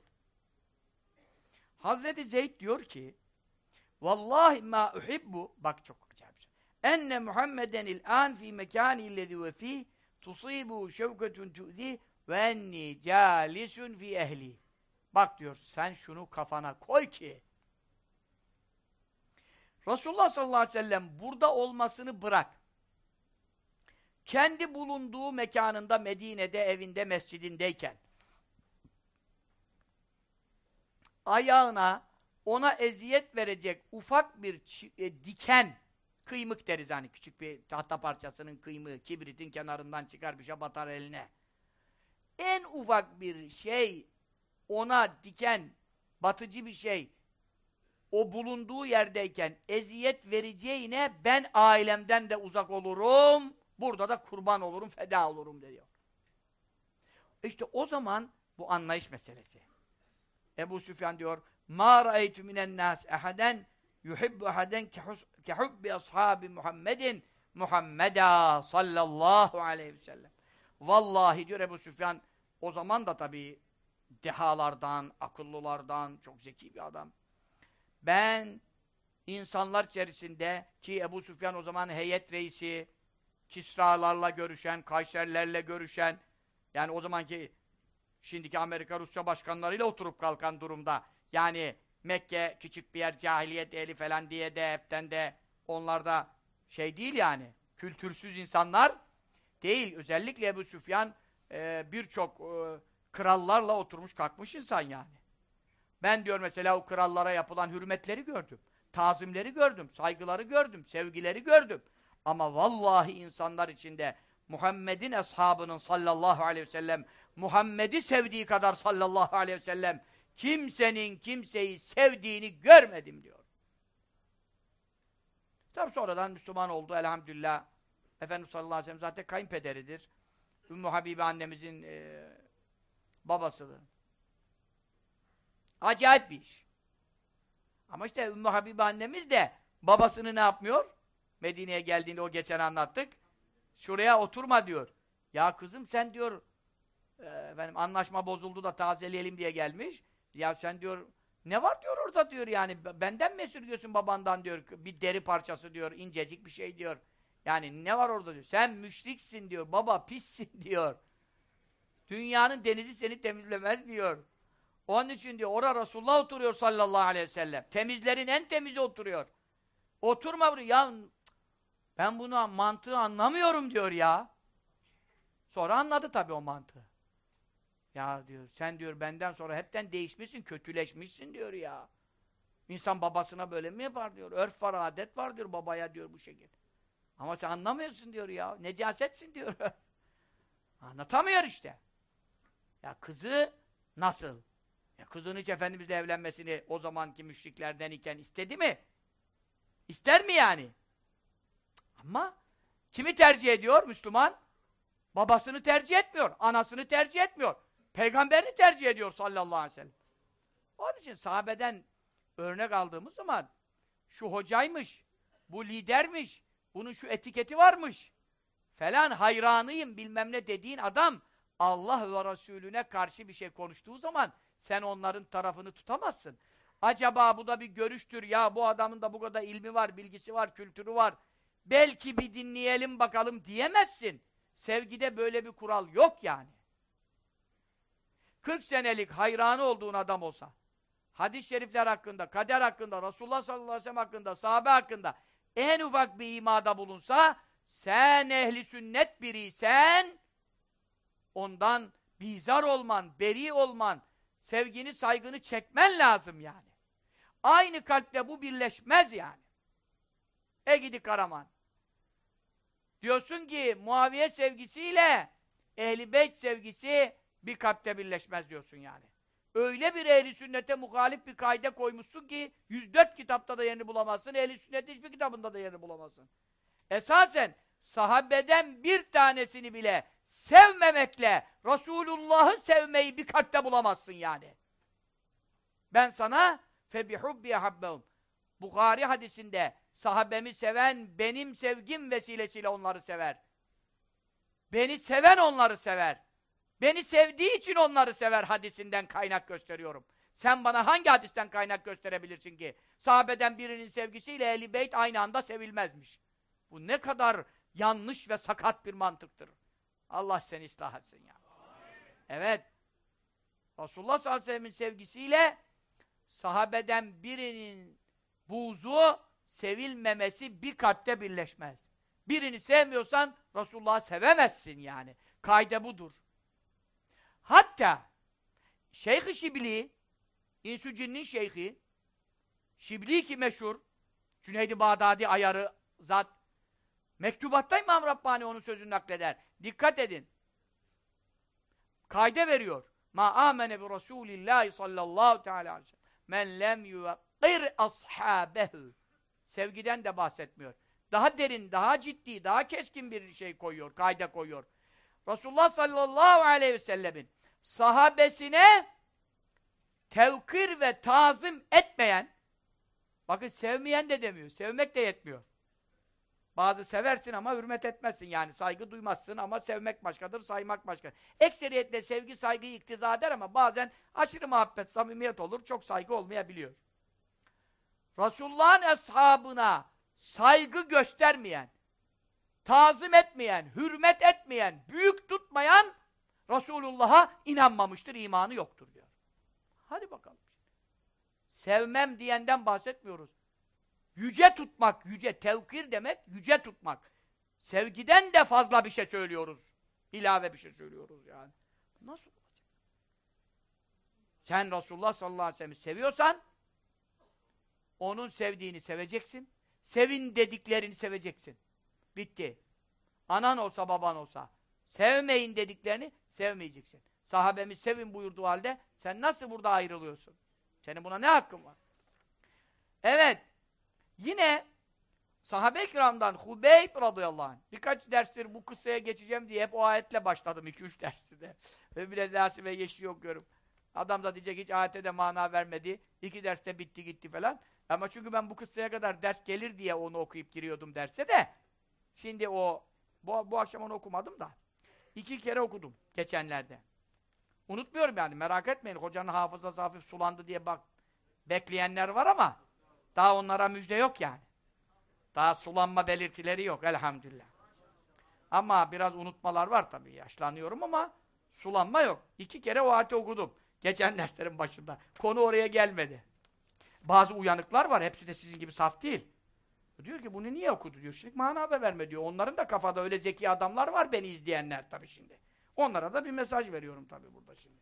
Hazreti Zeyd diyor ki, Vallahi ma uhibbu, bak çok acayip şey. Enne Muhammedenil an fi mekani illezi ve fi tusibu şevketun tu'zi ve enni calisun fi ehli. Bak diyor, sen şunu kafana koy ki, Resulullah sallallahu aleyhi ve sellem burada olmasını bırak. Kendi bulunduğu mekanında, Medine'de, evinde, mescidindeyken, ayağına ona eziyet verecek ufak bir e, diken, kıymık deriz hani küçük bir tahta parçasının kıymığı, kibritin kenarından çıkar bir şey batar eline. En ufak bir şey ona diken, batıcı bir şey o bulunduğu yerdeyken eziyet vereceğine ben ailemden de uzak olurum, burada da kurban olurum, feda olurum diyor. İşte o zaman bu anlayış meselesi. Ebu Süfyan diyor, مَا رَأَيْتُ مِنَ النَّاسِ اَحَدًا يُحِبُّ اَحَدًا كَحُبِّ أَصْحَابِ Muhammedin Muhammeda sallallahu aleyhi ve sellem. Vallahi diyor Ebu Süfyan, o zaman da tabii dehalardan, akıllılardan, çok zeki bir adam. Ben insanlar içerisinde ki Ebu Süfyan o zaman heyet reisi, Kisralarla görüşen, Kayserlerle görüşen, yani o zamanki şimdiki Amerika Rusya başkanlarıyla oturup kalkan durumda. Yani Mekke küçük bir yer, cahiliyet ehli falan diye de hepten de onlar da şey değil yani. Kültürsüz insanlar değil. Özellikle Ebu Süfyan e, birçok e, krallarla oturmuş kalkmış insan yani. Ben diyor mesela o krallara yapılan hürmetleri gördüm. Tazimleri gördüm, saygıları gördüm, sevgileri gördüm. Ama vallahi insanlar içinde Muhammed'in ashabının sallallahu aleyhi ve sellem Muhammed'i sevdiği kadar sallallahu aleyhi ve sellem kimsenin kimseyi sevdiğini görmedim diyor. Tabi sonradan Müslüman oldu elhamdülillah. Efendimiz sallallahu aleyhi ve sellem zaten kayınpederidir. Ümmü Habibe annemizin e, babasıdır. Acayip bir iş. Ama işte Ümmü Habibe annemiz de babasını ne yapmıyor? Medine'ye geldiğinde o geçen anlattık. Şuraya oturma diyor. Ya kızım sen diyor e, efendim anlaşma bozuldu da tazeleyelim diye gelmiş. Ya sen diyor ne var diyor orada diyor yani benden mi esirgiyorsun babandan diyor bir deri parçası diyor incecik bir şey diyor. Yani ne var orada diyor. Sen müşriksin diyor. Baba pissin diyor. Dünyanın denizi seni temizlemez diyor. Onun için diyor orada Resulullah oturuyor sallallahu aleyhi ve sellem. Temizlerin en temizi oturuyor. Oturma buraya. Ya ben bunu mantığı anlamıyorum diyor ya. Sonra anladı tabii o mantığı. Ya diyor sen diyor benden sonra hepten değişmişsin, kötüleşmişsin diyor ya. İnsan babasına böyle mi yapar diyor. Örf var, adet var diyor babaya diyor bu şekilde. Ama sen anlamıyorsun diyor ya. Necasetsin diyor. Anlatamıyor işte. Ya kızı nasıl? Ya kızın hiç Efendimizle evlenmesini o zamanki müşriklerden iken istedi mi? İster mi yani? Ama kimi tercih ediyor Müslüman? Babasını tercih etmiyor, anasını tercih etmiyor. Peygamberini tercih ediyor sallallahu aleyhi ve sellem. Onun için sahabeden örnek aldığımız zaman şu hocaymış, bu lidermiş, bunun şu etiketi varmış. Falan hayranıyım bilmem ne dediğin adam Allah ve Resulüne karşı bir şey konuştuğu zaman sen onların tarafını tutamazsın. Acaba bu da bir görüştür ya bu adamın da bu kadar ilmi var, bilgisi var, kültürü var. Belki bir dinleyelim bakalım diyemezsin. Sevgide böyle bir kural yok yani. 40 senelik hayranı olduğun adam olsa, hadis-i şerifler hakkında, kader hakkında, Resulullah sallallahu aleyhi ve sellem hakkında, sahabe hakkında en ufak bir imada bulunsa, sen ehli sünnet biriysen, ondan bizar olman, beri olman, sevgini, saygını çekmen lazım yani. Aynı kalple bu birleşmez yani. E gidi Karaman. Diyorsun ki Muaviye sevgisiyle Ehli Beyt sevgisi bir kalpte birleşmez diyorsun yani. Öyle bir ehli sünnete muhalif bir kaide koymuşsun ki 104 kitapta da yerini bulamazsın, ehli sünnet hiçbir kitabında da yerini bulamazsın. Esasen sahabeden bir tanesini bile sevmemekle Resulullah'ı sevmeyi bir kalpte bulamazsın yani. Ben sana febihubbi habbehum Bukhari hadisinde sahabemi seven benim sevgim vesilesiyle onları sever. Beni seven onları sever. Beni sevdiği için onları sever hadisinden kaynak gösteriyorum. Sen bana hangi hadisten kaynak gösterebilirsin ki? Sahabeden birinin sevgisiyle Ehl-i Beyt aynı anda sevilmezmiş. Bu ne kadar yanlış ve sakat bir mantıktır. Allah seni ıslah etsin ya. Evet. Resulullah sallallahu aleyhi ve sellem'in sevgisiyle sahabeden birinin buğzu sevilmemesi bir kalpte birleşmez. Birini sevmiyorsan Resulullah'ı sevemezsin yani. Kaide budur. Hatta Şeyh-i Şibli İnsü Cinnin şeyhi Şibli ki meşhur Cüneydi Bağdadi ayarı zat mektubatta İmam Rabbani onun sözünü nakleder. Dikkat edin. Kaide veriyor. Ma amene bi Resulillahi sallallahu teala aleyhi ve sellem men lem yuvakkir ashabehu Sevgiden de bahsetmiyor. Daha derin, daha ciddi, daha keskin bir şey koyuyor, kaide koyuyor. Resulullah sallallahu aleyhi ve sellemin sahabesine tevkir ve tazim etmeyen, bakın sevmeyen de demiyor, sevmek de yetmiyor. Bazı seversin ama hürmet etmezsin yani saygı duymazsın ama sevmek başkadır, saymak başkadır. Ekseriyetle sevgi saygıyı iktiza eder ama bazen aşırı muhabbet, samimiyet olur, çok saygı olmayabiliyor. Resulullah'ın eshabına saygı göstermeyen, tazim etmeyen, hürmet etmeyen, büyük tutmayan Resulullah'a inanmamıştır, imanı yoktur diyor. Hadi bakalım. Sevmem diyenden bahsetmiyoruz. Yüce tutmak, yüce. Tevkir demek, yüce tutmak. Sevgiden de fazla bir şey söylüyoruz. İlave bir şey söylüyoruz yani. Nasıl olacak? Sen Resulullah sallallahu aleyhi ve sellem'i seviyorsan onun sevdiğini seveceksin. Sevin dediklerini seveceksin. Bitti. Anan olsa baban olsa sevmeyin dediklerini sevmeyeceksin. Sahabemiz sevin buyurduğu halde sen nasıl burada ayrılıyorsun? Senin buna ne hakkın var? Evet. Yine sahabe-i kiramdan Hubeyb radıyallahu anh birkaç derstir bu kıssaya geçeceğim diye hep o ayetle başladım 2-3 derste de. Ve bile dersi geçiyor görüyorum. Adam da diyecek hiç ayete de mana vermedi. İki derste bitti gitti falan. Ama çünkü ben bu kıssaya kadar ders gelir diye onu okuyup giriyordum derse de. Şimdi o, bu, bu akşam onu okumadım da. iki kere okudum geçenlerde. Unutmuyorum yani merak etmeyin. Hocanın hafızası hafif sulandı diye bak bekleyenler var ama daha onlara müjde yok yani. Daha sulanma belirtileri yok elhamdülillah. Ama biraz unutmalar var tabii. Yaşlanıyorum ama sulanma yok. İki kere o ayeti okudum. Geçen derslerin başında. Konu oraya gelmedi. Bazı uyanıklar var. Hepsi de sizin gibi saf değil. Diyor ki bunu niye okudu diyor. Şimdi mana da verme diyor. Onların da kafada öyle zeki adamlar var beni izleyenler tabii şimdi. Onlara da bir mesaj veriyorum tabii burada şimdi.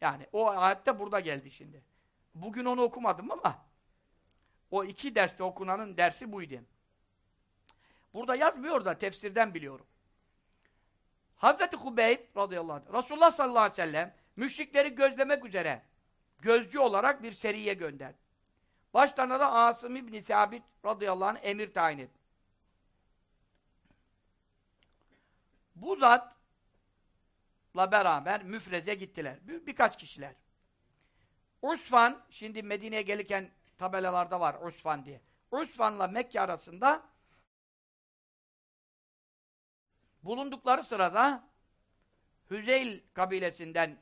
Yani o ayette burada geldi şimdi. Bugün onu okumadım ama o iki derste okunanın dersi buydu. Burada yazmıyor da tefsirden biliyorum. Hazreti Hubeyb radıyallahu anh, Resulullah sallallahu aleyhi ve sellem müşrikleri gözlemek üzere gözcü olarak bir seriye gönderdi. Başlarına da Asım İbni Sabit radıyallahu anh emir tayin etti. Bu zatla beraber müfreze gittiler. Bir, birkaç kişiler. Usfan, şimdi Medine'ye gelirken tabelalarda var Usfan diye. Usfan'la Mekke arasında bulundukları sırada Hüzeyl kabilesinden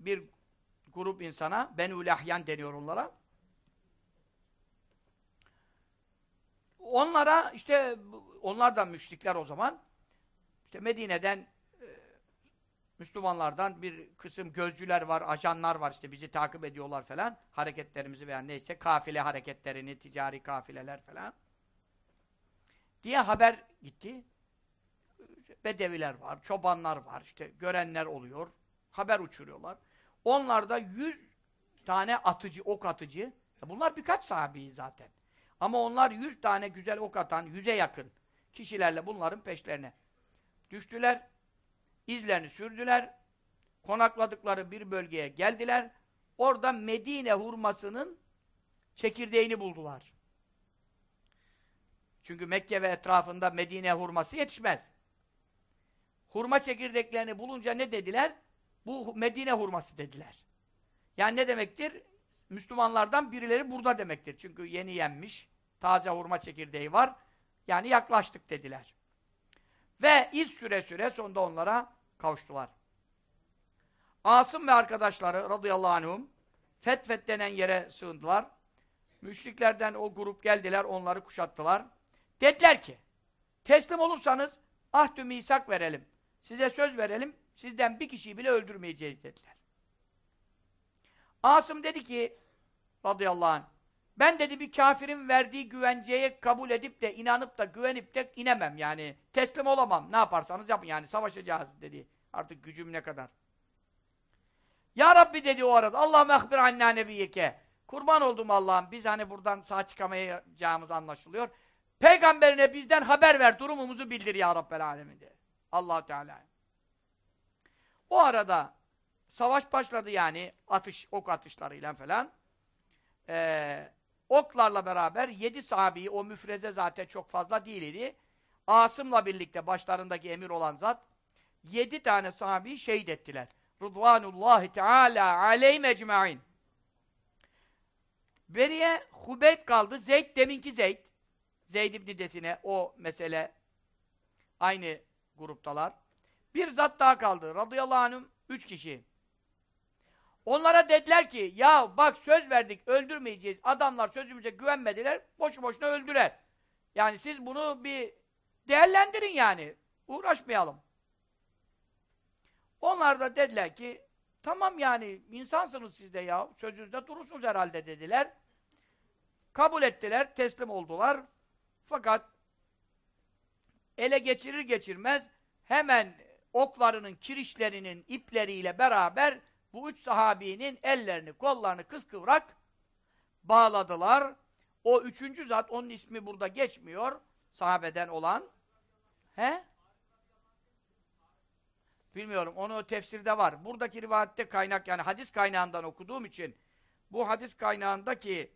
bir grup insana, Benül Ahyan deniyor onlara. Onlara işte onlar da müşrikler o zaman. İşte Medine'den Müslümanlardan bir kısım gözcüler var, ajanlar var işte bizi takip ediyorlar falan. Hareketlerimizi veya neyse kafile hareketlerini, ticari kafileler falan. Diye haber gitti. Bedeviler var, çobanlar var, işte görenler oluyor. Haber uçuruyorlar. Onlar da yüz tane atıcı, ok atıcı. Bunlar birkaç sahabi zaten. Ama onlar yüz tane güzel ok atan, yüze yakın kişilerle bunların peşlerine düştüler. İzlerini sürdüler. Konakladıkları bir bölgeye geldiler. Orada Medine hurmasının çekirdeğini buldular. Çünkü Mekke ve etrafında Medine hurması yetişmez. Hurma çekirdeklerini bulunca ne dediler? Bu Medine hurması dediler. Yani ne demektir? Müslümanlardan birileri burada demektir. Çünkü yeni yenmiş, taze hurma çekirdeği var. Yani yaklaştık dediler. Ve iz süre süre sonunda onlara kavuştular. Asım ve arkadaşları radıyallahu anhum Fetfet denen yere sığındılar. Müşriklerden o grup geldiler, onları kuşattılar. Dediler ki, teslim olursanız ahdü misak verelim. Size söz verelim, sizden bir kişiyi bile öldürmeyeceğiz dediler. Asım dedi ki, radıyallahu anh, ben dedi bir kafirin verdiği güvenceye kabul edip de inanıp da güvenip de inemem yani. Teslim olamam. Ne yaparsanız yapın yani savaşacağız dedi. Artık gücüm ne kadar. Ya Rabbi dedi o arada. Allah'ım ehbir anna nebiyeke. Kurban oldum Allah'ım. Biz hani buradan sağ çıkamayacağımız anlaşılıyor. Peygamberine bizden haber ver. Durumumuzu bildir ya Rabbel alemin dedi. allah Teala. O arada savaş başladı yani. Atış, ok atışlarıyla falan. Ee, oklarla beraber yedi sahabeyi, o müfreze zaten çok fazla değil idi. Asım'la birlikte başlarındaki emir olan zat, yedi tane sahabeyi şehit ettiler. Rıdvanullahi Teala aleyhim ecmain. Beriye Hubeyb kaldı. Zeyd deminki Zeyd. Zeyd İbni Desine o mesele aynı gruptalar. Bir zat daha kaldı. Radıyallahu anhüm üç kişi. Onlara dediler ki ya bak söz verdik öldürmeyeceğiz. Adamlar sözümüze güvenmediler. Boşu boşuna öldüler. Yani siz bunu bir değerlendirin yani. Uğraşmayalım. Onlar da dediler ki Tamam yani insansınız siz de ya. Sözünüzde durursunuz herhalde dediler. Kabul ettiler, teslim oldular. Fakat ele geçirir geçirmez hemen oklarının, kirişlerinin ipleriyle beraber bu üç sahabinin ellerini, kollarını kıskıvrak bağladılar. O üçüncü zat, onun ismi burada geçmiyor, sahabeden olan. He? Bilmiyorum, onu tefsirde var. Buradaki rivayette kaynak, yani hadis kaynağından okuduğum için, bu hadis kaynağındaki,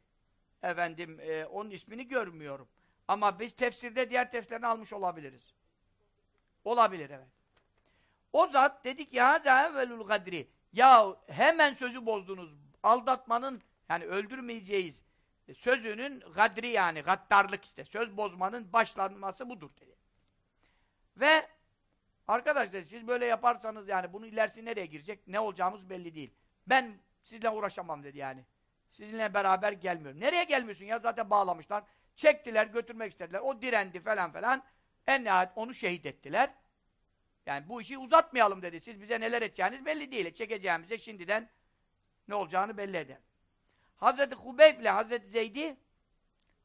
efendim, e, onun ismini görmüyorum. Ama biz tefsirde diğer tefsirlerini almış olabiliriz. Olabilir, evet. O zat dedik ya velul gadri. Ya hemen sözü bozdunuz. Aldatmanın yani öldürmeyeceğiz sözünün gadri yani gaddarlık işte. Söz bozmanın başlanması budur dedi. Ve arkadaşlar siz böyle yaparsanız yani bunun ilerisi nereye girecek? Ne olacağımız belli değil. Ben sizle uğraşamam dedi yani. Sizinle beraber gelmiyorum. Nereye gelmiyorsun ya? Zaten bağlamışlar. Çektiler, götürmek istediler. O direndi falan falan. En nihayet onu şehit ettiler. Yani bu işi uzatmayalım dedi. Siz bize neler edeceğiniz belli değil. Çekeceğimize şimdiden ne olacağını belli eder. Hazreti Hubeyb ile Hazreti Zeyd'i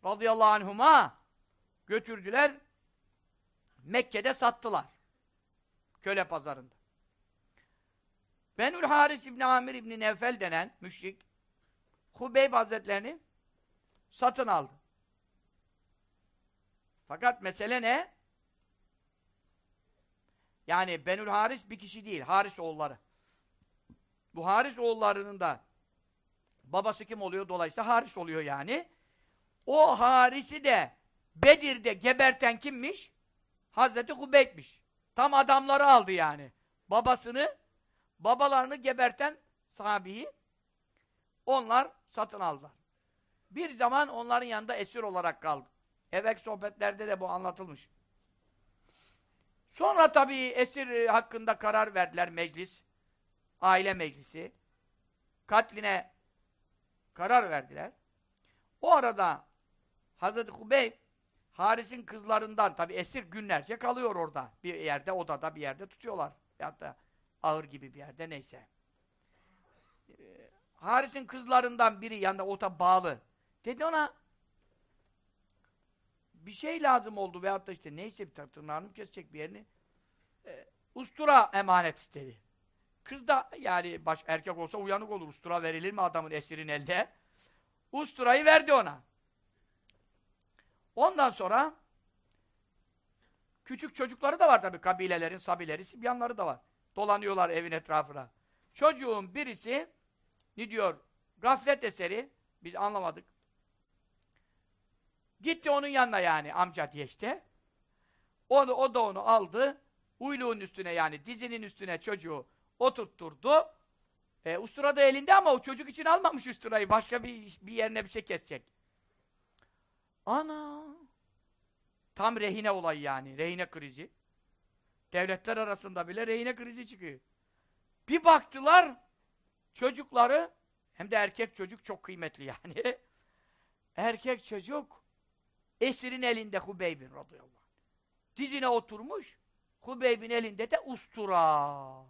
radıyallahu anhuma götürdüler. Mekke'de sattılar. Köle pazarında. Benül Haris İbni Amir İbni Nevfel denen müşrik Hubeyb Hazretlerini satın aldı. Fakat mesele ne? Yani Benül Haris bir kişi değil, Haris oğulları. Bu Haris oğullarının da babası kim oluyor? Dolayısıyla Haris oluyor yani. O Haris'i de Bedir'de geberten kimmiş? Hazreti Hubeyb'miş. Tam adamları aldı yani. Babasını, babalarını geberten sahabeyi onlar satın aldılar. Bir zaman onların yanında esir olarak kaldı. Evvelki sohbetlerde de bu anlatılmış. Sonra tabii esir e, hakkında karar verdiler meclis. Aile meclisi. Katline karar verdiler. O arada Hazreti Hubeyb Haris'in kızlarından tabii esir günlerce kalıyor orada. Bir yerde, odada bir yerde tutuyorlar. Ya da ağır gibi bir yerde neyse. Ee, Haris'in kızlarından biri yanında ota bağlı. Dedi ona bir şey lazım oldu veyahut da işte neyse bir tırnağını mı kesecek bir yerini e, ustura emanet istedi. Kız da yani baş, erkek olsa uyanık olur. Ustura verilir mi adamın esirin elde? Usturayı verdi ona. Ondan sonra küçük çocukları da var tabii kabilelerin, sabileri, sibyanları da var. Dolanıyorlar evin etrafına. Çocuğun birisi ne diyor? Gaflet eseri biz anlamadık. Gitti onun yanına yani amca diye işte. Onu, o da onu aldı. Uyluğun üstüne yani dizinin üstüne çocuğu oturtturdu. E, ustura da elinde ama o çocuk için almamış usturayı. Başka bir, bir yerine bir şey kesecek. Ana! Tam rehine olayı yani. Rehine krizi. Devletler arasında bile rehine krizi çıkıyor. Bir baktılar çocukları hem de erkek çocuk çok kıymetli yani. erkek çocuk esirin elinde Hubeyb'in radıyallahu anh. Dizine oturmuş Hubeyb'in elinde de ustura.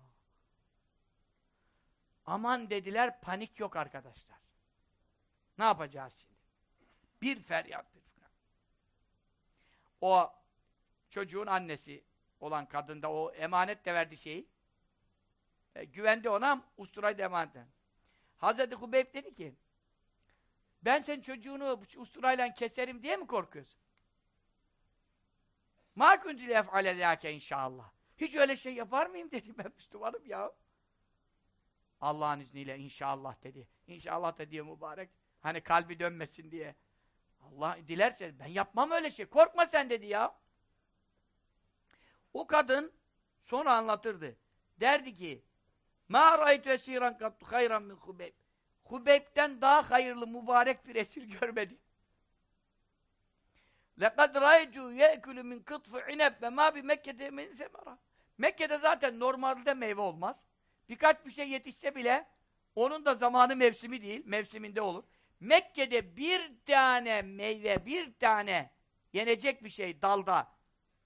Aman dediler, panik yok arkadaşlar. Ne yapacağız şimdi? Bir feryat bir feryat. O çocuğun annesi olan kadın da o emanet de verdi şeyi. E, güvendi ona, usturayı da emanet. Hazreti Hubeyb dedi ki, ben senin çocuğunu usturayla keserim diye mi korkuyorsun? Ma kuntu lef'ale zâke inşallah. Hiç öyle şey yapar mıyım dedi. Ben Müslümanım ya. Allah'ın izniyle inşallah dedi. İnşallah da diyor mübarek. Hani kalbi dönmesin diye. Allah dilerse ben yapmam öyle şey. Korkma sen dedi ya. O kadın sonra anlatırdı. Derdi ki Ma ra'aytu esiran kattu hayran min Hubeyb. Hubeyb'den daha hayırlı mübarek bir esir görmedi. لَقَدْ رَيْتُ يَأْكُلُ مِنْ قِطْفِ عِنَبْ وَمَا بِمَكَّةِ مِنْ سَمَرًا Mekke'de zaten normalde meyve olmaz. Birkaç bir şey yetişse bile onun da zamanı mevsimi değil, mevsiminde olur. Mekke'de bir tane meyve, bir tane yenecek bir şey dalda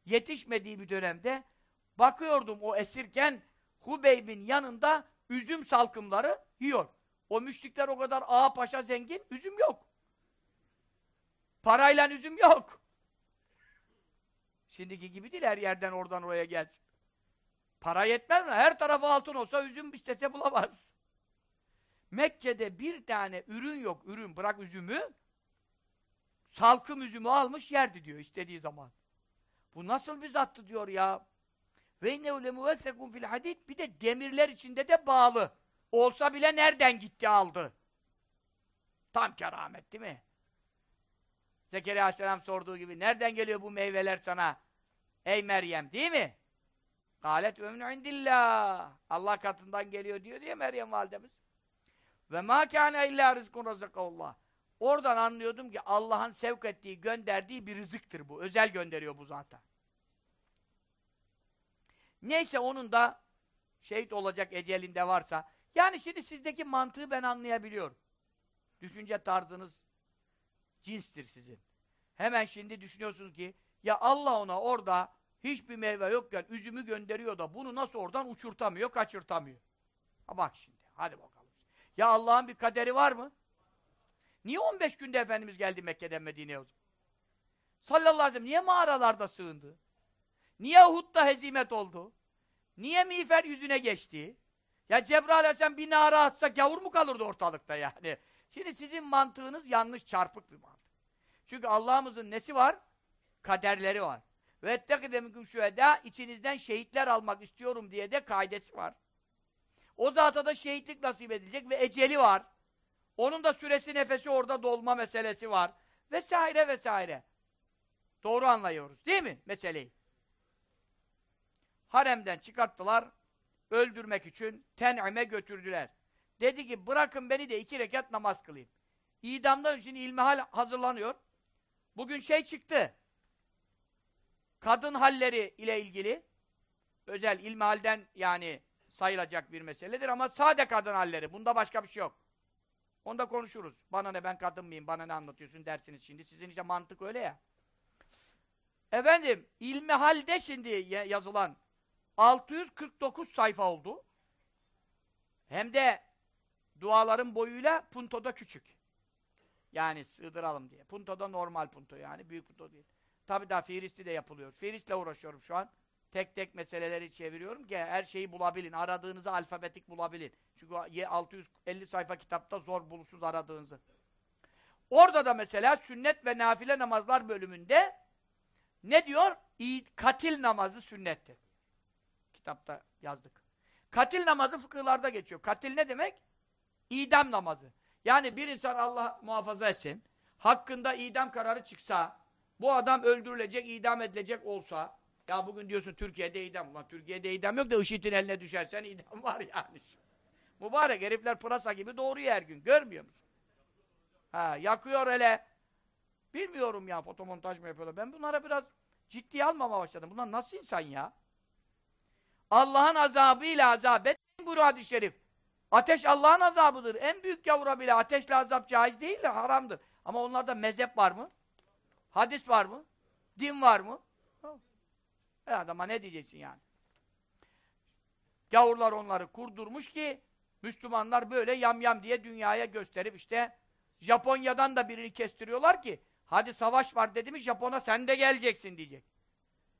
yetişmediği bir dönemde bakıyordum o esirken Hubeyb'in yanında üzüm salkımları yiyor. O müşrikler o kadar ağa paşa zengin, üzüm yok. Parayla üzüm yok. Şimdiki gibi değil her yerden oradan oraya gelsin. Para yetmez mi? Her tarafı altın olsa üzüm istese bulamaz. Mekke'de bir tane ürün yok, ürün bırak üzümü. Salkım üzümü almış yerdi diyor istediği zaman. Bu nasıl bir zattı diyor ya. Ve innehu lemuvessekun fil hadid bir de demirler içinde de bağlı. Olsa bile nereden gitti aldı? Tam keramet değil mi? Zekeriya Aleyhisselam sorduğu gibi nereden geliyor bu meyveler sana? Ey Meryem değil mi? Galet ömnü indillah. Allah katından geliyor diyor diye Meryem validemiz. Ve ma kâne illâ rızkun razakaullah. Oradan anlıyordum ki Allah'ın sevk ettiği, gönderdiği bir rızıktır bu. Özel gönderiyor bu zaten. Neyse onun da şehit olacak ecelinde varsa. Yani şimdi sizdeki mantığı ben anlayabiliyorum. Düşünce tarzınız cinstir sizin. Hemen şimdi düşünüyorsunuz ki ya Allah ona orada hiçbir meyve yokken üzümü gönderiyor da bunu nasıl oradan uçurtamıyor, kaçırtamıyor. Ha bak şimdi, hadi bakalım. Ya Allah'ın bir kaderi var mı? Niye 15 günde Efendimiz geldi Mekke'den Medine'ye? Sallallahu aleyhi ve sellem niye mağaralarda sığındı? Niye Uhud'da hezimet oldu? Niye miğfer yüzüne geçti? Ya Cebrail aleyhisselam bir nara atsa gavur mu kalırdı ortalıkta yani? Şimdi sizin mantığınız yanlış, çarpık bir mantık. Çünkü Allah'ımızın nesi var? Kaderleri var. Ve ettekide mümkün şühedâ içinizden şehitler almak istiyorum diye de kaidesi var. O zata da şehitlik nasip edilecek ve eceli var. Onun da süresi nefesi orada dolma meselesi var. Vesaire vesaire. Doğru anlıyoruz değil mi meseleyi? Haremden çıkarttılar, öldürmek için ten'ime götürdüler. Dedi ki bırakın beni de iki rekat namaz kılayım. İdamdan için ilmihal hazırlanıyor. Bugün şey çıktı. Kadın halleri ile ilgili özel ilmihalden yani sayılacak bir meseledir ama sade kadın halleri. Bunda başka bir şey yok. Onda konuşuruz. Bana ne ben kadın mıyım, bana ne anlatıyorsun dersiniz şimdi. Sizin işte mantık öyle ya. Efendim, ilmihalde şimdi yazılan 649 sayfa oldu. Hem de duaların boyuyla puntoda küçük. Yani sığdıralım diye. Puntoda normal punto yani, büyük punto değil. Tabi daha Firisli de yapılıyor. Firistle uğraşıyorum şu an. Tek tek meseleleri çeviriyorum ki her şeyi bulabilin. Aradığınızı alfabetik bulabilin. Çünkü 650 sayfa kitapta zor buluşuz aradığınızı. Orada da mesela sünnet ve nafile namazlar bölümünde ne diyor? Katil namazı sünnettir. Kitapta yazdık. Katil namazı fıkıhlarda geçiyor. Katil ne demek? İdam namazı. Yani bir insan Allah muhafaza etsin, hakkında idam kararı çıksa, bu adam öldürülecek, idam edilecek olsa, ya bugün diyorsun Türkiye'de idam. Ulan Türkiye'de idam yok da IŞİD'in eline düşersen idam var yani. Mübarek herifler pırasa gibi doğuruyor her gün. Görmüyor musun? Ha, yakıyor hele. Bilmiyorum ya fotomontaj mı yapıyorlar. Ben bunlara biraz ciddiye almama başladım. Bunlar nasıl insan ya? Allah'ın azabıyla azap etmeyin buyuruyor hadis-i şerif. Ateş Allah'ın azabıdır. En büyük gavura bile ateşle azap caiz değildir, haramdır. Ama onlarda mezhep var mı? Hadis var mı? Din var mı? E adama ne diyeceksin yani? Gavurlar onları kurdurmuş ki Müslümanlar böyle yam yam diye dünyaya gösterip işte Japonya'dan da birini kestiriyorlar ki hadi savaş var dedi mi Japon'a sen de geleceksin diyecek.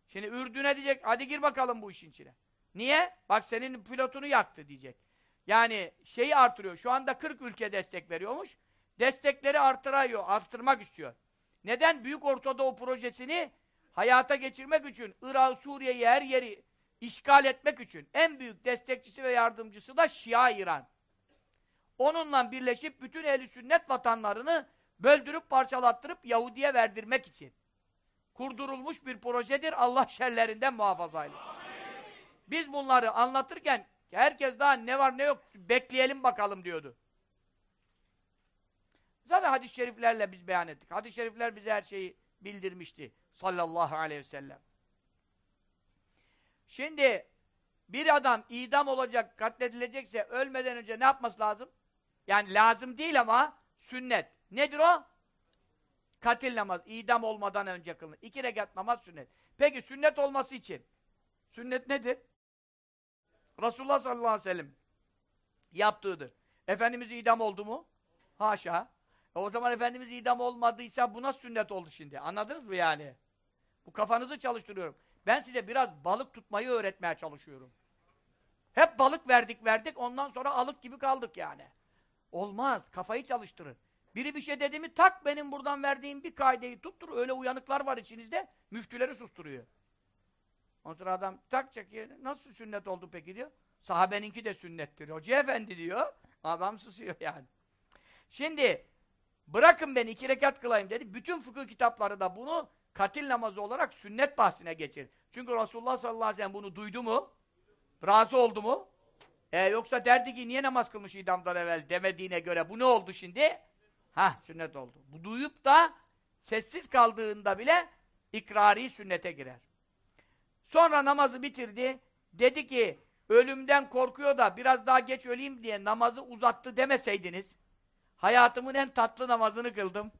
Şimdi Ürdün'e diyecek hadi gir bakalım bu işin içine. Niye? Bak senin pilotunu yaktı diyecek. Yani şeyi artırıyor. Şu anda 40 ülke destek veriyormuş. Destekleri artırıyor, arttırmak istiyor. Neden? Büyük Ortadoğu projesini hayata geçirmek için, Irak, Suriye'yi her yeri işgal etmek için en büyük destekçisi ve yardımcısı da Şia İran. Onunla birleşip bütün ehli sünnet vatanlarını böldürüp parçalattırıp Yahudi'ye verdirmek için kurdurulmuş bir projedir. Allah şerlerinden muhafaza eylesin. Biz bunları anlatırken herkes daha ne var ne yok bekleyelim bakalım diyordu. Zaten hadis-i şeriflerle biz beyan ettik. Hadis-i şerifler bize her şeyi bildirmişti. Sallallahu aleyhi ve sellem. Şimdi bir adam idam olacak, katledilecekse ölmeden önce ne yapması lazım? Yani lazım değil ama sünnet. Nedir o? Katil namaz, idam olmadan önce kılınır. İki rekat namaz sünnet. Peki sünnet olması için sünnet nedir? Resulullah sallallahu aleyhi ve sellem yaptığıdır. Efendimiz idam oldu mu? Haşa. E o zaman Efendimiz idam olmadıysa bu nasıl sünnet oldu şimdi? Anladınız mı yani? Bu kafanızı çalıştırıyorum. Ben size biraz balık tutmayı öğretmeye çalışıyorum. Hep balık verdik verdik ondan sonra alık gibi kaldık yani. Olmaz. Kafayı çalıştırın. Biri bir şey dedi mi tak benim buradan verdiğim bir kaideyi tuttur. Öyle uyanıklar var içinizde. Müftüleri susturuyor. Ondan sonra adam tak çekiyor. Nasıl sünnet oldu peki diyor. Sahabeninki de sünnettir. Hoca efendi diyor. Adam susuyor yani. Şimdi bırakın beni iki rekat kılayım dedi. Bütün fıkıh kitapları da bunu katil namazı olarak sünnet bahsine geçir. Çünkü Resulullah sallallahu aleyhi ve sellem bunu duydu mu? Razı oldu mu? E, yoksa derdi ki niye namaz kılmış idamdan evvel demediğine göre bu ne oldu şimdi? Ha sünnet oldu. Bu duyup da sessiz kaldığında bile ikrari sünnete girer. Sonra namazı bitirdi. Dedi ki ölümden korkuyor da biraz daha geç öleyim diye namazı uzattı demeseydiniz hayatımın en tatlı namazını kıldım.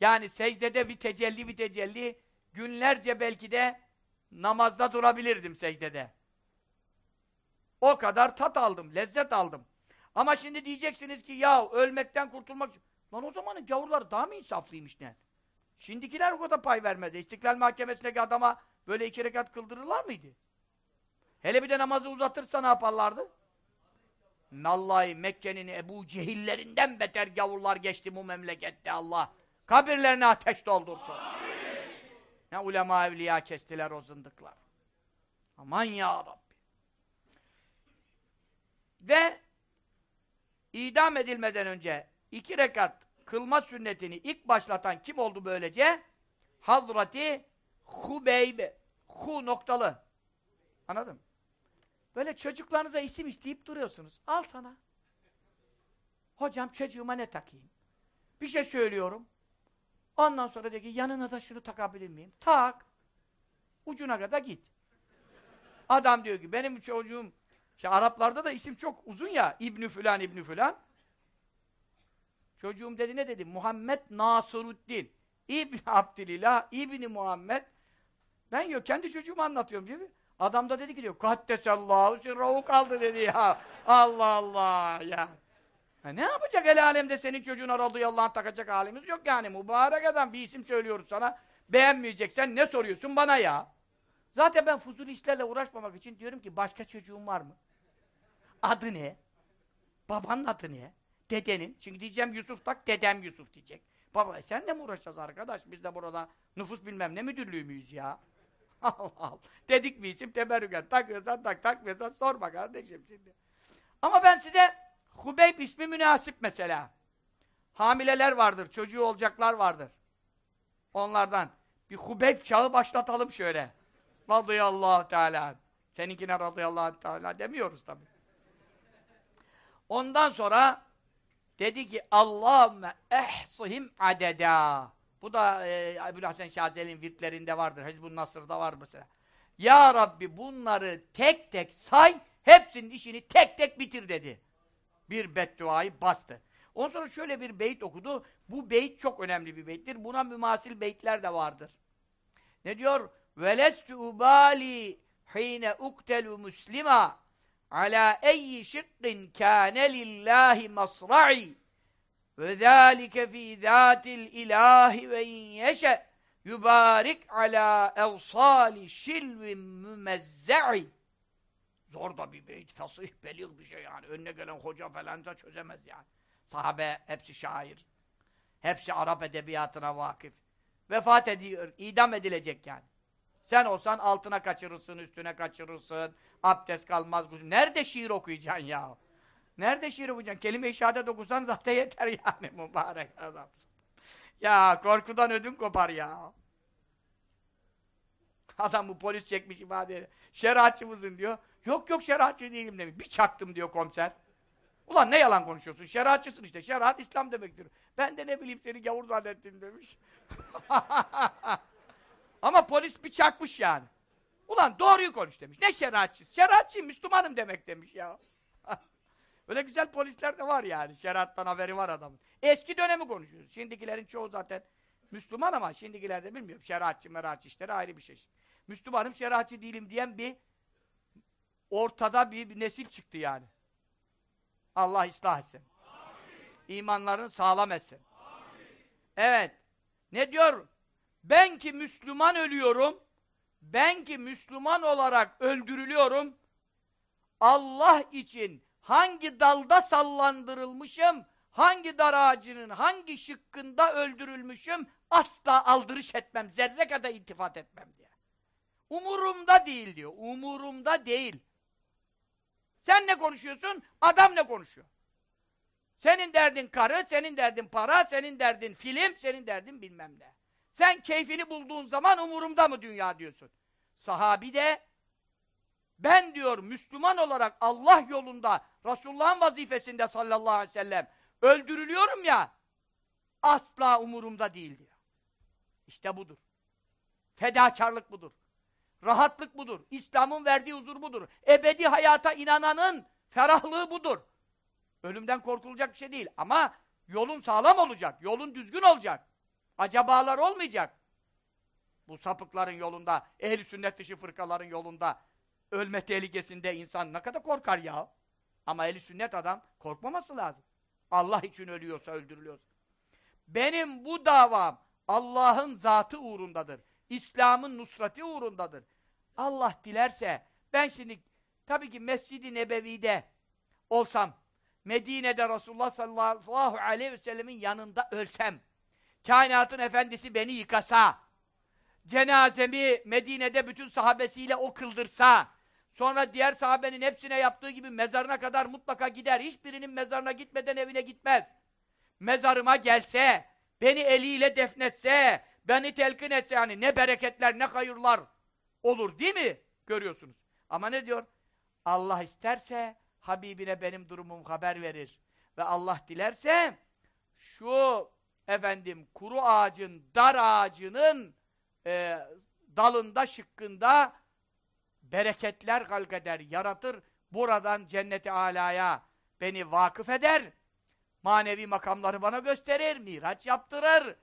Yani secdede bir tecelli bir tecelli günlerce belki de namazda durabilirdim secdede. O kadar tat aldım, lezzet aldım. Ama şimdi diyeceksiniz ki ya ölmekten kurtulmak Lan o zamanın gavurları daha mı insaflıymış ne? Şimdikiler o kadar pay vermez. İstiklal Mahkemesi'ndeki adama böyle iki rekat kıldırırlar mıydı? Hele bir de namazı uzatırsa ne yaparlardı? Vallahi Mekke'nin Ebu Cehillerinden beter gavurlar geçti bu memlekette Allah. Kabirlerine ateş doldursun. Amin. Ne ulema evliya kestiler o zındıklar. Aman ya Rabbi. Ve idam edilmeden önce iki rekat kılma sünnetini ilk başlatan kim oldu böylece? Hazreti Hubeyb. Hu noktalı. Anladın mı? Böyle çocuklarınıza isim isteyip duruyorsunuz. Al sana. Hocam çocuğuma ne takayım? Bir şey söylüyorum. Ondan sonra diyor ki yanına da şunu takabilir miyim? Tak. Ucuna kadar git. Adam diyor ki benim çocuğum işte Araplarda da isim çok uzun ya. İbnü filan İbnü filan. Çocuğum dedi ne dedi? Muhammed Nasruddin. İbn Abdillah, İbni Muhammed. Ben yok kendi çocuğumu anlatıyorum mi? Adam da dedi ki diyor, Kaddesallahu sirrahu kaldı dedi ya. Allah Allah ya. ya. Ne yapacak el alemde senin çocuğuna radıyallahu anh takacak halimiz yok yani. Mübarek adam bir isim söylüyoruz sana. Beğenmeyeceksen ne soruyorsun bana ya? Zaten ben fuzul işlerle uğraşmamak için diyorum ki başka çocuğun var mı? Adı ne? Babanın adı ne? Dedenin. Çünkü diyeceğim Yusuf tak, dedem Yusuf diyecek. Baba sen de mi uğraşacağız arkadaş? Biz de burada nüfus bilmem ne müdürlüğü müyüz ya? Allah Allah. Dedik mi isim teberrüken. Takıyorsan tak, takmıyorsan sorma kardeşim şimdi. Ama ben size Hubeyb ismi münasip mesela. Hamileler vardır, çocuğu olacaklar vardır. Onlardan. Bir Hubeyb çağı başlatalım şöyle. Radıyallahu Teala. Seninkine radıyallahu Teala demiyoruz tabi. Ondan sonra dedi ki Allahümme ehsihim adeda. Bu da e, Ebu'l-Hasan Şazeli'nin virtlerinde vardır. Hizbun Nasır'da var mesela. Ya Rabbi bunları tek tek say, hepsinin işini tek tek bitir dedi. Bir bedduayı bastı. Ondan sonra şöyle bir beyit okudu. Bu beyit çok önemli bir beyittir. Buna mümasil beyitler de vardır. Ne diyor? Velestü ubali hine uktelu muslima ala eyyi şıkkın kâne lillahi masra'i ve zâlike fî zâtil ilâhi ve in yeşe yubarik alâ evsâli şilvin mümezze'i Zor da bir beyt, fasih, belir bir şey yani. Önüne gelen hoca falan da çözemez yani. Sahabe hepsi şair. Hepsi Arap edebiyatına vakıf. Vefat ediyor, idam edilecek yani. Sen olsan altına kaçırırsın, üstüne kaçırırsın, abdest kalmaz. Nerede şiir okuyacaksın ya? Nerede şiir okuyacaksın? Kelime-i şehadet okusan zaten yeter yani mübarek adam. Ya korkudan ödün kopar ya. Adam bu polis çekmiş ifade mısın diyor. Yok yok şeriatçı değilim demiş. Bir çaktım diyor komiser. Ulan ne yalan konuşuyorsun? Şeriatçısın işte. Şeriat İslam demektir. Ben de ne bileyim seni gavur zannettim demiş. Ama polis bir çakmış yani. Ulan doğruyu konuş demiş. Ne şeriatçısı? Şeriatçıyım, Müslümanım demek demiş ya. Öyle güzel polisler de var yani. Şeriattan haberi var adamın. Eski dönemi konuşuyoruz. Şimdikilerin çoğu zaten Müslüman ama şimdikiler de bilmiyorum. Şeriatçı, meratçı işleri ayrı bir şey. Müslümanım, şeriatçı değilim diyen bir ortada bir, bir nesil çıktı yani. Allah ıslah etsin. İmanlarını sağlam etsin. Evet. Ne diyor? Ben ki Müslüman ölüyorum, ben ki Müslüman olarak öldürülüyorum, Allah için hangi dalda sallandırılmışım, hangi dar ağacının hangi şıkkında öldürülmüşüm, asla aldırış etmem, zerre kadar iltifat etmem diye. Umurumda değil diyor, umurumda değil. Sen ne konuşuyorsun, adam ne konuşuyor? Senin derdin karı, senin derdin para, senin derdin film, senin derdin bilmem ne. Sen keyfini bulduğun zaman umurumda mı dünya diyorsun. Sahabi de ben diyor Müslüman olarak Allah yolunda Resulullah'ın vazifesinde sallallahu aleyhi ve sellem öldürülüyorum ya asla umurumda değil diyor. İşte budur. Fedakarlık budur. Rahatlık budur. İslam'ın verdiği huzur budur. Ebedi hayata inananın ferahlığı budur. Ölümden korkulacak bir şey değil. Ama yolun sağlam olacak. Yolun düzgün olacak. Acabalar olmayacak. Bu sapıkların yolunda, ehli sünnet dışı fırkaların yolunda ölme tehlikesinde insan ne kadar korkar ya. Ama ehli sünnet adam korkmaması lazım. Allah için ölüyorsa, öldürülüyorsa. Benim bu davam Allah'ın zatı uğrundadır. İslam'ın nusrati uğrundadır. Allah dilerse ben şimdi tabii ki Mescid-i Nebevi'de olsam Medine'de Resulullah sallallahu aleyhi ve sellemin yanında ölsem kainatın efendisi beni yıkasa cenazemi Medine'de bütün sahabesiyle o kıldırsa sonra diğer sahabenin hepsine yaptığı gibi mezarına kadar mutlaka gider. Hiçbirinin mezarına gitmeden evine gitmez. Mezarıma gelse, beni eliyle defnetse, beni telkin etse yani ne bereketler, ne hayırlar olur değil mi? Görüyorsunuz. Ama ne diyor? Allah isterse Habibine benim durumum haber verir. Ve Allah dilerse şu efendim kuru ağacın, dar ağacının e, dalında, şıkkında bereketler halkeder, yaratır. Buradan cenneti alaya beni vakıf eder. Manevi makamları bana gösterir, miraç yaptırır.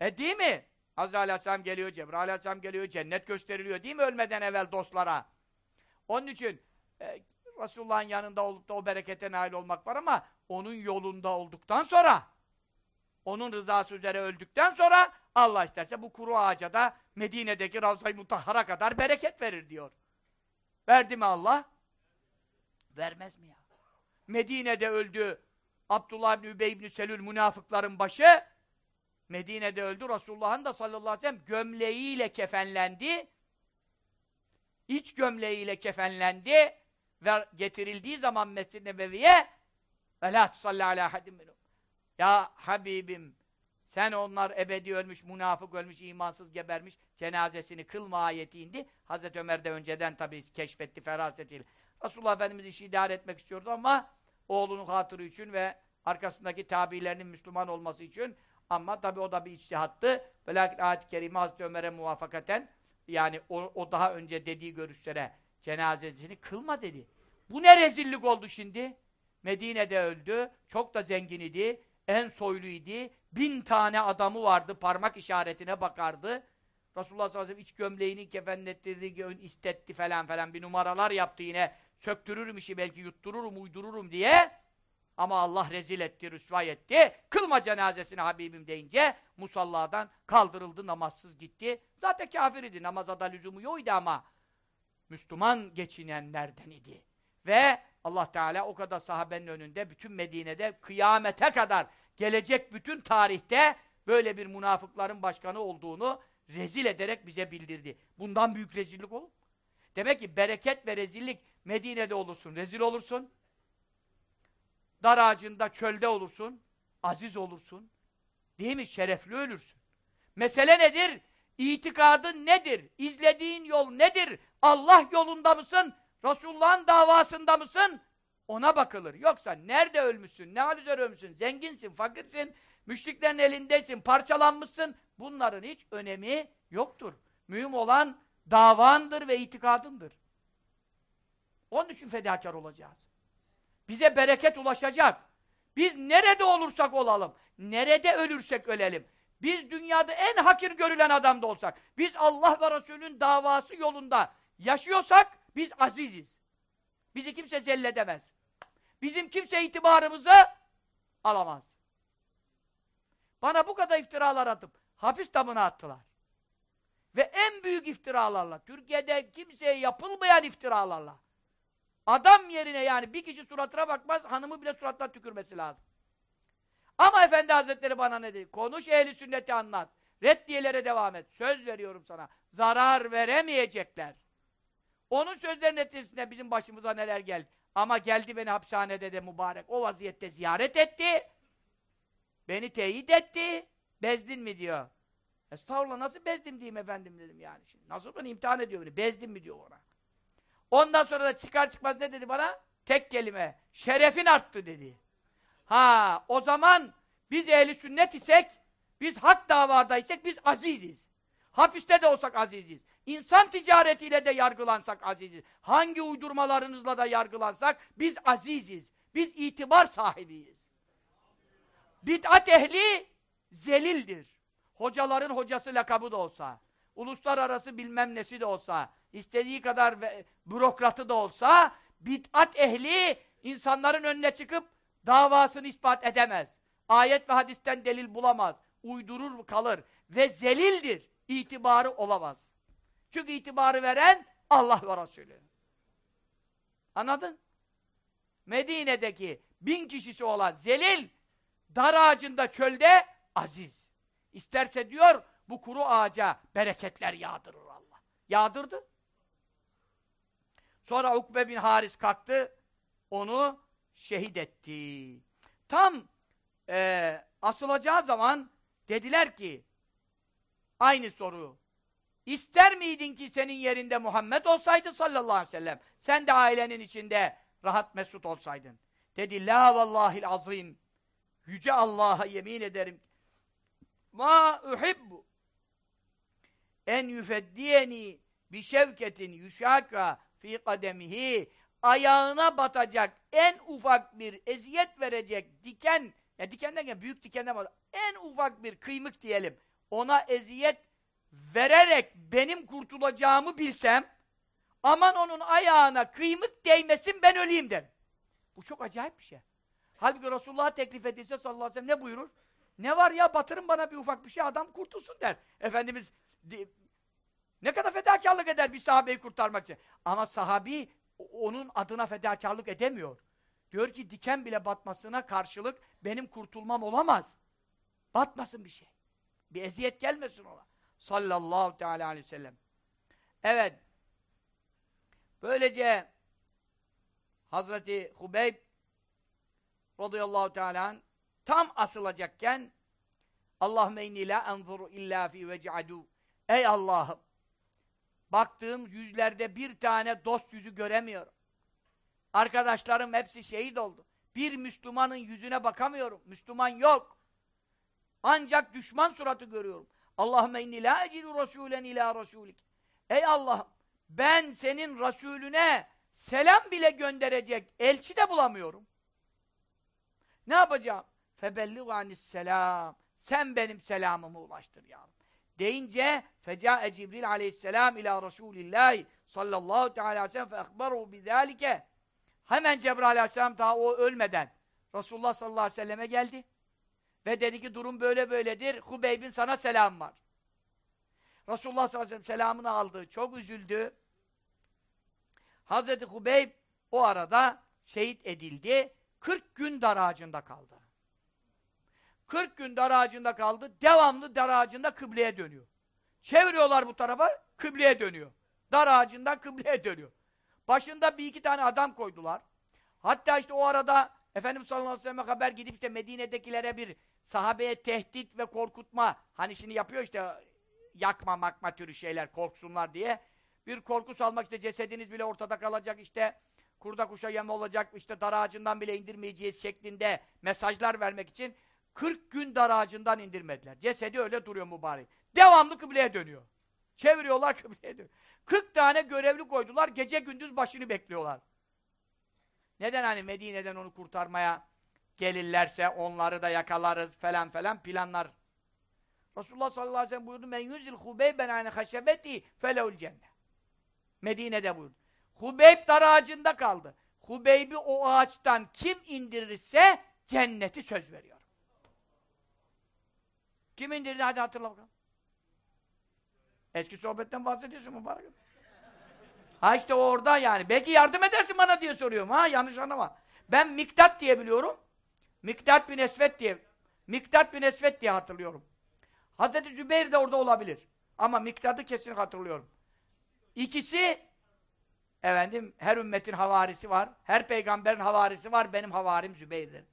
E değil mi? Azrail Aleyhisselam geliyor, Cebrail Aleyhisselam geliyor, cennet gösteriliyor değil mi ölmeden evvel dostlara? Onun için e, Resulullah'ın yanında olup da o berekete nail olmak var ama onun yolunda olduktan sonra onun rızası üzere öldükten sonra Allah isterse bu kuru ağaca da Medine'deki Ravza-i Mutahhar'a kadar bereket verir diyor. Verdi mi Allah? Vermez mi ya? Medine'de öldü Abdullah bin Übey bin Selül münafıkların başı Medine'de öldü. Resulullah'ın da sallallahu aleyhi ve sellem gömleğiyle kefenlendi. İç gömleğiyle kefenlendi ve getirildiği zaman Mescid-i Nebevi'ye ve la tusalli. Ya Habibim sen onlar ebedi ölmüş, münafık ölmüş, imansız gebermiş cenazesini kılma ayeti indi. Hazreti Ömer de önceden tabii keşfetti ferasetiyle. Resulullah Efendimiz işi idare etmek istiyordu ama oğlunun hatırı için ve arkasındaki tabilerinin Müslüman olması için ama tabii o da bir içtihattı. Ve lakin ayet-i kerime Hazreti Ömer'e muvafakaten yani o, o daha önce dediği görüşlere cenazesini kılma dedi. Bu ne rezillik oldu şimdi? Medine'de öldü, çok da zengin idi, en soyluydu, bin tane adamı vardı, parmak işaretine bakardı. Resulullah sallallahu aleyhi ve sellem iç gömleğini kefenlettirdi, istetti falan falan bir numaralar yaptı yine. Söktürürüm işi belki yuttururum, uydururum diye. Ama Allah rezil etti, rüsvay etti. Kılma cenazesini Habibim deyince musalladan kaldırıldı, namazsız gitti. Zaten kafir idi, namaza da lüzumu yoktu ama Müslüman geçinenlerden idi. Ve Allah Teala o kadar sahabenin önünde, bütün Medine'de kıyamete kadar gelecek bütün tarihte böyle bir münafıkların başkanı olduğunu rezil ederek bize bildirdi. Bundan büyük rezillik olur Demek ki bereket ve rezillik Medine'de olursun, rezil olursun. Dar ağacında, çölde olursun, aziz olursun. Değil mi? Şerefli ölürsün. Mesele nedir? İtikadın nedir? İzlediğin yol nedir? Allah yolunda mısın? Resulullah'ın davasında mısın? Ona bakılır. Yoksa nerede ölmüşsün, ne hal üzere ölmüşsün, zenginsin, fakirsin, müşriklerin elindesin, parçalanmışsın. Bunların hiç önemi yoktur. Mühim olan davandır ve itikadındır. Onun için fedakar olacağız. Bize bereket ulaşacak. Biz nerede olursak olalım, nerede ölürsek ölelim. Biz dünyada en hakir görülen adam da olsak, biz Allah ve Resulünün davası yolunda yaşıyorsak biz aziziz. Bizi kimse zelledemez. Bizim kimse itibarımızı alamaz. Bana bu kadar iftiralar atıp hapis tabına attılar. Ve en büyük iftiralarla, Türkiye'de kimseye yapılmayan iftiralarla, adam yerine yani bir kişi suratına bakmaz, hanımı bile suratına tükürmesi lazım. Ama Efendi Hazretleri bana ne dedi? Konuş ehli sünneti anlat. Reddiyelere devam et. Söz veriyorum sana. Zarar veremeyecekler. Onun sözlerinin neticesinde bizim başımıza neler geldi. Ama geldi beni hapishanede de mübarek. O vaziyette ziyaret etti. Beni teyit etti. Bezdin mi diyor. Estağfurullah nasıl bezdim diyeyim efendim dedim yani. Şimdi nasıl beni imtihan ediyor beni. Bezdin mi diyor ona. Ondan sonra da çıkar çıkmaz ne dedi bana? Tek kelime. Şerefin arttı dedi. Ha o zaman biz ehli sünnet isek, biz hak davadaysak biz aziziz. Hapiste de olsak aziziz. İnsan ticaretiyle de yargılansak aziziz. Hangi uydurmalarınızla da yargılansak biz aziziz. Biz itibar sahibiyiz. Bid'at ehli zelildir. Hocaların hocası lakabı da olsa, uluslararası bilmem nesi de olsa, istediği kadar ve, bürokratı da olsa, bid'at ehli insanların önüne çıkıp davasını ispat edemez. Ayet ve hadisten delil bulamaz. Uydurur kalır. Ve zelildir. İtibarı olamaz. Çünkü itibarı veren Allah ve Resulü. Anladın? Medine'deki bin kişisi olan zelil, dar ağacında çölde aziz. İsterse diyor, bu kuru ağaca bereketler yağdırır Allah. Yağdırdı. Sonra Ukbe bin Haris kalktı, onu şehit etti. Tam e, asılacağı zaman dediler ki, aynı soru, ister miydin ki senin yerinde Muhammed olsaydı sallallahu aleyhi ve sellem, sen de ailenin içinde rahat mesut olsaydın. Dedi, la vallahil azim, yüce Allah'a yemin ederim, ma uhibbu en yüfeddiyeni bi şevketin yuşaka fi kademihi ayağına batacak en ufak bir eziyet verecek diken ya dikenden büyük dikenden. En ufak bir kıymık diyelim. Ona eziyet vererek benim kurtulacağımı bilsem aman onun ayağına kıymık değmesin ben öleyim derim. Bu çok acayip bir şey. Halbuki Resulullah'a teklif edilse sallallahu aleyhi ve sellem ne buyurur? Ne var ya batırın bana bir ufak bir şey adam kurtulsun der. Efendimiz ne kadar fedakarlık eder bir sahabeyi kurtarmak için. Ama sahabi onun adına fedakarlık edemiyor. Diyor ki diken bile batmasına karşılık benim kurtulmam olamaz. Batmasın bir şey. Bir eziyet gelmesin ona. Sallallahu teala aleyhi ve sellem. Evet. Böylece Hazreti Hubeyb radıyallahu teala tam asılacakken Allahümme inni la enzuru illa fi vec'adu Ey Allah'ım baktığım yüzlerde bir tane dost yüzü göremiyorum. Arkadaşlarım hepsi şehit oldu. Bir Müslümanın yüzüne bakamıyorum. Müslüman yok. Ancak düşman suratı görüyorum. Allahümme inni la ecidu rasûlen ila rasûlik. Ey Allah'ım ben senin Resulüne selam bile gönderecek elçi de bulamıyorum. Ne yapacağım? Febelliğu selam. Sen benim selamımı ulaştır ya Deyince feca'e Cibril aleyhisselam ila Resulillah sallallahu teala aleyhi ve sellem fe ehbaru bizalike Hemen Cebrail aleyhisselam daha o ölmeden Resulullah sallallahu aleyhi ve selleme geldi. Ve dedi ki durum böyle böyledir. Hubeyb'in sana selam var. Resulullah sallallahu aleyhi ve sellem selamını aldı. Çok üzüldü. Hazreti Hubeyb o arada şehit edildi. 40 gün dar ağacında kaldı. 40 gün dar ağacında kaldı. Devamlı dar ağacında kıbleye dönüyor. Çeviriyorlar bu tarafa, kıbleye dönüyor. Dar ağacından kıbleye dönüyor. Başında bir iki tane adam koydular. Hatta işte o arada Efendimiz sallallahu aleyhi ve sellem'e haber gidip de Medine'dekilere bir sahabeye tehdit ve korkutma hani şimdi yapıyor işte yakma makma türü şeyler korksunlar diye bir korku salmak işte cesediniz bile ortada kalacak işte kurda kuşa yem olacak işte dar ağacından bile indirmeyeceğiz şeklinde mesajlar vermek için 40 gün dar ağacından indirmediler. Cesedi öyle duruyor mübarek. Devamlı kıbleye dönüyor. Çeviriyorlar kıbleye dönüyor. 40 tane görevli koydular, gece gündüz başını bekliyorlar. Neden hani Medine'den onu kurtarmaya gelirlerse onları da yakalarız falan falan planlar. Resulullah sallallahu aleyhi ve sellem buyurdu men yuzil hubeyben ane haşebeti feleul cennet. Medine'de buyurdu. Hubeyb dar ağacında kaldı. Hubeybi o ağaçtan kim indirirse cenneti söz veriyor. Kim indirdi? Hadi hatırla bakalım. Eski sohbetten bahsediyorsun mübarek. Ha işte orada yani. Belki yardım edersin bana diye soruyorum. Ha yanlış anlama. Ben Miktat diye biliyorum. Miktat bin Esvet diye. Miktat bin Esvet diye hatırlıyorum. Hazreti Zübeyir de orada olabilir. Ama Miktat'ı kesin hatırlıyorum. İkisi efendim her ümmetin havarisi var. Her peygamberin havarisi var. Benim havarim Zübeyir'dir.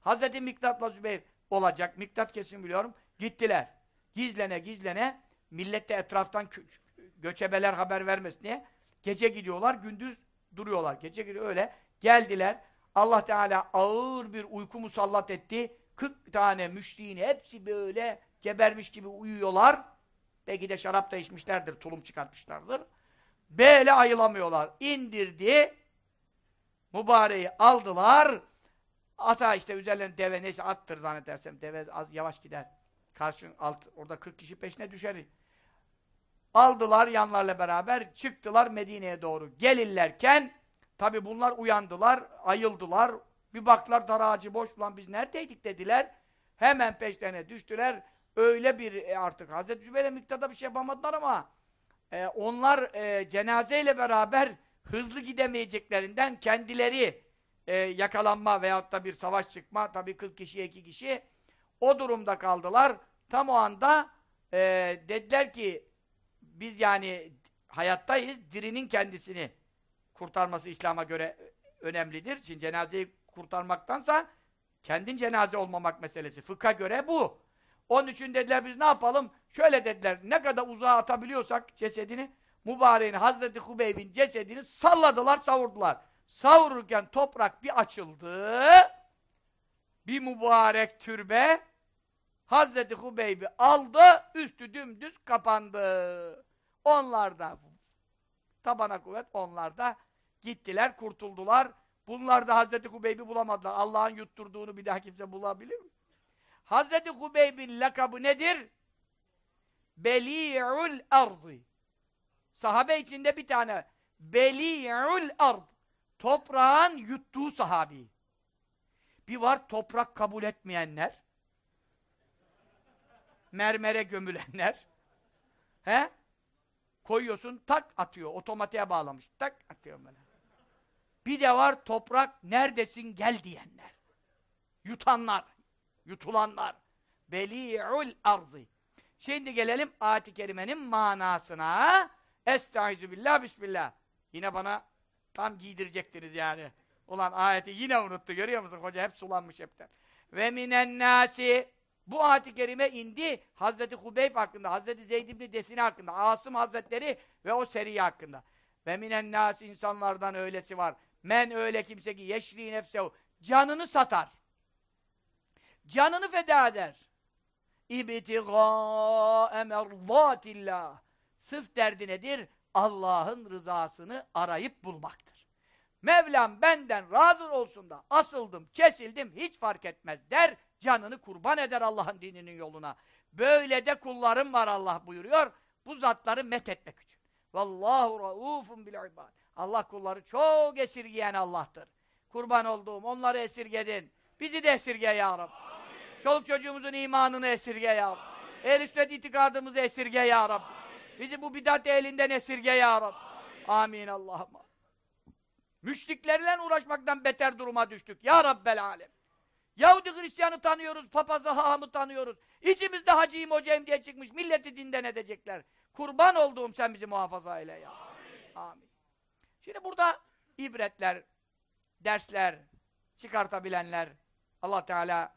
Hazreti Miktat'la Zübeyir olacak. Miktat kesin biliyorum. Gittiler. Gizlene gizlene millet de etraftan göçebeler haber vermesin diye gece gidiyorlar, gündüz duruyorlar. Gece gidiyor öyle. Geldiler. Allah Teala ağır bir uyku musallat etti. 40 tane müşriğin hepsi böyle gebermiş gibi uyuyorlar. Belki de şarap da içmişlerdir, tulum çıkartmışlardır. Böyle ayılamıyorlar. İndirdi. Mübareği aldılar. Ata işte üzerlerine deve neyse attır zannedersem. Deve az yavaş gider. Karşı alt, orada 40 kişi peşine düşer. Aldılar yanlarla beraber çıktılar Medine'ye doğru. Gelirlerken tabi bunlar uyandılar, ayıldılar. Bir baktılar dar ağacı boş lan biz neredeydik dediler. Hemen peşlerine düştüler. Öyle bir e, artık Hazreti Zübeyir'e miktada bir şey yapamadılar ama e, onlar e, cenazeyle beraber hızlı gidemeyeceklerinden kendileri e, yakalanma veyahut da bir savaş çıkma tabii 40 kişi 2 kişi o durumda kaldılar. Tam o anda e, dediler ki biz yani hayattayız, dirinin kendisini kurtarması İslam'a göre önemlidir. Şimdi cenazeyi kurtarmaktansa kendin cenaze olmamak meselesi. Fıkha göre bu. Onun için dediler biz ne yapalım? Şöyle dediler, ne kadar uzağa atabiliyorsak cesedini, mübareğin Hazreti Hubeyb'in cesedini salladılar, savurdular. Savururken toprak bir açıldı, bir mübarek türbe, Hazreti Hubeyb'i aldı, üstü dümdüz kapandı. Onlar da tabana kuvvet, onlar da gittiler, kurtuldular. Bunlar da Hazreti Hubeyb'i bulamadılar. Allah'ın yutturduğunu bir daha kimse bulabilir mi? Hazreti Hubeyb'in lakabı nedir? Beli'ul arzı. Sahabe içinde bir tane Beli'ul ard. Toprağın yuttuğu sahabi. Bir var toprak kabul etmeyenler. Mermere gömülenler. He? Koyuyorsun tak atıyor. Otomatiğe bağlamış. Tak atıyor böyle. Bir de var toprak neredesin gel diyenler. Yutanlar. Yutulanlar. Beli'ul arzı. Şimdi gelelim ayet-i kerimenin manasına. Estaizu billah bismillah. Yine bana tam giydirecektiniz yani. Ulan ayeti yine unuttu görüyor musun? Hoca hep sulanmış hepten. Ve minen nasi bu ayet-i kerime indi Hazreti Hubeyb hakkında, Hazreti Zeyd ibn Desine hakkında, Asım Hazretleri ve o seri hakkında. Ve minen nasi insanlardan öylesi var. Men öyle kimse ki yeşri nefsehu canını satar. Canını feda eder. İbtigâ mervâtillah. Sırf derdi nedir? Allah'ın rızasını arayıp bulmaktır. Mevlam benden razı olsun da asıldım, kesildim hiç fark etmez der, canını kurban eder Allah'ın dininin yoluna. Böyle de kullarım var Allah buyuruyor. Bu zatları met etmek için. Vallahu raufun bil ibad. Allah kulları çok esirgeyen Allah'tır. Kurban olduğum onları esirgedin. Bizi de esirge ya Rabbi. Çoluk çocuğumuzun imanını esirge ya Rabbi. Ehl-i sünnet itikadımızı esirge ya Rabbi. Bizi bu bidat elinden esirge ya Rabbi. Amin Allah'ım. Müşriklerle uğraşmaktan beter duruma düştük. Ya Rabbel Alem. Yahudi Hristiyanı tanıyoruz, papazı hahamı tanıyoruz. İçimizde hacıyım hocayım diye çıkmış, milleti dinden edecekler. Kurban olduğum sen bizi muhafaza eyle ya. Amin. Amin. Şimdi burada ibretler, dersler çıkartabilenler, Allah Teala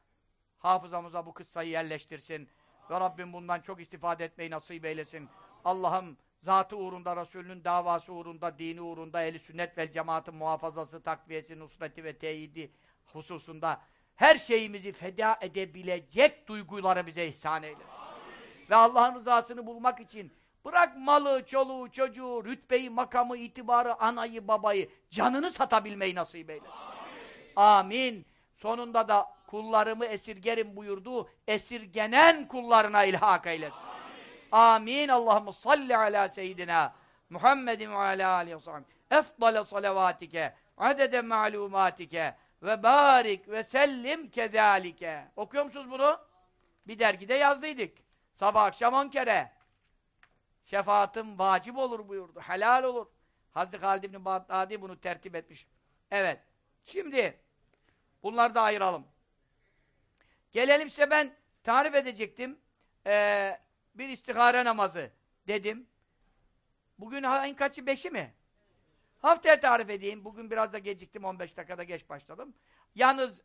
hafızamıza bu kıssayı yerleştirsin. Ve Rabbim bundan çok istifade etmeyi nasip eylesin. Allah'ım zatı uğrunda, Resulünün davası uğrunda, dini uğrunda, eli sünnet ve cemaatin muhafazası, takviyesi, nusreti ve teyidi hususunda her şeyimizi feda edebilecek duyguları bize ihsan eyle. Ve Allah'ın rızasını bulmak için bırak malı, çoluğu, çocuğu, rütbeyi, makamı, itibarı, anayı, babayı, canını satabilmeyi nasip eyle. Amin. Amin. Sonunda da kullarımı esirgerim buyurdu. Esirgenen kullarına ilhak eylesin. Amin. Allahümme salli ala seyyidina Muhammedin ve ala aleyhi ve sellem. Efdale salavatike adede malumatike ve barik ve sellim kezalike. Okuyor musunuz bunu? Bir dergide yazdıydık. Sabah akşam on kere. Şefaatim vacip olur buyurdu. Helal olur. Hazreti Halid İbni Bağdadi bunu tertip etmiş. Evet. Şimdi bunları da ayıralım. Gelelim size ben tarif edecektim. Ee, bir istihare namazı dedim. Bugün ayın kaçı? Beşi mi? Haftaya tarif edeyim. Bugün biraz da geciktim. 15 dakikada geç başladım. Yalnız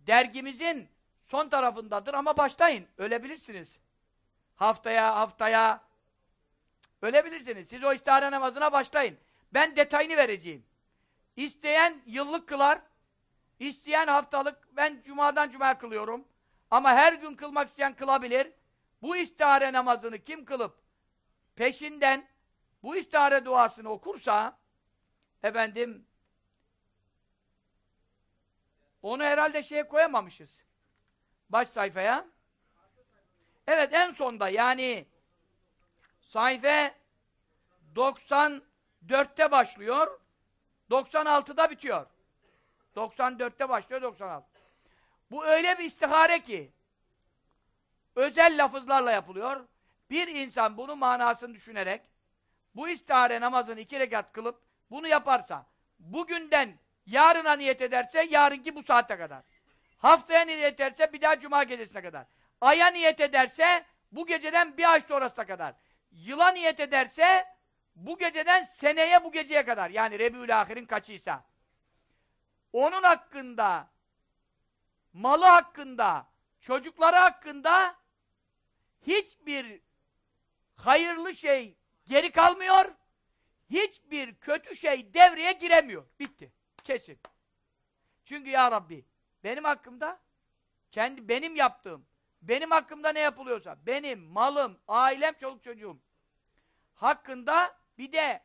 dergimizin son tarafındadır ama başlayın. Ölebilirsiniz. Haftaya, haftaya ölebilirsiniz. Siz o istihare namazına başlayın. Ben detayını vereceğim. İsteyen yıllık kılar, isteyen haftalık. Ben cumadan cuma kılıyorum. Ama her gün kılmak isteyen kılabilir. Bu istihare namazını kim kılıp peşinden bu istihare duasını okursa efendim onu herhalde şeye koyamamışız. Baş sayfaya. Evet en sonda yani sayfa 94'te başlıyor. 96'da bitiyor. 94'te başlıyor 96. Bu öyle bir istihare ki özel lafızlarla yapılıyor. Bir insan bunun manasını düşünerek bu istihare namazını iki rekat kılıp bunu yaparsa bugünden yarına niyet ederse yarınki bu saate kadar. Haftaya niyet ederse bir daha cuma gecesine kadar. Aya niyet ederse bu geceden bir ay sonrasına kadar. Yıla niyet ederse bu geceden seneye bu geceye kadar. Yani Rebiül Ahir'in kaçıysa. Onun hakkında malı hakkında, çocukları hakkında hiçbir hayırlı şey geri kalmıyor, hiçbir kötü şey devreye giremiyor. Bitti. Kesin. Çünkü ya Rabbi, benim hakkımda, kendi benim yaptığım, benim hakkımda ne yapılıyorsa, benim malım, ailem, çoluk çocuğum hakkında bir de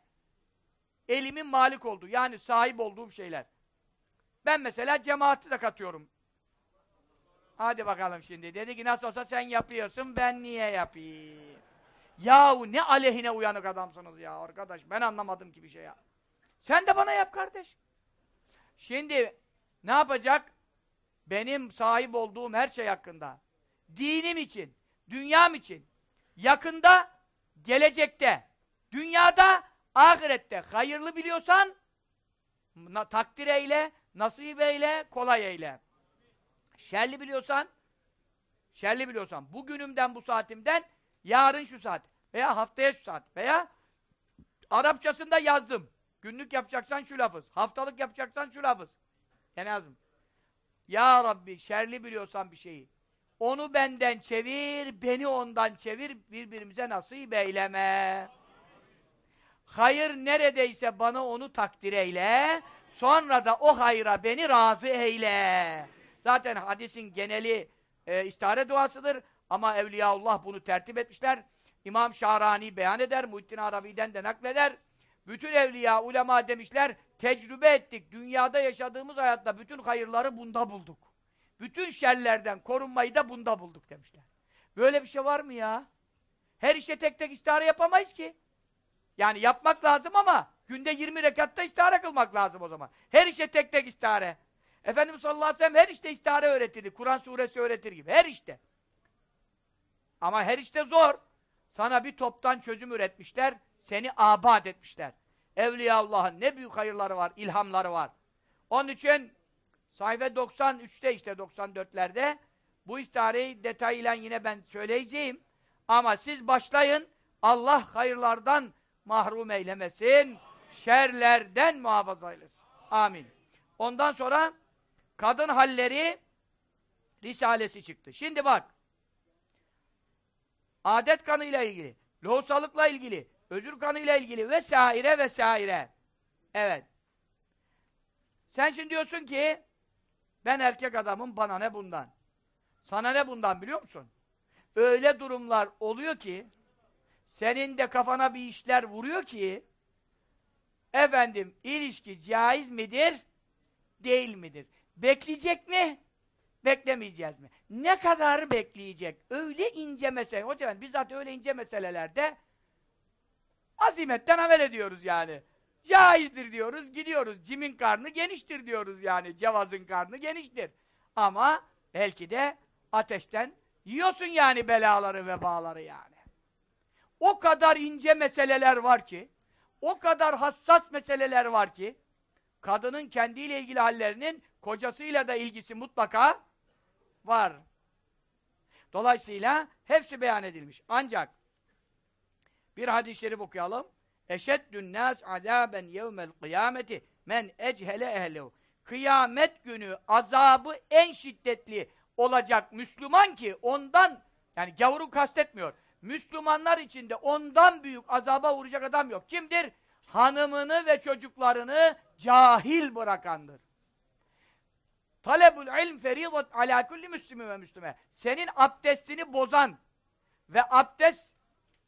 elimin malik olduğu, yani sahip olduğum şeyler. Ben mesela cemaati de katıyorum Hadi bakalım şimdi. Dedi ki nasıl olsa sen yapıyorsun, ben niye yapayım? Yahu ne aleyhine uyanık adamsınız ya arkadaş. Ben anlamadım ki bir şey ya. Sen de bana yap kardeş. Şimdi ne yapacak? Benim sahip olduğum her şey hakkında. Dinim için, dünyam için. Yakında, gelecekte, dünyada, ahirette hayırlı biliyorsan takdir eyle, nasip eyle, kolay eyle. Şerli biliyorsan, şerli biliyorsan, bugünümden bu saatimden yarın şu saat veya haftaya şu saat veya Arapçasında yazdım. Günlük yapacaksan şu lafız, haftalık yapacaksan şu lafız. En azım. Ya Rabbi şerli biliyorsan bir şeyi, onu benden çevir, beni ondan çevir, birbirimize nasip eyleme. Hayır neredeyse bana onu takdir eyle, sonra da o hayra beni razı eyle. Zaten hadisin geneli e, istihare duasıdır. Ama Evliyaullah bunu tertip etmişler. İmam Şahrani beyan eder, Muhittin Arabi'den de nakleder. Bütün evliya, ulema demişler, tecrübe ettik. Dünyada yaşadığımız hayatta bütün hayırları bunda bulduk. Bütün şerlerden korunmayı da bunda bulduk demişler. Böyle bir şey var mı ya? Her işe tek tek istihare yapamayız ki. Yani yapmak lazım ama günde 20 rekatta istihare kılmak lazım o zaman. Her işe tek tek istihare. Efendimiz sallallahu aleyhi ve sellem her işte istihare öğretirdi. Kur'an suresi öğretir gibi. Her işte. Ama her işte zor. Sana bir toptan çözüm üretmişler. Seni abad etmişler. Evliya Allah'ın ne büyük hayırları var, ilhamları var. Onun için sayfa 93'te işte 94'lerde bu istihareyi detayıyla yine ben söyleyeceğim. Ama siz başlayın. Allah hayırlardan mahrum eylemesin. Şerlerden muhafaza eylesin. Amin. Ondan sonra kadın halleri risalesi çıktı. Şimdi bak. Adet kanıyla ilgili, lohusalıkla ilgili, özür kanıyla ilgili vesaire vesaire. Evet. Sen şimdi diyorsun ki ben erkek adamım bana ne bundan? Sana ne bundan biliyor musun? Öyle durumlar oluyor ki senin de kafana bir işler vuruyor ki efendim ilişki caiz midir? Değil midir? Bekleyecek mi? Beklemeyeceğiz mi? Ne kadar bekleyecek? Öyle ince mesele. Hocam biz zaten öyle ince meselelerde azimetten amel ediyoruz yani. Caizdir diyoruz, gidiyoruz. Cimin karnı geniştir diyoruz yani. Cevazın karnı geniştir. Ama belki de ateşten yiyorsun yani belaları, vebaları yani. O kadar ince meseleler var ki, o kadar hassas meseleler var ki, kadının kendiyle ilgili hallerinin kocasıyla da ilgisi mutlaka var. Dolayısıyla hepsi beyan edilmiş. Ancak bir hadis-i şerif okuyalım. Eşeddün nas azaben yevmel kıyameti men echele ehlehu. Kıyamet günü azabı en şiddetli olacak Müslüman ki ondan yani gavuru kastetmiyor. Müslümanlar içinde ondan büyük azaba uğrayacak adam yok. Kimdir? Hanımını ve çocuklarını cahil bırakandır. Talebul ilm feridat ala kulli müslimi ve müslüme. Senin abdestini bozan ve abdest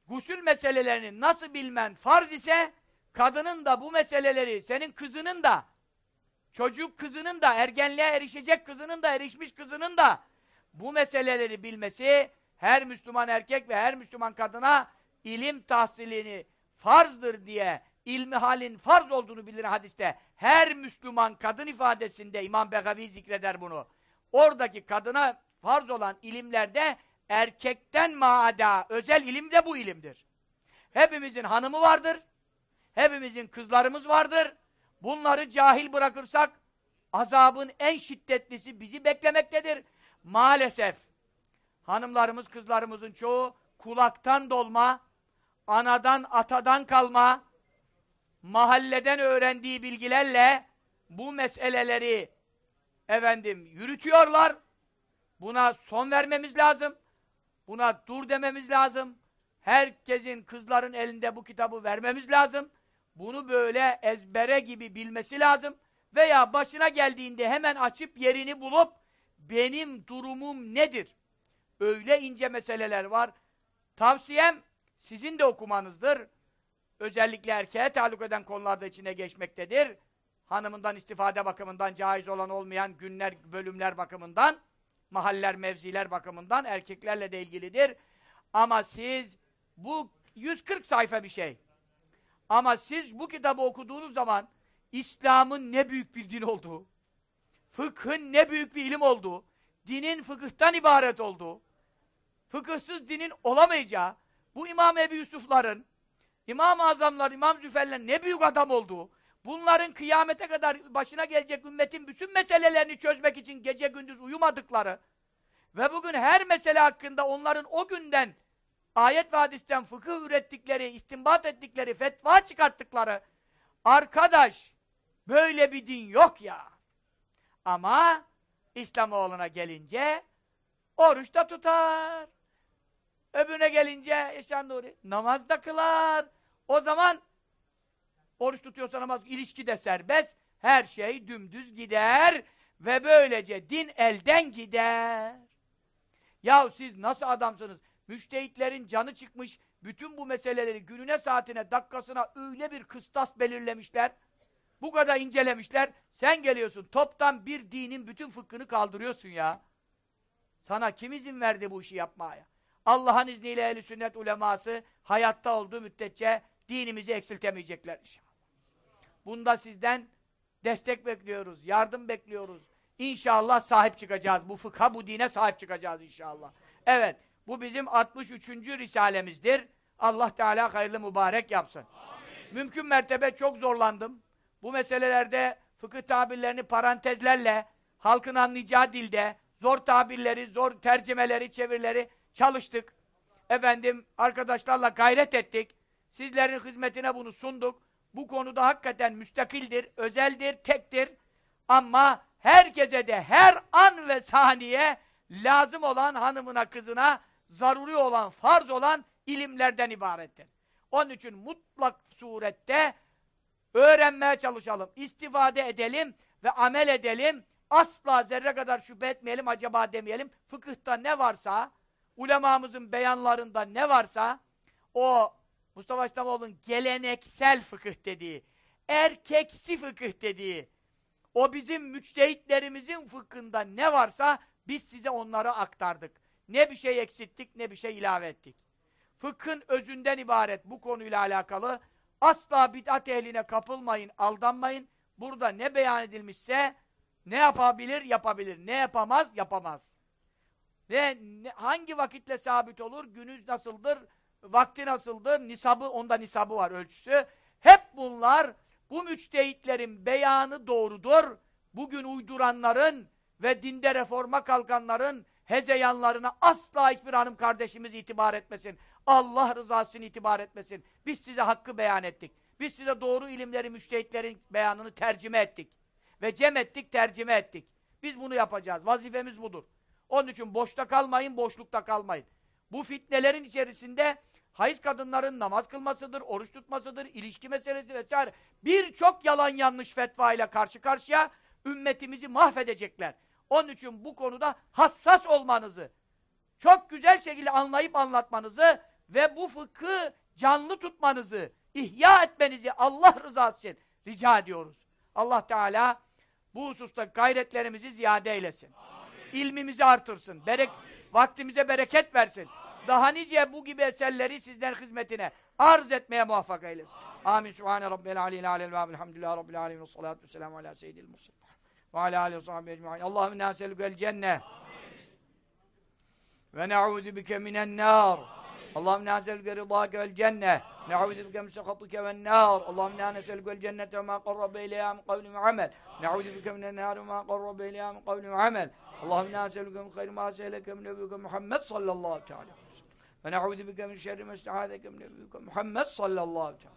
gusül meselelerini nasıl bilmen farz ise kadının da bu meseleleri, senin kızının da çocuk kızının da, ergenliğe erişecek kızının da, erişmiş kızının da bu meseleleri bilmesi her Müslüman erkek ve her Müslüman kadına ilim tahsilini farzdır diye ilmi halin farz olduğunu bilir hadiste. Her Müslüman kadın ifadesinde İmam Begavi zikreder bunu. Oradaki kadına farz olan ilimlerde erkekten maada özel ilim de bu ilimdir. Hepimizin hanımı vardır. Hepimizin kızlarımız vardır. Bunları cahil bırakırsak azabın en şiddetlisi bizi beklemektedir. Maalesef hanımlarımız, kızlarımızın çoğu kulaktan dolma, anadan, atadan kalma, mahalleden öğrendiği bilgilerle bu meseleleri efendim yürütüyorlar. Buna son vermemiz lazım. Buna dur dememiz lazım. Herkesin kızların elinde bu kitabı vermemiz lazım. Bunu böyle ezbere gibi bilmesi lazım. Veya başına geldiğinde hemen açıp yerini bulup benim durumum nedir? Öyle ince meseleler var. Tavsiyem sizin de okumanızdır. Özellikle erkeğe taluk eden konularda içine geçmektedir. Hanımından istifade bakımından caiz olan olmayan günler, bölümler bakımından, mahaller, mevziler bakımından erkeklerle de ilgilidir. Ama siz bu 140 sayfa bir şey. Ama siz bu kitabı okuduğunuz zaman İslam'ın ne büyük bir din olduğu, fıkhın ne büyük bir ilim olduğu, dinin fıkıhtan ibaret olduğu, fıkıhsız dinin olamayacağı, bu İmam Ebu Yusuf'ların, İmam-ı Azamlar, İmam Züferler ne büyük adam olduğu, bunların kıyamete kadar başına gelecek ümmetin bütün meselelerini çözmek için gece gündüz uyumadıkları ve bugün her mesele hakkında onların o günden ayet ve hadisten fıkıh ürettikleri, istinbat ettikleri, fetva çıkarttıkları arkadaş böyle bir din yok ya. Ama İslamoğlu'na gelince oruç da tutar. Öbürüne gelince Eşan Nuri namaz da kılar. O zaman oruç tutuyorsa namaz, ilişki de serbest. Her şey dümdüz gider ve böylece din elden gider. Yahu siz nasıl adamsınız? Müştehitlerin canı çıkmış, bütün bu meseleleri gününe, saatine, dakikasına öyle bir kıstas belirlemişler. Bu kadar incelemişler. Sen geliyorsun, toptan bir dinin bütün fıkhını kaldırıyorsun ya. Sana kim izin verdi bu işi yapmaya? Allah'ın izniyle ehl sünnet uleması hayatta olduğu müddetçe dinimizi eksiltemeyecekler inşallah. Bunda sizden destek bekliyoruz, yardım bekliyoruz. İnşallah sahip çıkacağız. Bu fıkha, bu dine sahip çıkacağız inşallah. Evet, bu bizim 63. risalemizdir. Allah Teala hayırlı mübarek yapsın. Amin. Mümkün mertebe çok zorlandım. Bu meselelerde fıkıh tabirlerini parantezlerle, halkın anlayacağı dilde, zor tabirleri, zor tercümeleri, çevirileri çalıştık. Efendim, arkadaşlarla gayret ettik. Sizlerin hizmetine bunu sunduk. Bu konuda hakikaten müstakildir, özeldir, tektir. Ama herkese de her an ve saniye lazım olan hanımına, kızına, zaruri olan, farz olan ilimlerden ibarettir. Onun için mutlak surette öğrenmeye çalışalım, istifade edelim ve amel edelim. Asla zerre kadar şüphe etmeyelim, acaba demeyelim. Fıkıhta ne varsa, ulemamızın beyanlarında ne varsa, o Mustafa İslamoğlu'nun geleneksel fıkıh dediği, erkeksi fıkıh dediği, o bizim müçtehitlerimizin fıkhında ne varsa biz size onları aktardık. Ne bir şey eksilttik ne bir şey ilave ettik. Fıkhın özünden ibaret bu konuyla alakalı Asla bid'at ehline kapılmayın, aldanmayın. Burada ne beyan edilmişse ne yapabilir? Yapabilir. Ne yapamaz? Yapamaz. Ve hangi vakitle sabit olur? Günüz nasıldır? Vakti nasıldır? Nisabı, onda nisabı var ölçüsü. Hep bunlar bu müçtehitlerin beyanı doğrudur. Bugün uyduranların ve dinde reforma kalkanların hezeyanlarına asla hiçbir hanım kardeşimiz itibar etmesin. Allah rızası için itibar etmesin. Biz size hakkı beyan ettik. Biz size doğru ilimleri, müştehitlerin beyanını tercüme ettik. Ve cem ettik, tercüme ettik. Biz bunu yapacağız. Vazifemiz budur. Onun için boşta kalmayın, boşlukta kalmayın. Bu fitnelerin içerisinde hayız kadınların namaz kılmasıdır, oruç tutmasıdır, ilişki meselesi vesaire. Birçok yalan yanlış fetva ile karşı karşıya ümmetimizi mahvedecekler. Onun için bu konuda hassas olmanızı, çok güzel şekilde anlayıp anlatmanızı ve bu fıkhı canlı tutmanızı, ihya etmenizi Allah rızası için rica ediyoruz. Allah Teala bu hususta gayretlerimizi ziyade eylesin. İlmimizi artırsın. Berek vaktimize bereket versin. Daha nice bu gibi eserleri sizlerin hizmetine arz etmeye muvaffak eylesin. Amin. Subhane Rabbil aleyhi aleyhi ve elhamdülillahi Rabbil ve salatu vesselamu ala seyyidil mursalin. Ve ala aleyhi ve sahibi ecma'in. Allahümme nâselükel cenne. Ve ne'ûdü bike minen nâr. Allahümme nâselüke rıdâke vel cenne. Ne'ûdü bike misakatike ven nâr. Allahümme nâselükel cennete ve mâ qarrabe ileyhâ min kavli ve amel. Ne'ûdü bike minen nâr ve mâ qarrabe ileyhâ min kavli ve amel. Allahümme nâselüke min hayri mâ seyleke min nebiyüke Muhammed sallallahu teâlâ. Ve ne'ûdü bike min şerri mesta'âdeke min nebiyüke Muhammed sallallahu teâlâ.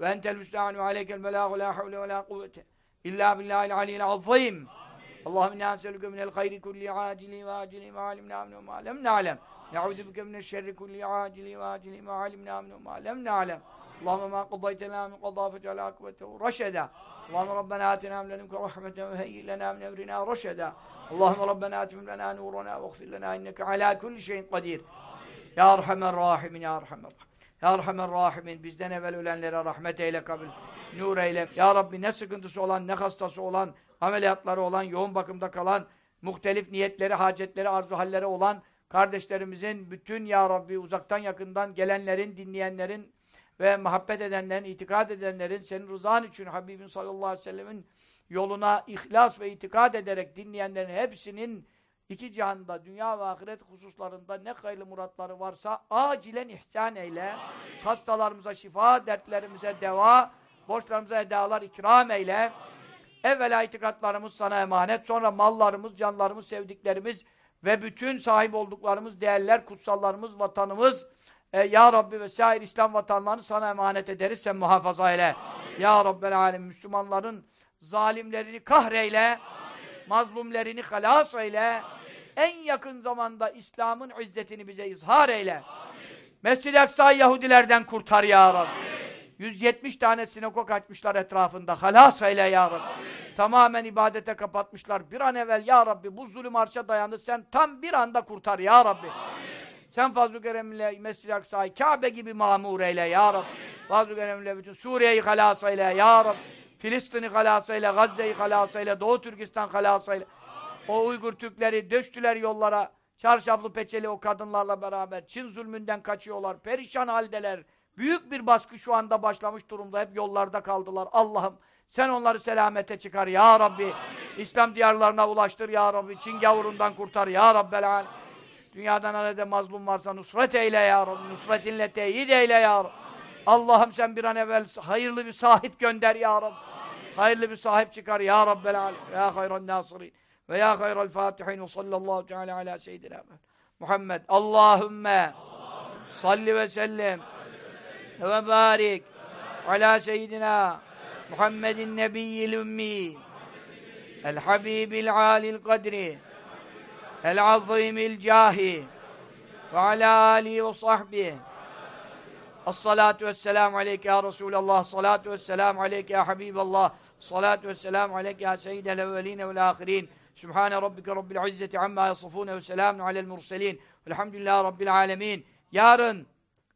Ve entel müsta'an ve aleykel belâhu la havle ve la kuvvete. İllâ billâhil aliyyil azîm. Allahümme inna nes'eluke minel hayri kulli acili ve acili ve alimna minhu ma lem na'lem. Ne'udhu bike minel şerri kulli acili ve acili ve alimna minhu ma lem na'lem. Allahümme ma qadaytena min qadâ fec'al akıbetehu raşeda. Allahümme Rabbena atina min ledunke rahmeten ve heyyi lena min emrina raşeda. Allahümme Rabbena atim lena nurana ve gfir lena inneke ala kulli şeyin kadir. Ya Erhamer Rahimin, Ya Erhamer Rahimin. Ya Erhamer Rahimin, bizden evvel ölenlere rahmet eyle kabul. Nur eyle. Ya Rabbi ne sıkıntısı olan, ne hastası olan, ameliyatları olan, yoğun bakımda kalan, muhtelif niyetleri, hacetleri, arzu halleri olan kardeşlerimizin bütün Ya Rabbi uzaktan yakından gelenlerin, dinleyenlerin ve muhabbet edenlerin, itikad edenlerin senin rızan için Habibin sallallahu aleyhi ve sellemin yoluna ihlas ve itikad ederek dinleyenlerin hepsinin iki cihanda, dünya ve ahiret hususlarında ne hayırlı muratları varsa acilen ihsan eyle. Amin. Hastalarımıza şifa, dertlerimize deva, borçlarımıza edalar ikram eyle. Amin. Evvela itikatlarımız sana emanet, sonra mallarımız, canlarımız, sevdiklerimiz ve bütün sahip olduklarımız, değerler, kutsallarımız, vatanımız, e, Ya Rabbi ve sair İslam vatanlarını sana emanet ederiz, sen muhafaza eyle. Amin. Ya Rabbel Alem, Müslümanların zalimlerini kahreyle, Amin. mazlumlerini halas eyle, Amin. en yakın zamanda İslam'ın izzetini bize izhar eyle. Mescid-i Aksa'yı Yahudilerden kurtar ya Rabbi. Amin. 170 tane sinagog açmışlar etrafında. Halas eyle ya Rabbi. Amin. Tamamen ibadete kapatmışlar. Bir an evvel ya Rabbi bu zulüm arşa dayandı. Sen tam bir anda kurtar ya Rabbi. Amin. Sen fazl-ı keremle Mescid-i Aksa'yı Kabe gibi mamur eyle ya Rabbi. Fazl-ı keremle bütün Suriye'yi halas eyle ya Rabbi. Filistin'i halas eyle, Gazze'yi halas eyle, Doğu Türkistan halas eyle. O Uygur Türkleri döştüler yollara. Çarşaflı peçeli o kadınlarla beraber. Çin zulmünden kaçıyorlar. Perişan haldeler. Büyük bir baskı şu anda başlamış durumda. Hep yollarda kaldılar. Allah'ım sen onları selamete çıkar ya Rabbi. İslam diyarlarına ulaştır ya Rabbi. Çin gavurundan kurtar ya Rabbel alem. Dünyadan nerede mazlum varsa nusret eyle ya Rabbi. Nusretinle teyit eyle ya Rabbi. Allah'ım sen bir an evvel hayırlı bir sahip gönder ya Rabbi. Hayırlı bir sahip çıkar ya Rabbel alem. Ya hayran nasirin. Ve ya hayral fatihin ve sallallahu teala ala seyyidina Muhammed. Allahümme salli ve sellem ve barik ala seyyidina Muhammedin nebiyyil ümmi el habibil alil kadri el azimil cahi ve ala alihi ve sahbihi As-salatu vesselamu aleyke ya Resulallah, salatu vesselamu aleyke ya Habiballah, salatu vesselamu aleyke ya seyyidel evveline vel ahirin. Sübhane rabbike rabbil izzeti amma yasifune ve selamun alel murselin. Velhamdülillahi rabbil alemin. Yarın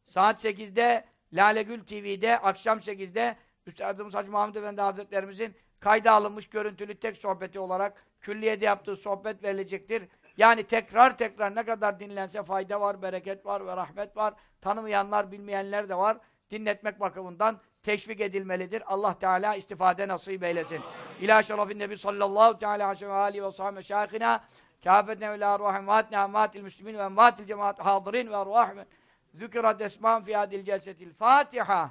saat 8'de Lalegül TV'de, akşam 8'de Üstadımız Hacı Mahmud Efendi Hazretlerimizin kayda alınmış görüntülü tek sohbeti olarak külliyede yaptığı sohbet verilecektir. Yani tekrar tekrar ne kadar dinlense fayda var, bereket var ve rahmet var. Tanımayanlar, bilmeyenler de var. dinletmek bakımından teşvik edilmelidir. Allah Teala istifade nasip eylesin. İlâ şerefin nebi sallallahu aleyhi ve aleyhi ve sahibi meşâhına kâfetne ve lâ ruhem vâtne amâtil müslümin ve emvâtil cemaat hâdirin ve ruhâhme zükrat esmân fiyâdil celsetil Fatiha.